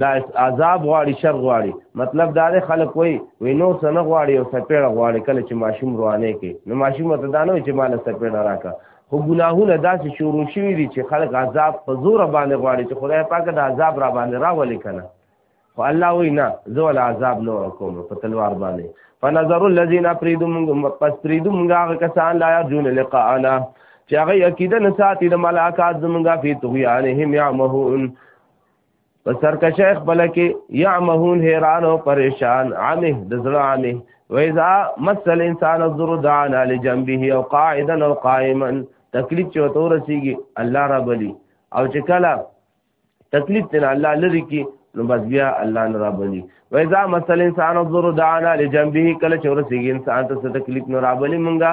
دا عذاب غواړي شر غواړي مطلب دا دی خلک وای وی نو سن غواړي او سپېړه غواړي کله چې ماشوم روانه کې نو ماشوم ته دا نه چې مال سپېړه راکا خو ګناهونه داسې شروع شوي دي چې خلک عذاب په زور باندې غواړي چې خدای پاک د عذاب را باندې راولي کنه خو الله وی نه زه ول عذاب نه ورکوم په تلوار باندې فنظر الذين فريدم پس فريدم هغه کسان لا يرجون لقاءنا چې هغه عقیده نه ساتي د ملاقات زمونږه فی طغیانهم یعمهون په سرکشه خپل کې يعمهون حیران او پریشان عامه د زړه عامه وایذا مسل انسان الذر دعانا لجنبه او قاعدا او قائما تکلیف چې وته رسیږي الله را بلی او چې کله تکلیف تن الله لری کی نو بس بیا الله نه را بلی وایذا مسل انسان الذر دعانا لجنبه کله چې رسیږي انسان ته تکلیف نه را بلی مونږه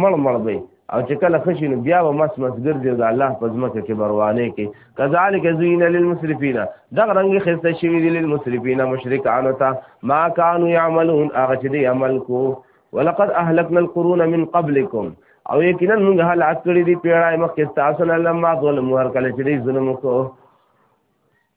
مړ مړ به او چې کله خشي نو بیا به مس مس ګرځي د الله په ځمکه کې بروانه کې کذالک زین للمسرفین دا رنګ خسته شوی دی للمسرفین مشرکان ته ما كانوا يعملون هغه چې دی عمل کو ولقد اهلكنا القرون من قبلكم او یقینا موږ هلاک کړی دی پیړای مخکې تاسو نه لمه ظلم ور کله چې دی ظلم وکړو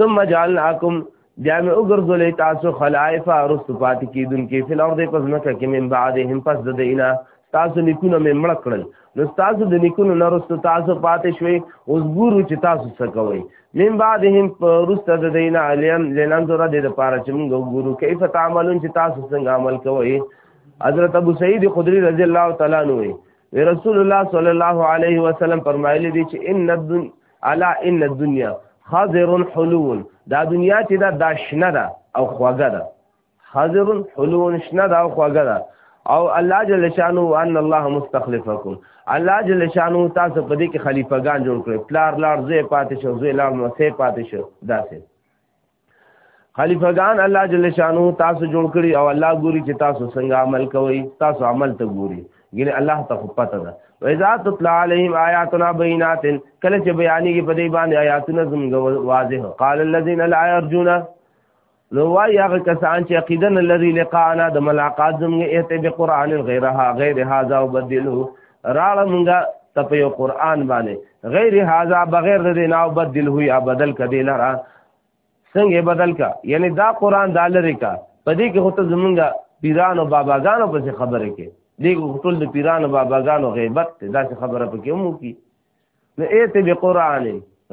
ثم جعلناکم بیا مې وګرځولې تاسو خلائف ارست پاتې کیدون کې فل اور دې پس نه کې من بعد هم پس د دینا تاسو نیکونه مې مړ کړل نو تاسو د نیکونو نه رست تاسو پاتې شوي اوس ګورو چې تاسو څه کوي من بعد هم رست د دینا علیم لنن زره دې لپاره چې موږ ګورو کیف تعملون چې تاسو څنګه عمل کوي حضرت ابو سعید خدری رضی الله تعالی عنہ رسول الله صلی الله علیه وسلم فرمایلی دی چې ان الا ان الدنيا خضر حلو دا دنیا چې دا داشنه ده او خوږه ده خضر حلو شنه ده او خوږه ده او الله جل شانو ان الله مستخلفکم الله جل شانو تاسو په دې کې خلیفګان جوړ کړئ پلار لار زوی پاتې شو زوی لار نو سه پاتې شو داسې خلیفګان الله جل شانو تاسو جوړ کړی او الله ګوري چې تاسو څنګه عمل کوئ تاسو عمل ته ګوري ګینه الله ته خو پته ده وإذا تطلع عليهم آياتنا بينات کله چې بیانېږي په دې باندې آیاتونه زموږ واضح قال الذين لا يرجون نو وای هغه کسان چې عقیدن الذي لقانا د ملاقات زموږ اته به قران غیرها غیر هذا وبدله راړه مونږه تپیو قران باندې غیر هذا بغیر د دیناو بدله یا بدل کدی لره څنګه بدل کا یعنی دا قران دا لری کا پدې کې هوته زمونږه پیرانو باباګانو پسې خبره کې دیګو ټول د پیرانو باباګانو غیبت ته دا خبره پکې مو کی نو ایت به قران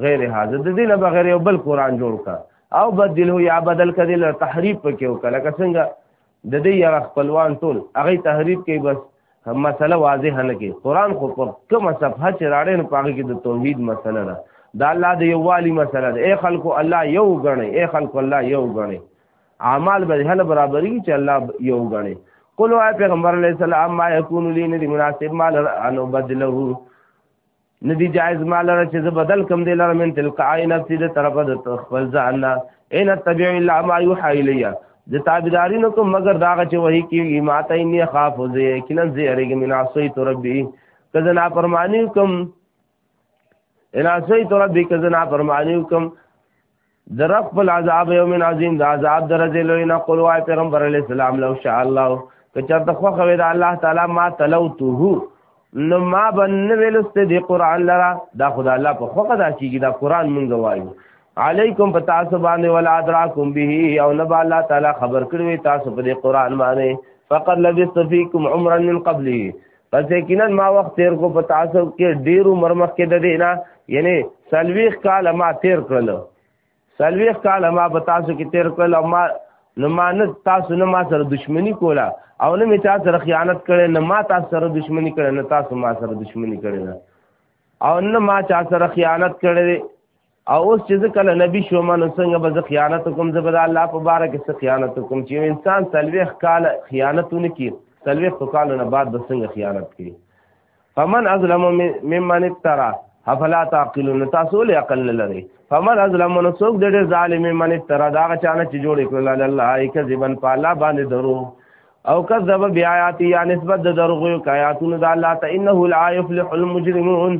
غیر حاضر د دې نه بغیر یو بل قران جوړ کا او بدله یا بدل کړي له تحریف پکې وکړه لکه څنګه د دې یو خپلوان ټول هغه تحریف کوي بس مسله واضح نه کوي قران خو په کومه صفحه چې راړې نه پاږي کې د توحید مسله ده دا الله د یووالي مسله ده اے خلکو الله یو غني اے خلکو الله یو غني اعمال به هله برابرۍ چې الله یو غني قل او پیغمبر علیہ السلام ما یکون لین دی مناسب مال انو بدلو ندی جائز ما لره چې زه بدل کم دی لره من تلقاء نفسي د طرفه د خپل ځان نه ان تبع الا ما يوحى الي د تابعداري نه کوم مگر داغه چې وਹੀ کیږي ما ته اني خاف زه یقینا زه اړیږي من عصيت ربي کزه نا پرمانی کوم ان عصيت ربي کزه نا پرمانی کوم در خپل عذاب یوم عظیم دا عذاب درځي لوی نه قول وای پیغمبر علی السلام لو شاء الله که چرته خو خو دا الله تعالی ما تلوته نو ما بن ویلست دی قران لرا دا خدای الله په خو قدا کیږي دا قران مونږ وایو علیکم په تاسو باندې ولا ادراکم به او نه الله تعالی خبر کړی تاسو په قران باندې فقد لبثت فیکم عمرا من قبله پس یقینا ما وخت تیر کو په تعصب کې ډیر عمر مخ کې د دینا یعنی سلويخ کال ما تیر کړل سلويخ کال ما په تاسو کې تیر کړل او ما نو ما نه تاسو نه ما سره دښمنی کوله او نه می تاسو سره خیانت کړي نه ما تاسو سره دښمنی کړي نه تاسو ما سره دښمنی کړي او نه ما چا سره خیانت کړي او اوس چې زه کله نبی شوم نو څنګه به زه خیانت کوم زه به د الله په باره کې څه خیانت کوم چې انسان څلوېښت کاله خیانت ونه کړي څلوېښتو کالو نه بعد به څنګه خیانت کړي فمن اظلم ممن افترا افلا تعقلون تاسو له عقل نه لري فمن اظلم نو څوک د ډېر ظالم ممن افترا دا هغه چانه چې جوړ کړل الله ای کذبن په الله باندې درو او کذب بیااتی یا نسبت د درغو کایاتونو د الله ته انه لا یفلح المجرمون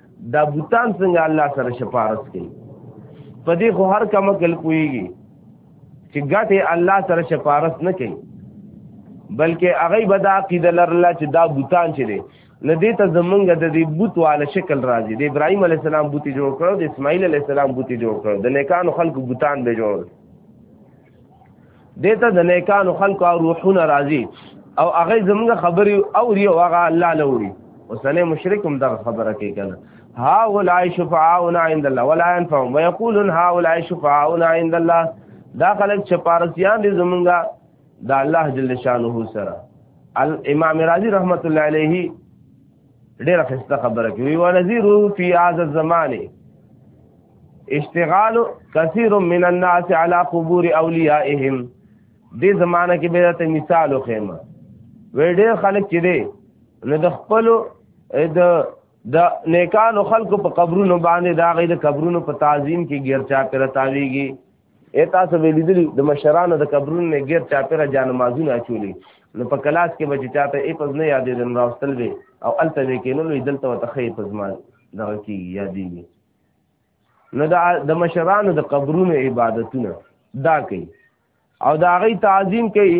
دا بوتان څنګه الله سره شفارس کوي په دې خو هر کم کل کويږي چې ګټه الله سره شفارس نه کوي بلکې هغه به دا عقیده لرله چې دا بوتان چې دی نه دې ته زمونږ د دې بوت والا شکل راځي د ابراهیم علی السلام بوتي جوړ کړو د اسماعیل علی السلام بوتي جوړ کړو د نیکانو خلکو بوتان به جوړ دته د نیکانو خلق او روحونه راضي او هغه زموږ خبري او ری او هغه الله لوري وسنه مشرکم دا خبره کوي کنه ها اولای شفاعون عند الله ولا ينفعون ويقولون ها اولای شفاعون عند الله دا خلک چې پارسیان دي زمونږه دا الله جل شانه سره الامام رازی رحمت الله علیه ډېر خسته خبره کوي ونذير في هذا الزمان اشتغال كثير من الناس على قبور اوليائهم دې زمانہ کې به ته مثال وخېما وې ډېر خلک چې دې نو د خپل د د نیکانو خلکو په قبرونو باندې دا غي د قبرونو په تعظیم کې ګرچا پر تاویږي اې تاسو به لیدلی د مشرانو د قبرونو نه غیر چاپیره جانمازونه اچولي نو په کلاس کې به چې چاته یې پز نه یادې دن راوستل وي او الته به کې نو لوی دلته وته خې پز ما دغه کې یادې وي نو دا د مشرانو د قبرونو عبادتونه دا کوي او دا غي تعظیم کوي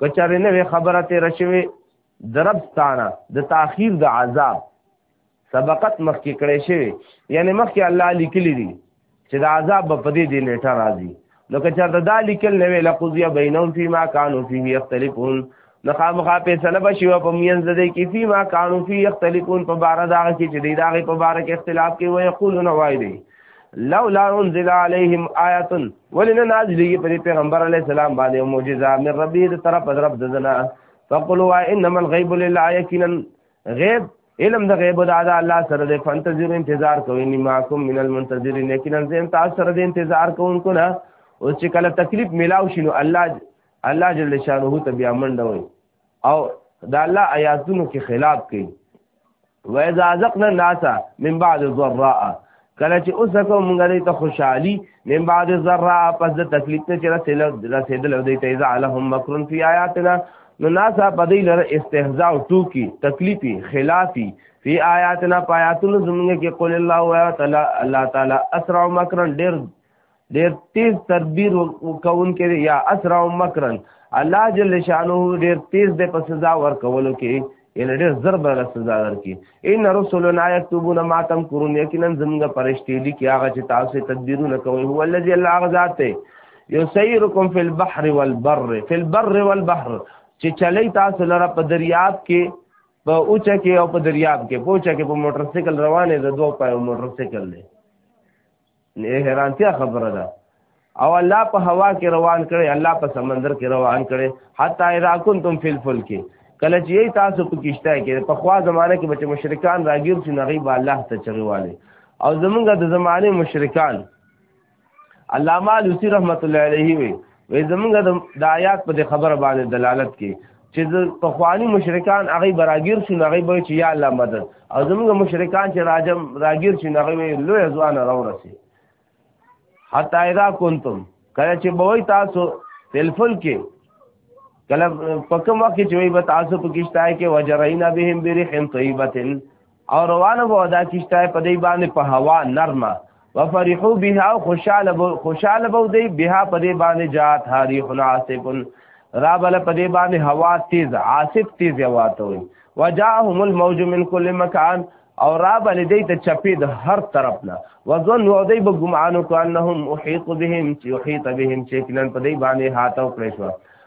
کچاره نه خبره تیر شوی درب ستانه د تاخير د عذاب سبقت مخکې کړی شوی یعنی مخکې الله لیکلی دی چې د عذاب په دې دی نیټه راځي نو که چېرته دا لیکل نه وی لقضیه بینهم فيما كانوا فيه يختلفون نو خامخا فیصله به شي په مینځ د دې کې فيما كانوا فيه يختلفون په بار دا کې چې دی دا په بار کې اختلاف کې وي یقولون وای دی لولا انزل عليهم آیات ولنا نازلی پر پیغمبر علی السلام باندې معجزه من ربی د طرف از رب دزنا فقلوا انما الغیب لله یقینا غیب علم د غیب د ادا الله سره د فانتظر انتظار کوي نما کوم من المنتظرین یقینا زم تاسو سره د انتظار کوونکو نه او چې کله تکلیف ملاو شینو الله الله جل شانه ته بیا منډه وي او دا الله آیاتونو کې خلاف کوي وإذا أذقنا الناس من بعد ضراء کله چې اوس کوم موږ دې ته خوشحالي من بعد ذرا پس د تکلیف ته چې رسېدل رسېدل او دې ته اذا لهم مکرون فی آیاتنا نو ناسا بدی لره استهزاء او ټوکی تکلیفي خلافي فی آیاتنا پایاتونو زمونږ کې قول الله تعالی الله تعالی اسرع مکرن ډېر ډیر تیز تدبیر وکون کې یا اسرع مکرن الله جل شانه ډیر تیز د په سزا ورکولو کې ان ډیر زر به سزا ورکړي ان رسولنا یكتبون ما تمکرون یقینا زموږ فرشتي دي کې هغه چې تاسو تدبیرونه کوي هو الذي الله غزاد ته یسیرکم فی البحر والبر فی البر والبحر چې چلی تاسو لره په دریاب کې په اوچا کې او په دریاب کې پوچا کې په موټر سایکل روانه ده دوه پای موټر سایکل دی نه حیرانتیا خبره ده او الله په هوا کې روان کړي الله په سمندر کې روان کړي حتی اذا کنتم فی الفلک کله چې تاسو په کشته کې په خوا زمانه کې بچ مشرکان راګیر شي نغي با الله ته چغواله او زمونږ د زمانه مشرکان علامه لوسی رحمت الله علیه وی وې زمونږ د آیات په خبره باندې دلالت کوي چې د پخوانی مشرکان هغه براګیر شو هغه به چې یا الله مدد او زمونږ مشرکان چې راجم راګیر شو هغه وی لوی ځوان راورسي حتا اذا کنتم کله چې بوي تاسو تلفل کې کله پکم وخت چې وي به تاسو په کیشتای کې وجرینا بهم بريح طیبه او روانه وو دا کشته په دې باندې په هوا نرمه وفرحو بها خوشاله بو خوشاله بو دی بها په دې باندې جات هاری خلاصب را بل په دې باندې هوا تیز عاصف تیز هوا ته وي وجاءهم الموج من كل مكان او را بل دې ته چپی د هر طرف نه وزن و دې به ګمانو کو انهم احيط بهم يحيط بهم چې کلن په دې باندې هاتو کړی شو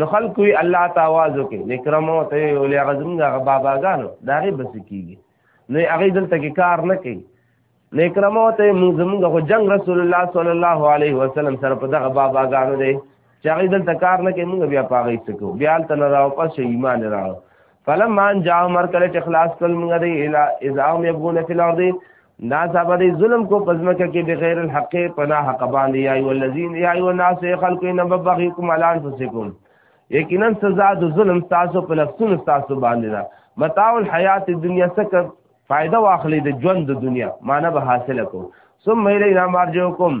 نو خلق وی الله تعاوازو کې نکرمو ته ولې غزم دا باباګانو دا غي بس کیږي نو هغه دلته کې کار نه کوي نکرمو ته موږ جنگ رسول الله صلی الله علیه وسلم سره په دغه باباګانو دی چې هغه دلته کار نه کوي موږ بیا پاغې سکو بیا تل راو پس ایمان راو فلما جاء مر کله چې خلاص کل موږ دی الا اذا هم يبغون في الارض نا صاحب دې ظلم کو پزمکه کې بغیر الحق پنا حق باندې یا ای ولذین یا ای الناس خلق ان بغیکم علی انفسکم یقینا سزا د ظلم تاسو په لفظونو تاسو باندې دا متاع الحیات الدنیا سکه فائدہ واخلې د ژوند د دنیا معنی به حاصله کو ثم الینا مرجوکم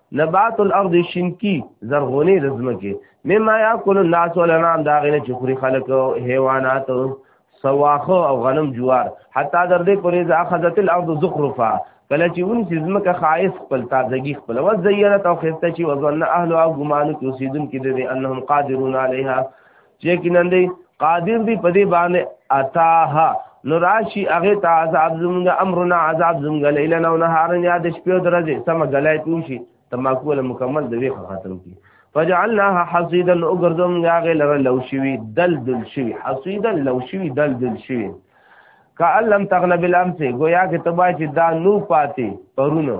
نبات الارض شینکی زرغونی د ځمکې مما یاکل الناس ولنام دا غنه چې خوري خلک او حیوانات سواخه او غنم جوار حتی در دې پرې ځا اخذت الارض زخرفا کله چې ون چې ځمکه خایس خپل تازگی خپل و زینت او خسته چې وظن اهلها ګمانو کې اوسیدونکو دې انهم قادرون علیها چې کینن دی قادر دی په دې باندې اتاها نو راشي هغه ته عذاب زمونږ امرنا عذاب زمونږ لیل نو نهار یا د شپې درځي سم غلای پوشي تماکول مکمل د وی خاتم کی فجعلناها حصيدا وګرځم هغه لره لو شوی دل دل شوی حصيدا لو شوی دل دل شوی کأن لم تغنب الامس گویا کې تبا چې دا نو پاتې پرونو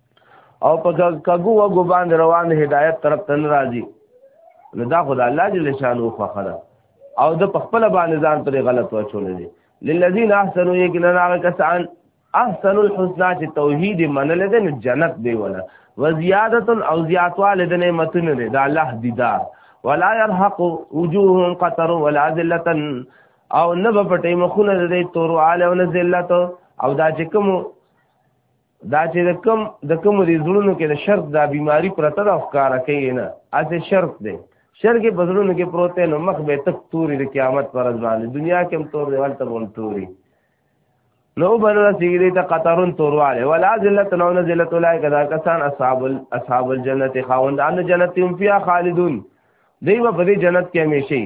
او په کګو وګو باندې روان دی هدایت طرف ته ناراضي نو دا خدای الله جل شانو فخره او د خپل باندې ځان پر غلط وچول دي للذین احسنوا یقینا هغه کسان احسن الحسنا چې توحید منل دي جنت دی ولا وزیادت او زیاتوال د نعمتونو دي دا الله دیدار ولا يرهق وجوههم قطر ولا ذلة او نه په پټې مخونه د تورواله او نه ذلت او دا چې کوم دا چې د کم د کم د زړونو کې د شرط دا بیماری پرته د افکار کوي نه اته شرط دی شرط کې بزړونو کې پروت نو مخ به تک توري د قیامت پر ځوان دنیا کې هم تور دی ولته هم توري نو بل رسیدې ته قطرن تورواله ولا ذلت نو ذلت لای کذا کسان اصحاب اصحاب الجنت خاوند ان جنت هم فیا خالدون دی په دې جنت کې همیشئ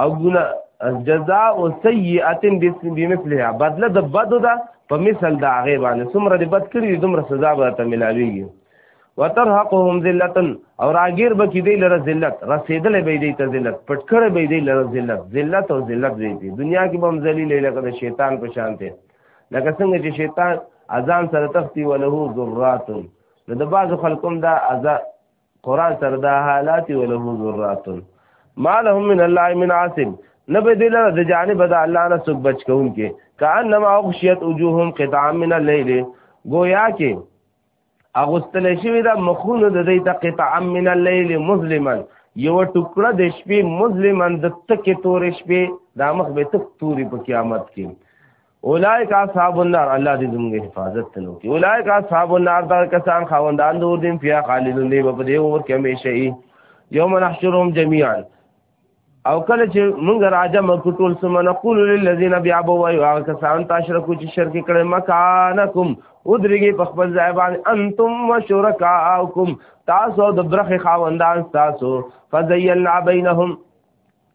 او ګنا جزاء سیئه بمثلها بدله د بدو ده په مثل د هغه باندې څومره د بد کړی دومره سزا به ته ملاویږي وترهقهم ذله او راګیر به کې دی لره ذلت رسیدلې به دی ته ذلت پټ کړې به دی لره ذلت ذلت او ذلت دی دی دنیا کې به هم ذلیل لکه د شیطان په شان دی لکه څنګه چې شیطان اذان سره تختی وله ذرات نو د بعض خلکوم دا اذان قران سره دا حالات وله ذرات ما لهم من الله من عاصم نبه دې لره د جانب د الله نه څوک بچ کون کې کانما اغشیت وجوههم قطعا من الليل گویا کې اغستل شوی دا مخونه د دې ته قطعا من الليل مظلما یو ټوکړه د شپې مظلما د تکې تور شپې دا مخ به تک توري په قیامت کې اولائک اصحاب النار الله دې زموږ حفاظت تنو کی اولائک اصحاب النار دا کسان خاوندان دور دین فیا خالدون دی په دې اور کې همیشه ای یوم نحشرهم جميعا او کله چې موږ راځه مکو ټول سم نقول للذین بیا بو وای هغه کسان تشرکو چې شرک کړي مکانکم ودرګي په خپل ځای باندې انتم وشرکاءکم تاسو د برخه خاوندان تاسو فزیلنا بینهم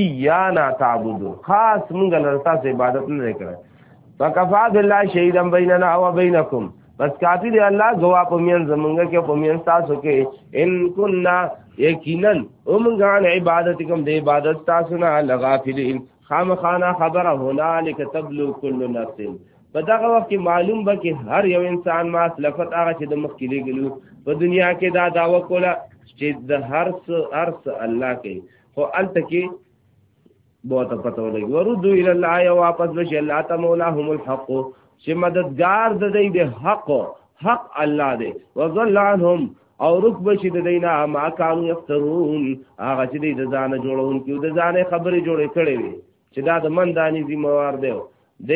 ایانا تعبدو خاص مونږ لر تاسو عبادت نه کړه فکفا بالله شهیدا بیننا و بینکم بس کافی دی الله گوا په مین زمونږ کې په مین تاسو کې ان کنا یقینا اومغان عبادتکم دی عبادت تاسو نه لغافلین خامخانا خبره هنالک تبلو کل نفس په دغه وخت کې معلوم به کې هر یو انسان ما سلفت هغه چې د مخ کې لګلو په دنیا کې دا داوا کوله چې د هر څه ارس الله کوي خو الته کې بہت پتہ ولګي وردو الى الله یا واپس بشي الله ته مولاهم الحق چې مددگار د دې د حق حق الله دی وظل عنهم او رک بشي د دینا ما کانو یفترون هغه چې د ځان جوړون کې د ځان خبرې جوړې کړې وي چې دا د من دانی ذمہ وار دی د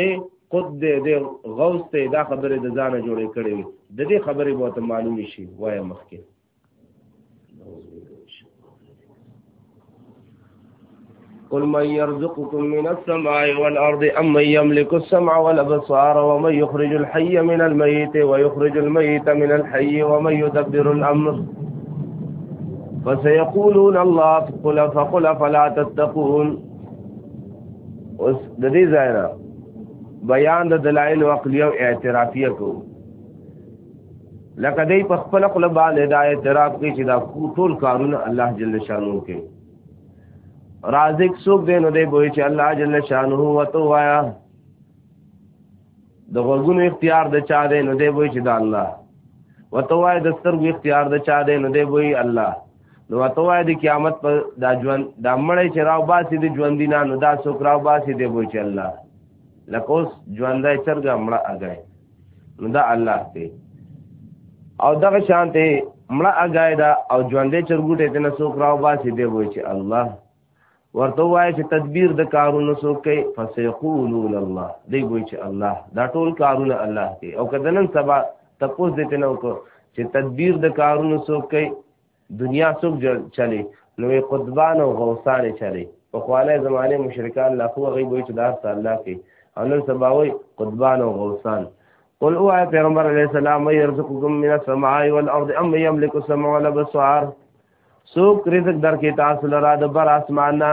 قد دې د غوث ته دا خبرې د ځان جوړې کړې وي د دې خبرې بہت معلوم شي وای مخکې قل من يرزقكم من السماء والأرض أم من يملك السمع والأبصار ومن يخرج الحي من الميت ويخرج الميت من الحي ومن يدبر الأمر فسيقولون الله فقل فقل فلا تتقون اوس د دې ځای نه بیان د دلایل عقلی او اعترافیه کو لکه دای په خپل خپل باندې دا اعتراف کوي چې دا ټول کارونه الله جل شانو کوي رازق څوک دی نو دی بوي چې الله جل شانو وته وایا د غوګونو اختیار د چا دی نو دی بوي چې دا الله وته وایا د سترګو اختیار د چا دی نو دی بوي الله نو وته وایا د قیامت پر دا ژوند د مړی چې راو باسي د ژوند نه نو دا څوک راو باسي دی بوي چې الله لکه اوس ژوندای چرګه مړه اگای دا الله ته او دغه شانته مړه اگای دا او ژوندې چرګوټه ته نه سوک راو باسي دی وای چې الله ورته وای چې تدبیر د کارونو سوک کوي فسيقولون الله دی وای چې الله دا ټول کارونه الله کوي او کدنن سبا تپوس دې ته نو کو چې تدبیر د کارونو سوک کوي دنیا څوک چلی نوې قطبان او غوثان چلی په خوانه زمانه مشرکان لا خو غي وای چې دار ته الله کې او نن سبا وای قطبان او غوثان قل او اي پیغمبر علی السلام يرزقكم من السماء والارض ام يملك السماء والابصار سوق رزق درکې تاسو لرا د بر اسمان نه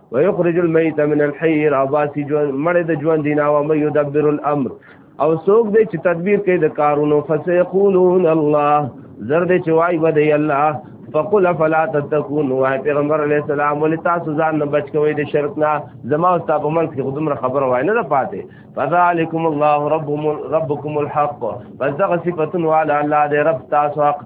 ويخرج الميت من الحي او باسي جون مړ د ژوند دینه او مې يدبر الامر او څوک دې چې تدبیر کوي د کارونو فسيقولون الله زر دې چې وای بده الله فقل فلا تتقون وای پیغمبر علی السلام ول تاسو ځان نه بچ کوی د شرک نه زما او تاسو په منځ کې خودمره خبر وای نه پاتې فذلکم الله ربهم ربکم الحق فذغ صفاتن وعلى الله دې رب تاسو حق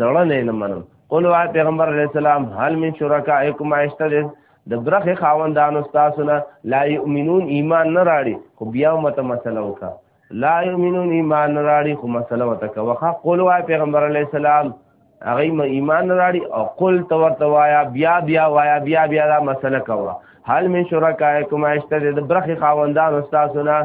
دړه نه نه منم قل وا پیغمبر علی السلام هل من شرکائکم اشتد د برخه خاوندانو تاسو نه لا یؤمنون ایمان نه راړي خو بیا مته مسله وکا لا یؤمنون ایمان نه راړي خو مسله وته کا وخا قل وا پیغمبر علی السلام هغه ما ایمان نه راړي او قل تو ورته وایا بیا بیا وایا بیا بیا دا مسله کوا هل من شرکائکم اشتد د برخه خاوندانو تاسو نه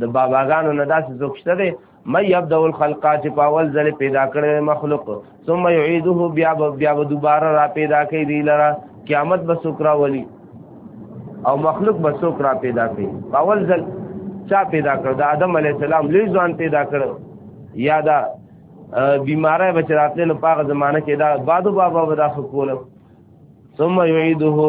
د باباګانو نه داسې څوک شته مې يبدأ الخلق چې په اول ځل پیدا کړی مخلوق ثم يعيده بیا بیا دوباره را پیدا کوي دی لره قیامت به سوکرا ولی او مخلوق به سوکرا پیدا کوي په اول ځل چا پیدا کړ د آدم علی السلام لوی ځوان پیدا کړ یا دا بیماری بچ راتله نو پاغه زمانہ کې دا بادو بابا ودا خپل ثم يعيده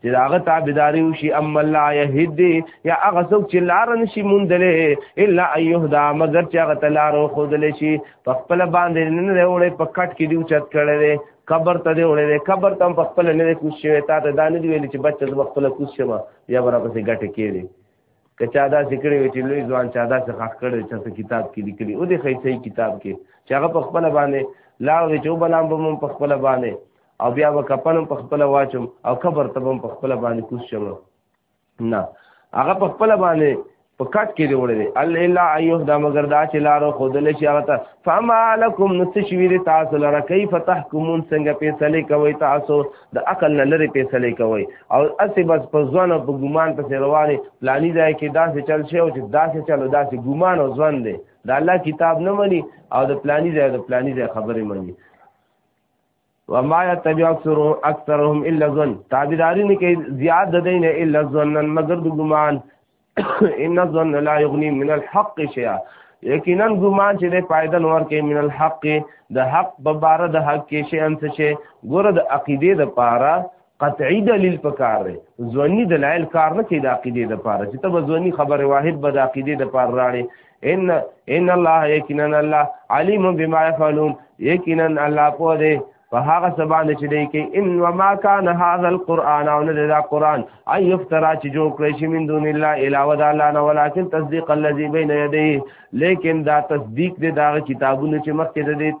چې داغه تابعداري وشي اما لا يهد یا هغه څوک چې لار نشي موندلې الا ايهدا مگر چې هغه تلارو خودلې شي په خپل باندې نن وروړي په کټ کې دی چت کړي قبر ته دی وړي قبر ته په خپل نه کوشش شوی تا ته دانه دی ویل چې بچا زما خپل کوشش شوه یا برا پسې ګټه کېږي کچا دا ذکر وی چې لوی ځوان چا دا څه خاص کړي چې کتاب کې لیکلي او د خیسې کتاب کې چې هغه په خپل باندې لاړ دی چې وبلام به مون په خپل باندې او بیا به کپنم په خپل واچم او قبر ته هم په خپل باندې کوس شم نه هغه په خپل باندې په کټ کې دی وړي الله الا ايوه دا مگر دا چې لارو خودل شي هغه ته فما لكم نتشوير تاسو لره كيف تحكمون څنګه فیصله کوي تاسو د عقل نه لري فیصله کوي او اسی بس په ځوان په ګمان په رواني پلاني ځای کې داسې چل شي او چې داسې چلو داسې ګمان او ځوان دی دا الله کتاب نه مني او د پلاني ځای د پلاني ځای خبرې مني وما يتبع اكثر اكثرهم الا ظن تابعداري نه کوي زیاد د دین الا ظن مگر د ګمان ان ظن لا يغني من الحق شيئا یقینا ګمان چې د پایدن ورکه من الحق د حق په بار د حق کې شي ان څه شي ګور د عقیده د پاره قطعی دلیل په کار دی ځونی دلایل کار نه کوي د عقیده د پاره چې ته ځونی خبره واحد به د عقیده د پاره راړي ان ان الله یقینا الله علیم بما یفعلون یقینا الله په دې په هغه سبا نه چې دی کې ان وما کان هذا القران او نه دا قران اي يفترا چې جوړ کړی شي من دون الله علاوه د الله نه ولکن تصدیق الذي بين يديه لیکن دا تصدیق دی دا کتابونه چې مخکې د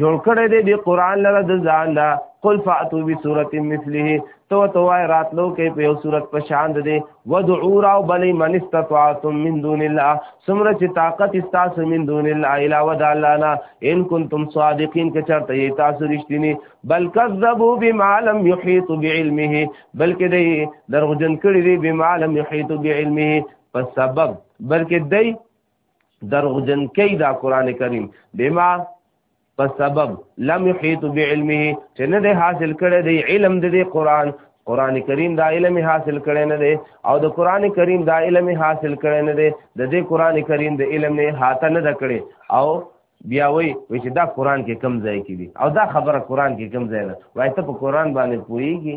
جوړ کړی دی به قران لره د ځان لا قل فاتو بسوره مثله تو تو وای راتلو کې په یو صورت په شان دی ودعو را بل من استطعتم من دون الله سمره چې طاقت استاسو من دون الله الا ودالانا ان کنتم صادقین که چرته یې تاسو رښتینی بل کذبوا بما لم يحيط بعلمه بلکې دی دروغجن کړی دی بما لم يحيط بعلمه په سبب بلکې دی دروغجن کوي دا قران کریم بما په سبب لم يحيط بعلمه چې نه دی حاصل کړی دی علم د دې قران قران کریم دا علم حاصل کړی نه دی او د قران کریم دا علم حاصل کړی نه دی د دې قران کریم د علم نه هاته نه دکړي او بیا وای وای چې دا قران کې کم ځای کې دي او دا خبره قران کې کم ځای ده وای ته په قران باندې پويږي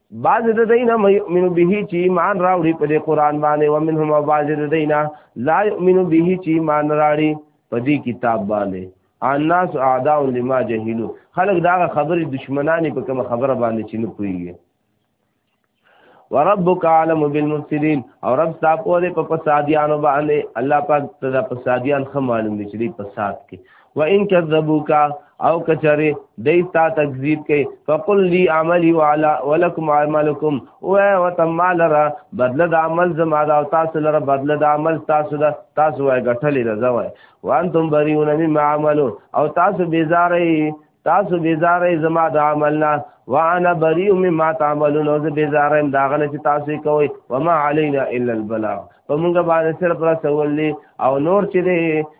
بعض د دینا مې یؤمن به چې ایمان راوړي په دې قران باندې او منهم بعض د دینا لا یؤمن به چې ایمان راړي په دې کتاب باندې الناس اعداء لما جهلوا خلق دا خبرې دشمنانی په کوم خبره باندې چې نه پويږي وربک عالم بالمفسدين او رب صاحب او دې په فسادیانو باندې الله پاک ته د فسادیان خه معلوم دي چې دې فساد کې و ان کذبوک او کچره دای تا تکذیب کوي فقل لي عملي وعلى ولكم اعمالكم او وتمال را بدل د عمل زما دا تاسو لره بدل د عمل تاسو دا تاسو وای غټلې ده زوای وانتم بريون مما عملو او تاسو بیزارې تاسو بیزارې زما د عملنا وانا بريء مما تعملون او زه بیزارې دا غنه چې تاسو کوي وما علينا الا البلاغ په موږ باندې صرف رسول او نور چې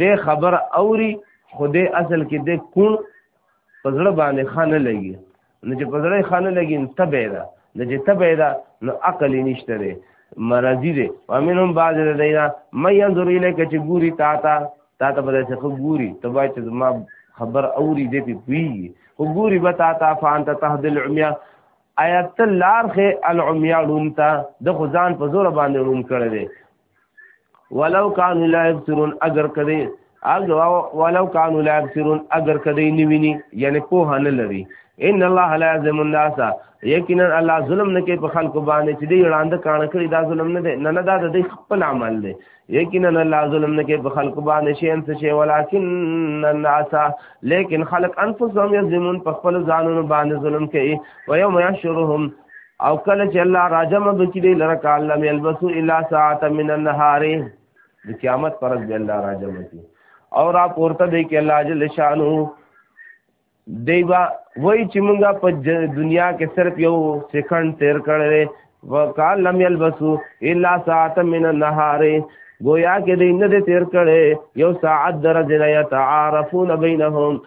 دې خبر اوري خو دې اصل کې دې کون پزړه باندې خانه لګي نو چې پزړه خانه لګي تبه ده د چې تبه ده نو عقل نشته دی مرضی دی ومنهم بعض دینا مې انظر الیک چې ګوري تا تا تا ته به څه ګوري تبا چې ما خبر اوري دې په پی وګوري به تا تا فانت تهدل عمیا آیت لارخه العمیا لونتا د خدان په زور باندې لون کړی دی ولو کانو لا یبصرون اگر کدی اگر ولو کانو لا یبصرون اگر کدی نیویني یعنی په نه لري ان الله لا یظلم الناس یقینا الله ظلم نه کوي په خلکو باندې چې دی وړاند کان کړی دا ظلم نه دی نه نه دا د خپل عمل دی یقینا الله ظلم نه کوي په خلکو باندې شي ان څه شي ولکن الناس لیکن خلق انفسهم یظلمون په خپل ځانونو باندې ظلم کوي و یوم یشرهم او کله چې الله راجم بچی دی لره کال لم یلبسو الا ساعت من النهار د قیامت پر ورځ الله راجم کی او را پورته دی کې الله جل شانو دیوا وای چې مونږه په دنیا کې صرف یو سکند تیر کړل وکال لم یلبسو الا ساعت من النهار گویا کې دې نه تیر کړي یو ساعت درځنه یتعارفون بینهم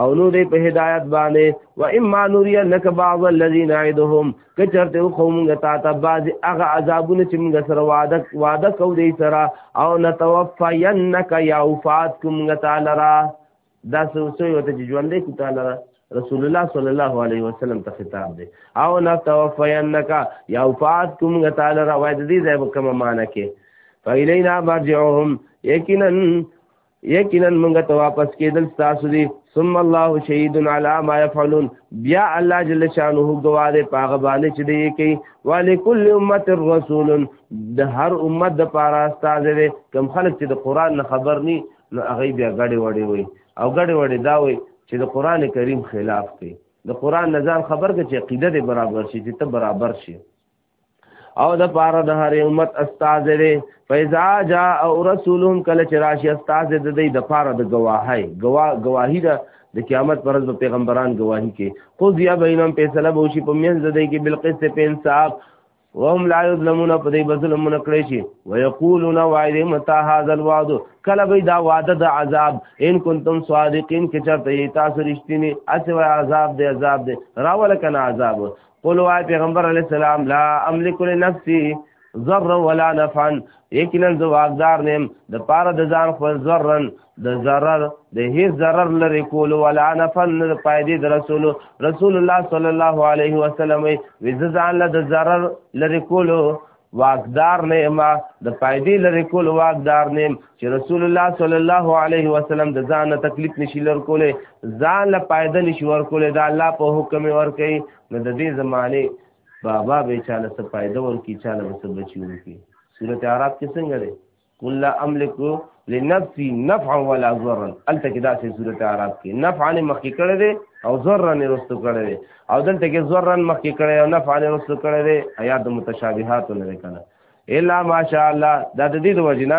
او نو دې په هدایت باندې و اما نوریا لک بعض الذين عيدهم کچرته خو موږ تا ته بعض هغه عذابونه چې موږ سره وعده وعده کو دې سره او نتوفینک یا وفات کوم تعالی را دا سوسو یو ته ژوندې کو تعالی را رسول الله صلی الله علیه وسلم ته خطاب دی او نتوفینک یا وفات کوم تعالی را وای دې ځای به کومه معنی کې فإلینا مرجعهم یقینا یقینا موږ ته واپس کېدل تاسو دي ثم الله شهید علی ما يفعلون بیا الله جل شانه گواهه پاغه باندې چې دی کوي ولکل امه الرسول د هر امت د پاره استاد دی کم خلک چې د قران نه خبر ني نو هغه بیا غړي وړي وي او غړي وړي دا وي چې د قران کریم خلاف کوي د قران نظر خبر کې چې عقیده دې برابر شي چې ته برابر شي او د پاره د هر امت استاد دی فیزا جا او رسولهم کله چې راشي استاد د دې د پاره د گواهی گوا گواهی د د قیامت پر ورځ پیغمبران گواهی کوي خو یا بینم فیصله به شي په منځ د دې کې بالقسط په انصاف وهم لا یظلمون په دې بظلم نه کړی شي ويقولون وعد متى هذا الوعد کله به دا وعده د عذاب ان کنتم صادقین کې چرته تاسو رښتینی اسوه عذاب دې عذاب دې راول کنه عذاب قل وای پیغمبر علی السلام لا املک لنفسي ضر ولا نفعا یقینا زه واقدار نیم د پاره د ځان خو ضررن د ضرر د هیڅ ضرر لري کول ولا نفعا د پایدې د رسول رسول الله صلی الله علیه وسلم وی ځان له ضرر لري کول واقدار نه ما د فائدې لري کول واقدار نه چې رسول الله صلی الله علیه وسلم د ځان تکلیف نشي لر کولې ځان له فائدې نشي ور کولې دا الله په حکم ور کوي نو د دې زمانه بابا به چاله څه فائدې ور کی چاله څه بچي ور کی سورته عرب کې څنګه ده قل لا املک لنفسي نفعا ولا ضرا الته کې دا سه صورت عرب کې نفعا مخکې کړه دې او ضرا نه رستو کړه دې او دلته کې ضرا مخکې کړه او نفعا نه رستو کړه دې آیات متشابهات نه کړه الا ماشاء الله دا د دې د وجنه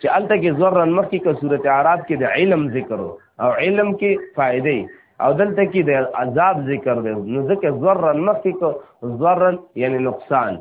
چې الته کې ضرا مخکې کې صورت عرب کې د علم ذکر او علم کې فائدې او دلته کې د عذاب ذکر دی نو ځکه ضرر مخکې کو ضرر یعنی نقصان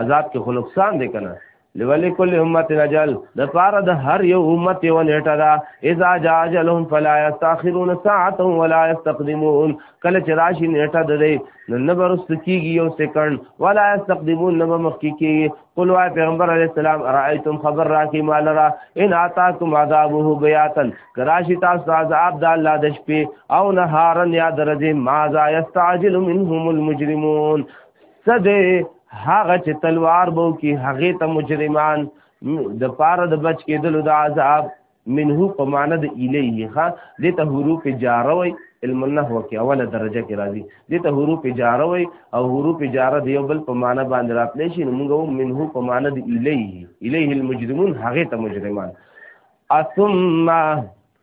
عذاب کې خو نقصان دی کنه لولی کل امت نجل د پاره د هر یو امت یو نیټه ده اذا جاء اجلهم فلا يستاخرون ساعه ولا يستقدمون کله چې راشي نیټه ده دی نو نه برست کیږي یو سکند ولا يستقدمون نه مخکې کیږي قل وای پیغمبر علی السلام رایتم خبر راکی مال را ان اتاکم عذابه بیاتن کراشی تاسو عذاب د الله د شپې او نهارن یاد رځي ما ذا یستعجل منهم المجرمون څه دی هغه چې تلوار بو کی هغه ته مجرمان د پاره د بچ کېدلو د عذاب منه په معنا د الیه ها د ته حروف جاره وي علم النحو کې اوله درجه کې راځي د ته حروف جاره وي او حروف جاره دی بل په معنا باندې راتلی شي موږ منه په معنا د الیه الیه المجرمون هغه ته مجرمان اثم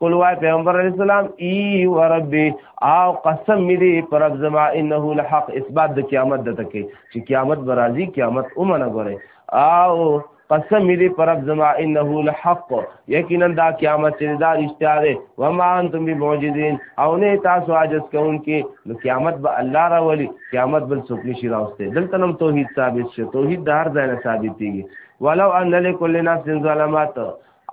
قل وای پیغمبر علیہ السلام ای و ربی او قسم می دی پر رب زما انه لحق اثبات د قیامت د تکي چې قیامت برازي قیامت اومنه غره او قسم دې پر رب زما انه لحق یقینا دا قیامت چې دا رښتیا ده و ما انتم بمعجزین او نه تاسو عاجز کون کې نو قیامت به الله را ولي قیامت بل څوک نشي راوسته دلته نم توحید ثابت شو توحید د هر ځای نه ثابتېږي ولو ان لكل نفس ظلمات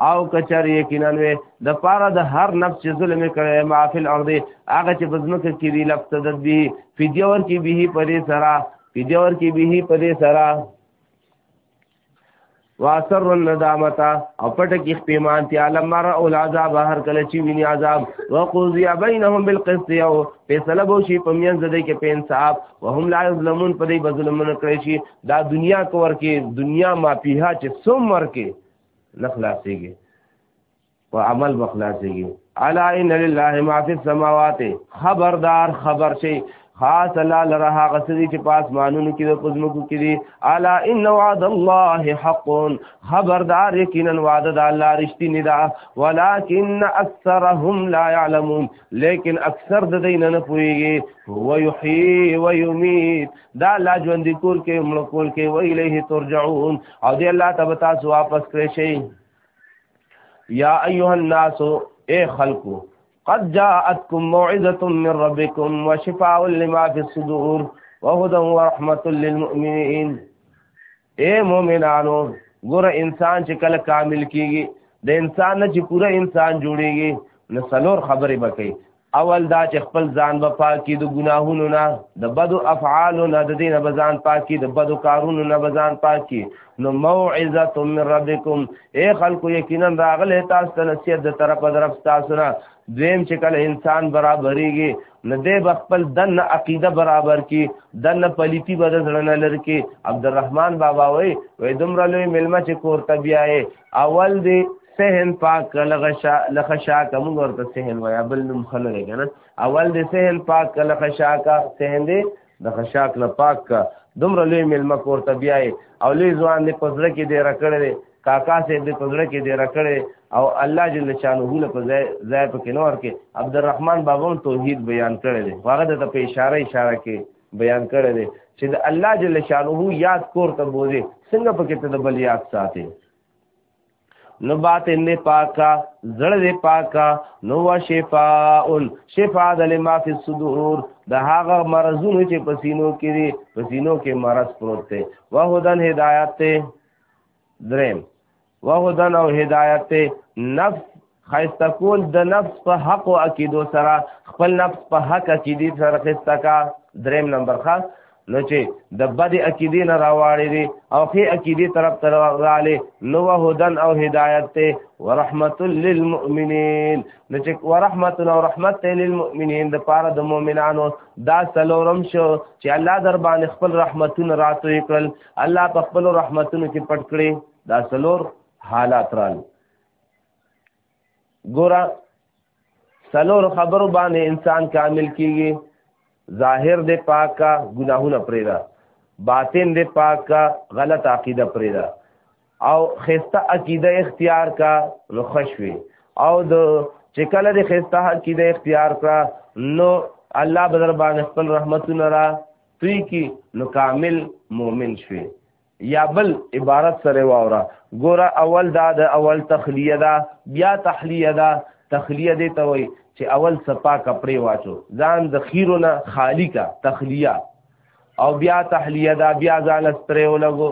او کچر یقینا وي د پاره د هر نفس چې ظلم کړي معافل ارض هغه چې بزمکه کې دی لفظ تدد به فدیه ور کې به پرې سرا فدیه ور کې به پرې سرا واسر الندامت او پټ کې خپېمان ته عالم مر او العذاب هر کله چې ویني عذاب وقضي بينهم بالقسط او فیصله بو شي په میان زده کې په انصاف وهم لا ظلمون په دې بظلم نه کړی شي دا دنیا کور کې دنیا ما پیها چې سوم ور کې نه خلاصيږي او عمل بخلاصيږي الا ان لله ما فی السماوات خبردار خبر شي خاص الله لره هغه سړي چې پاس مانونو کې د پزمکو کې دي الا ان وعد الله حق خبردار یقینا وعد د الله رښتینی ده ولکن اکثرهم لا يعلمون لیکن اکثر د دین نه پويږي هو یحیی و یمیت دا الله ژوند کول کې مړ کول کې و الیه ترجعون او دی الله ته به تاسو واپس کړئ شي یا ایها الناس اے خلقو قد جاءتكم موعظه من ربكم وشفاء لما في الصدور وهدى ورحمه للمؤمنين اے مؤمنانو ګور انسان چې کله کامل کیږي د انسان نه چې پوره انسان جوړیږي نو څلور خبرې بکې اول دا چې خپل ځان به پاکي د ګناهونو نه د بدو افعالو نه د دینه به ځان پاکي د بدو کارونو نه به ځان پاکي نو موعظه من ربکم اے خلکو یقینا راغله تاسو ته نصیحت د طرف طرف تاسو نه دویم چې کله انسان برابرېږي نه دی به خپل دن عقیده برابر کی دن پلیتی به د زړه نه لر کی عبدالرحمن بابا وای وای دومره لوی ملما چې کور ته بیاي اول دی سهن پاک لغشا لخشا کوم ورته سهن ویا بل نوم خلل کنه اول دې سهن پاک لخشا کا سهن دې د خشاک نه پاک کا دومره لوی مل مکور ته بیاي او لوی ځوان دې پزړه کې دې رکړې کاکا سه دې پزړه کې دې رکړې او الله جل شانه له په ځای ځای په کې نور کې عبدالرحمن بابا توحید بیان کړی دی هغه د په اشاره اشاره کې بیان کړی دی چې د الله جل شانه یاد کور ته بوزي څنګه پکې ته د بل یاد ساتي نو باطن دی پاکا زړه دی پاکا نو شفاء شفاء د لما فی الصدور د هغه مرزونو چې پسینو کې دي پسینو کې مرز پروت دی وهدن هدایت ته درم وهدن او هدایت ته نفس خیسته کول د نفس په حق او عقیدو سره خپل نفس په حق عقیدی سره خیسته کا دریم نمبر خاص نو چې د بد عقیدې نه راواړې دي او خې عقیدې طرف ته راغلي نو هدن او هدایت ته ورحمت للمؤمنین نو چې ورحمت او رحمت ته للمؤمنین د پاره د مؤمنانو دا سلورم شو چې الله در باندې خپل رحمتونه راتوي کړل الله په خپل رحمتونو کې پټ کړي دا سلور حالات رال ګورا سلور خبرو باندې انسان کامل کیږي ظاهر دې پاکا ګناهونه پرېدا باطن دې پاکا غلط عقیده پرېدا او خسته عقیده اختیار کا نو خوشوي او د چې کله دې خسته عقیده اختیار کړه نو الله بدر باندې خپل رحمتونه را توی کی نو کامل مؤمن شوي یا بل عبارت سره واورا ګوره اول دا د اول تخلیه دا بیا تحلیه دا تخلیه دی ته وای چې اول سپا کپڑے واچو ځان د خیرونه خالی کا تخلیه او بیا تحلیه دا بیا ځان سپرې ولګو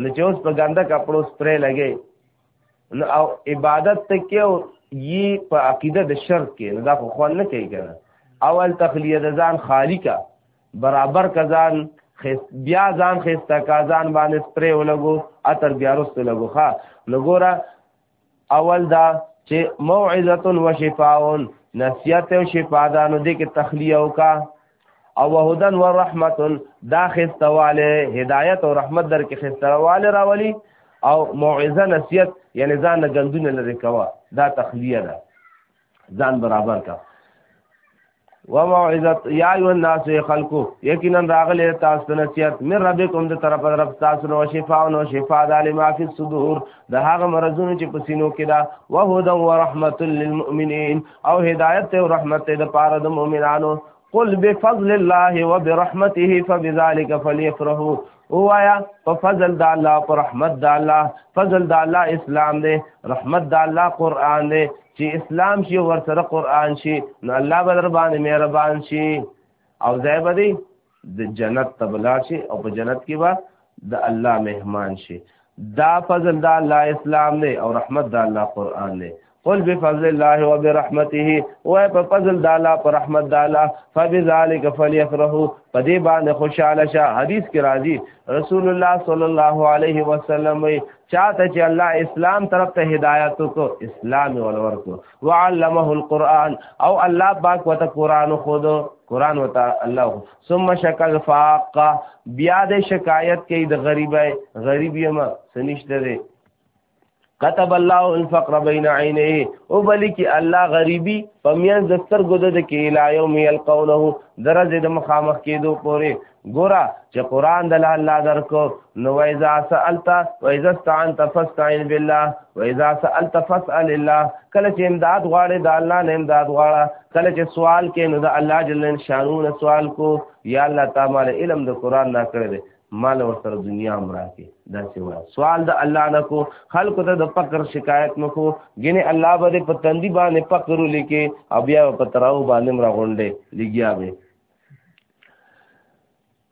نو چې اوس په ګنده کپړو سپرې لګي نو او عبادت ته کې او یي په عقیده د شرک کې نو دا خو خوان نه کوي کنه اول تخلیه د ځان خالی کا برابر کزان خست بیا ځان خسته کازان باندې سپری ولګو اتر بیا رست لګو ښا لګورا اول دا چې موعظه و شفاء نصیحت او شفاء دا نو دې کې تخلیه وکا او وهدن و رحمت دا خستواله هدایت او رحمت در کې خستواله راولي او موعظه نصیحت یعنی ځان نه ګندونه لري کوا دا تخلیه ده ځان برابر کا و موعظت یا ایو الناس خلقو یقینا راغلی تاسو ته نصیحت من ربکم د طرف رب تاسو نو شفاء نو شفاء د لما فی الصدور د هغه مرزونو چې په سینو کې دا و هدا و رحمت للمؤمنین او هدایت او رحمت د پاره د مؤمنانو قل بفضل الله وبرحمته فبذلك فليفرحوا وایا په فضل د الله پر رحمت د الله فضل د الله اسلام دی رحمت د الله قران دی چې اسلام شي ور سره قران شي نو الله به در باندې مهربان شي او ځای به دی د جنت تبلا شي او په جنت کې به د الله مهمان شي دا فضل دا الله اسلام دی او رحمت دا الله قران دی قل بفضل الله وبرحمته او په فضل د الله پر رحمت د الله فبذلك فليفرحوا پدې باندې خوشاله شه حدیث کې راځي رسول الله صلی الله علیه وسلم چاته چې الله اسلام طرف ته هدایت کو اسلام ولور کو وعلمه القرآن او الله پاک وته قرآن خود قرآن وته الله ثم شکل فاق بیا د شکایت کوي د غریبه غریب یم سنشته دی كتب الله الفقر بين عينيه او بلک الله غریبی پمیان دستر ګد د کې الی یوم یلقونه درجه د مخامخ کېدو پورې ګورا چې قران د الله درکو نو وایذا سالت وایذا استعنت فاستعن بالله وایذا سالت فاسال الله کله چې امداد غواړي د الله نه امداد غواړه کله چې سوال کې نو د الله جل شانو نه سوال کو یا الله تعالی علم د قران نه کړی دی مال ور سره دنیا مرا کې دا سوا سوال د الله نه کو خلق ته د فقر شکایت نه کو ګینه الله باندې پتندي باندې فقر لیکي او بیا پتراو باندې مرا غونډه لګیا به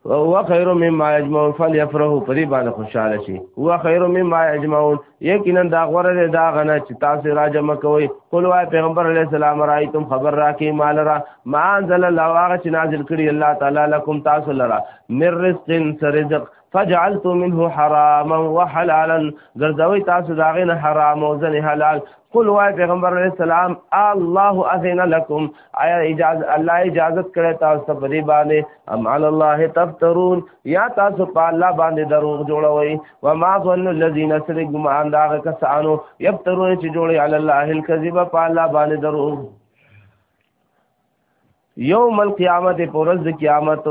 هو خیر مما یجمعون فلیفرحوا پری باندې خوشاله شي هو خیر مما یجمعون یقینا دا غره ده دا غنه چې تاسو را جمع کوئ قل وای پیغمبر علی السلام رایتم خبر راکې مال را ما انزل الله واغ چې نازل کړی الله تعالی لکم تاسو لرا مر رزق سرزق فجعلت منه حراما وحلالا ګرځوي تاسو دا غنه حرام او ځنه حلال قل وای پیغمبر علی السلام الله اذن لكم آیا اجازه الله اجازه کړی تاسو په دې باندې ام علی الله تفترون یا تاسو په الله باندې دروغ جوړوي و ما ظن الذين سرق ګمان دا کسانو یفترون چې جوړي علی الله الكذب په الله باندې دروغ یوم القیامت پرز قیامت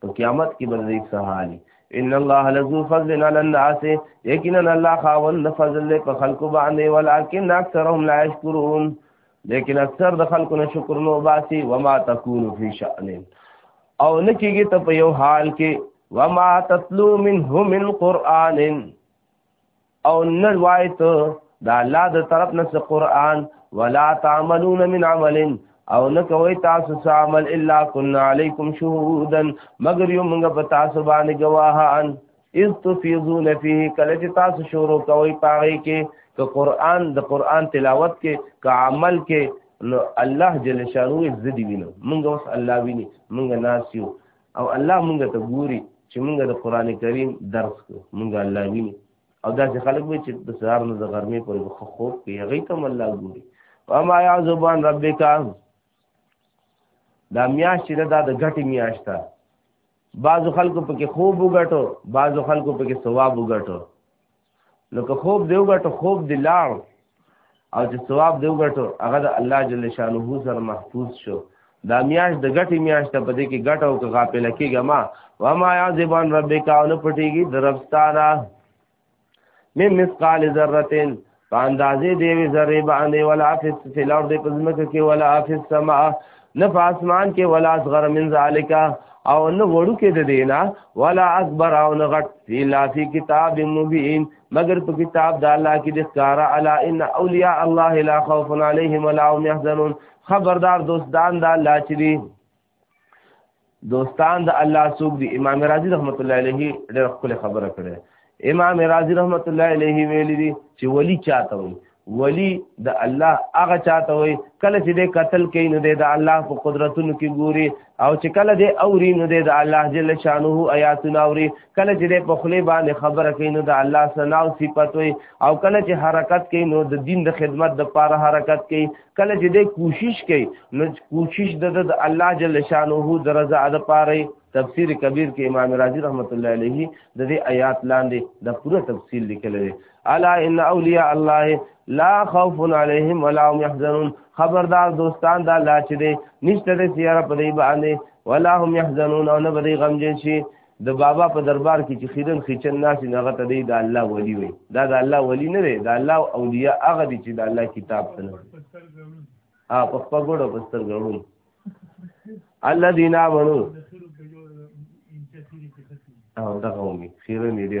په قیامت کې به دې سهالي ان الله لذو فضل على الناس یقینا الله خاوند فضل په خلکو باندې ولکن اکثرهم لا یشکرون لیکن اکثر د خلکو نه شکر نو باسي وما تكون في شأن او نکیږي ته په یو حال کې وما تتلو منه من قران او نه روایت دا الله د طرف نه قرآن ولا تعملون من عمل او نه کوي تاسو څه عمل الا كنا عليكم شهودا مگر یو موږ په تاسو باندې گواهان اذ تفيضون فيه کله چې تاسو شروع کوي پاره کې که قرآن د قرآن تلاوت کې که عمل کې نو الله جل شانو عزت وینو موږ اوس الله ویني موږ ناسیو او الله مونږ ته ګوري چې مونږ د قران کریم درس کو مونږ الله ویني او دا چې خلک وي چې د سهار نه د غرمې پر خوب کې هغه ته الله ګوري اما یا زبان ربک دا میاش چې دا د غټي میاش تا بعضو خلکو پکې خوب وګټو بعضو خلکو پکې ثواب وګټو نو که خوب دیو غټو خوب دی لاړ او چې ثواب دیو غټو هغه د الله جل شانه سره محفوظ شو دا میاش د غټي میاش ته پدې کې غټو که غافل کېږه ما و ما یعذبان ربک او نه پټيږي دربستانا مم مثقال ذره په اندازې دی ذره باندې ولا فس فی الارض پزمکه کې ولا فس سما نه په اسمان کې ولا اصغر من ذالک او نه وړو کې د دینا ولا اکبر او نه غټ فی لا فی کتاب مبین مگر په کتاب د الله کې د ښکارا الا ان اولیاء الله لا خوف علیهم ولا هم يحزنون خبردار دوستان د الله چې دي دوستان د الله سوق دی امام رازی رحمت الله علیه ډېر خپل خبره کړې امام رازی رحمت الله علیه ویلي دي چې ولی چاته وي ولی د الله هغه چاته وي کله چې د قتل کوي نو د الله په قدرتونو کې ګوري او چې کله د اوري نو د الله جل شانه آیاتونه اوري کله چې د پخلی باندې خبره کوي نو د الله ثنا او صفات وي او کله چې حرکت کوي نو د دین د خدمت د پاره حرکت کوي کله چې د کوشش کوي نو کوشش د د الله جل شانه د رضا د پاره تفسیر کبیر کې امام رازی رحمت الله علیه د دې آیات لاندې د پوره تفصیل لیکل دی الا ان اولیاء الله لا خوف علیهم ولا هم يحزنون خبردار دوستان دا لا چې دي نشته د سیاره په دې باندې ولا هم يحزنون او نه به غمجن شي د بابا په دربار کې چې خیرن خیچن ناس نه غته دی د الله ولی وي دا د الله ولی نه دی د الله اولیاء هغه دي چې د الله کتاب سره ا په خپل ګړو په ستر ګړو الذين امنوا او دغه ومي خیرن دي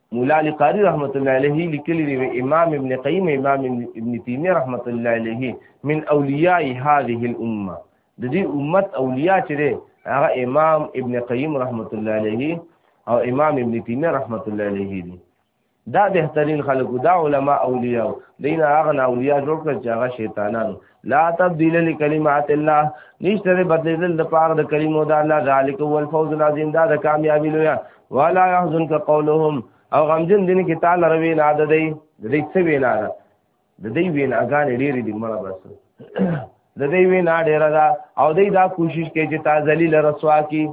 مولا علی قاری رحمت الله علیه لیکلی دی امام ابن قیم امام ابن تیمیه رحمت الله علیه من اولیاء هذه الامه د دې امت اولیاء چې دی هغه امام ابن قیم رحمت الله علیه او امام ابن تیمیه رحمت الله علیه دی دا بهترین خلکو دا علما اولیاء دین هغه اولیاء جوړ کړ چې هغه شیطانانو لا تبديل لكلمات الله نشته د بدلیدل د پاره د کلمو د الله ذالک هو الفوز العظیم دا د کامیابی لوی ولا يحزنك قولهم او غمجن دین کې تعالی روي نه ده دی د دې څه وینا ده د دې وینا غان ډېری دی مړه بس د دې وینا ډېره ده او دې دا کوشش کوي چې تا ذلیل رسوا کی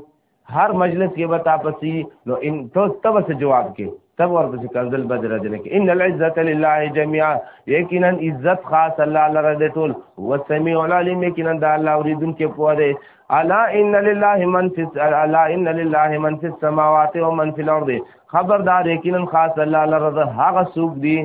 هر مجلس کې به تاسو نو ان تاسو ته څه جواب کې تب ورته کنزل بدر دې کې ان العزت لله جميعا یقینا عزت خاص الله لره دې ټول والسميع العليم یقینا د الله اوریدونکو په دې الا ان لله من في الا ان لله من في السماوات ومن في الارض خبردار یقینا خاص الله لره هغه سوق دي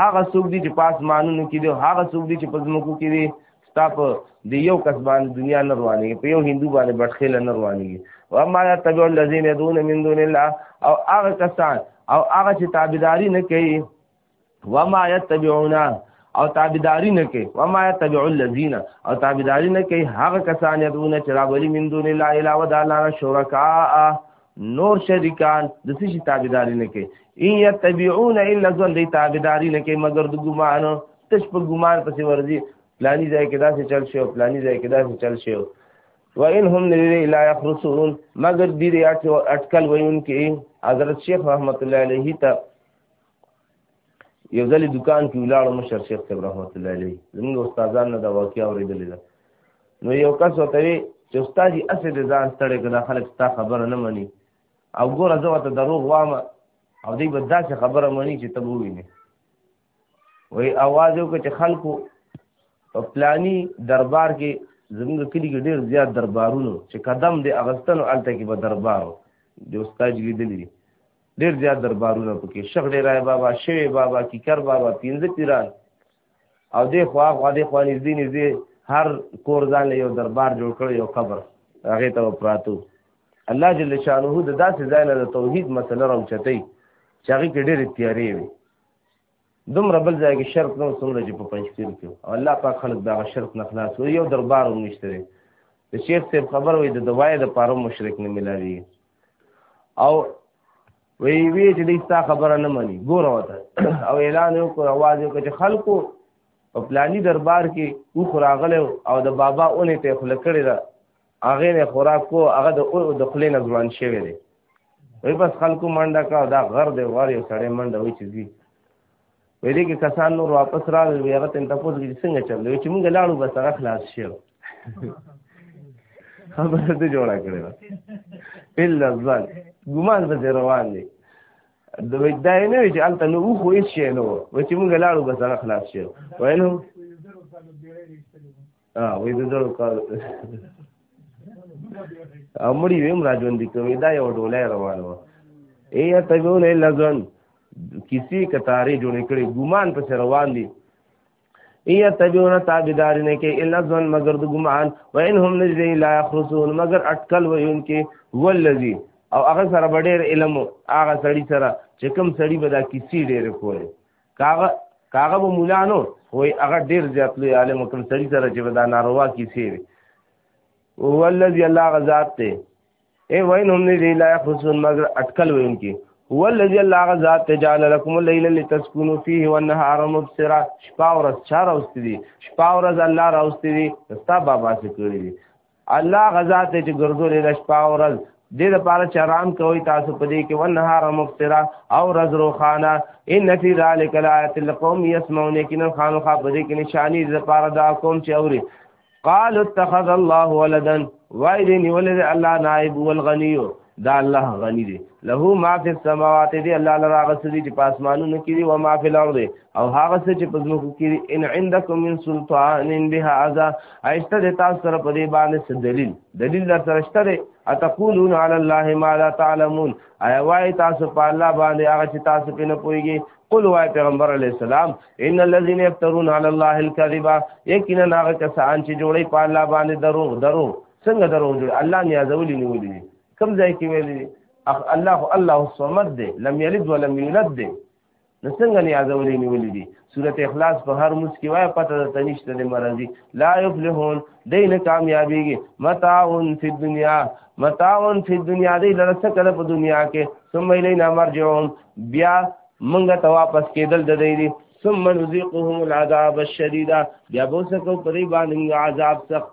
هغه څوک دي چې پاس مانونو کې دي هغه څوک دي چې په زمکو کې دي ستا په د یو کس باندې دنیا نه روانېږي په یو هندو باندې بټخېله نه روانېږي و اما یتبع الذین یدعون من دون الله او هغه کسان او هغه چې تابعداري نه کوي و اما یتبعون او تابعداري نه کوي و اما یتبع الذین او تابعداري نه کوي هغه کسان یدعون چې راولي من دون الله الا ود الله شرکاء نور شریکان د څه شي تابعداري نه کوي ان يتبعون الا ظن دي تابعداري نه کوي مگر د ګمان تش په ګمان پسې ورځي پلاني ځای کې داسې چل شي او پلاني ځای کې داسې چل شي و ان هم لري لا يخرسون مگر دې اټکل ويون کې حضرت شیخ رحمت الله علیه ته یو ځل دکان کې ولاړو مشر شیخ صاحب رحمت الله علیه زموږ استادان نه دا واقعیا اوریدلې ده نو یو کس وته وی چې استاد یې اسې د ځان ستړي کړه خلک ستا خبره نه مني او ګوره زه ته دروغ وام او دی به داسې خبره مني چې ته ووینې وای आवाज یو چې خلکو په پلانی دربار کې زموږ کلی کې ډیر زیات دربارونو چې قدم دې اغستنو الته کې به دربارو د استاد لیدلې ډیر زیات دربارونه پکې شغ ډیر راي بابا شوی بابا کی کر بابا پینځه پیران او دې خوا خوا دې خوا نږدې نږدې هر کور ځان له یو دربار جوړ کړ یو قبر هغه ته پراتو الله جل شانه د داسې ځای نه د توحید مسله راوچتای چې هغه کې ډېر تیارې وي دومره بل ځای کې شرط نو څومره چې په پنځپیر کې او الله پاک خلک دا شرط نه خلاص وي یو دربار هم نشته دی د شیخ صاحب خبر وي د دوای د پاره مشرک نه ملاوي او وی وی چې دې تا خبره نه مانی ګوره وته او اعلان یو کو आवाज یو چې خلکو په پلانی دربار کې او خراغله او د بابا اونې ته خلکړی دا هغه نه خوراک کو هغه د او د خلې نه ځوان شوی دی وی بس خلکو منډه کا دا غر دی غر یو سړی منډه وی چې زی وی دې کې کسان نور واپس را وی هغه تن تاسو کې څنګه چل وی چې مونږ لاړو بس هغه خلاص شو خبره دې جوړه کړې الا ځل ګمان به روان دی د وجدای نه وی چې الته نو خو هیڅ شي نه و چې مونږ لاړو بس هغه خلاص شو وینم ها وې د زړه کار او مړی ویم را ژوند کوي دا یو ډولای روان و ای تبون الا ځن کسی کتارې جوړې کړې ګمان په روان دي ای تبون تابعدار نه کې الا ځن مگر د ګمان و ان هم نجری لا خرسون مگر اٹکل و ان کې ولذي او هغه سره ډېر علم هغه سړی سره چې کوم سړی به دا کسی ډېر کوله کاغه کاغه به مولا نو وای هغه ډیر زیات لوی عالم کوم سړي سره چې دا ناروا کیسې وي هو الذي الله غزاد ته ای وین هم نه دی لا خصون مگر اٹکل وین کی هو الذي الله غزاد ته جعل لكم الليل لتسكنوا فيه والنهار مبصرا شپه ورځ چار اوستي دي شپه ورځ الله راوستي دي ستا بابا څه کړی دي الله غزا ته چې ګرځولې د شپه او ورځ دې لپاره چې آرام کوي تاسو په دې کې ونهار مفترا او رز روخانا ان فی ذلک لآیات لقوم یسمعون کین خامخا په دې کې نشانی دې لپاره دا قوم چې اوري قال اتخذ الله ولدا وای دې نیولې الله نائب والغنیو دا الله غنی دی له ما فی السماوات دی الله لرا غسدی چې پاسمانونو کې دی او ما فی الارض او هغه څه چې په ځمکو کې دی ان عندکم من سلطان بها اذا ایشته د تاسو سره په دې باندې څه دلیل دلیل در سره شته دی اتقولون علی الله ما لا تعلمون ایا وای تاسو په الله باندې هغه چې تاسو په نه پويږي قل وای پیغمبر علی السلام ان الذين يفترون علی الله الكذبا یقینا هغه کسان چې جوړي په الله باندې دروغ دروغ څنګه دروغ جوړ الله نیازولي نیولي دي کوم ځای کې ویل دي الله الله الصمد دی لم یلد ولم یولد دی نو څنګه نیازولي نیولي دي سورته اخلاص په هر موس کې وای پته د تنشت د مرضی لا یفلحون دین کامیابیږي متاعون فی الدنیا متاعون فی الدنیا دی لرسه کړه په دنیا کې ثم الینا مرجعون بیا منګه ته واپس کېدل د دی دي ثم نذيقهم العذاب الشديد بیا بوسکو پرې باندې عذاب سخت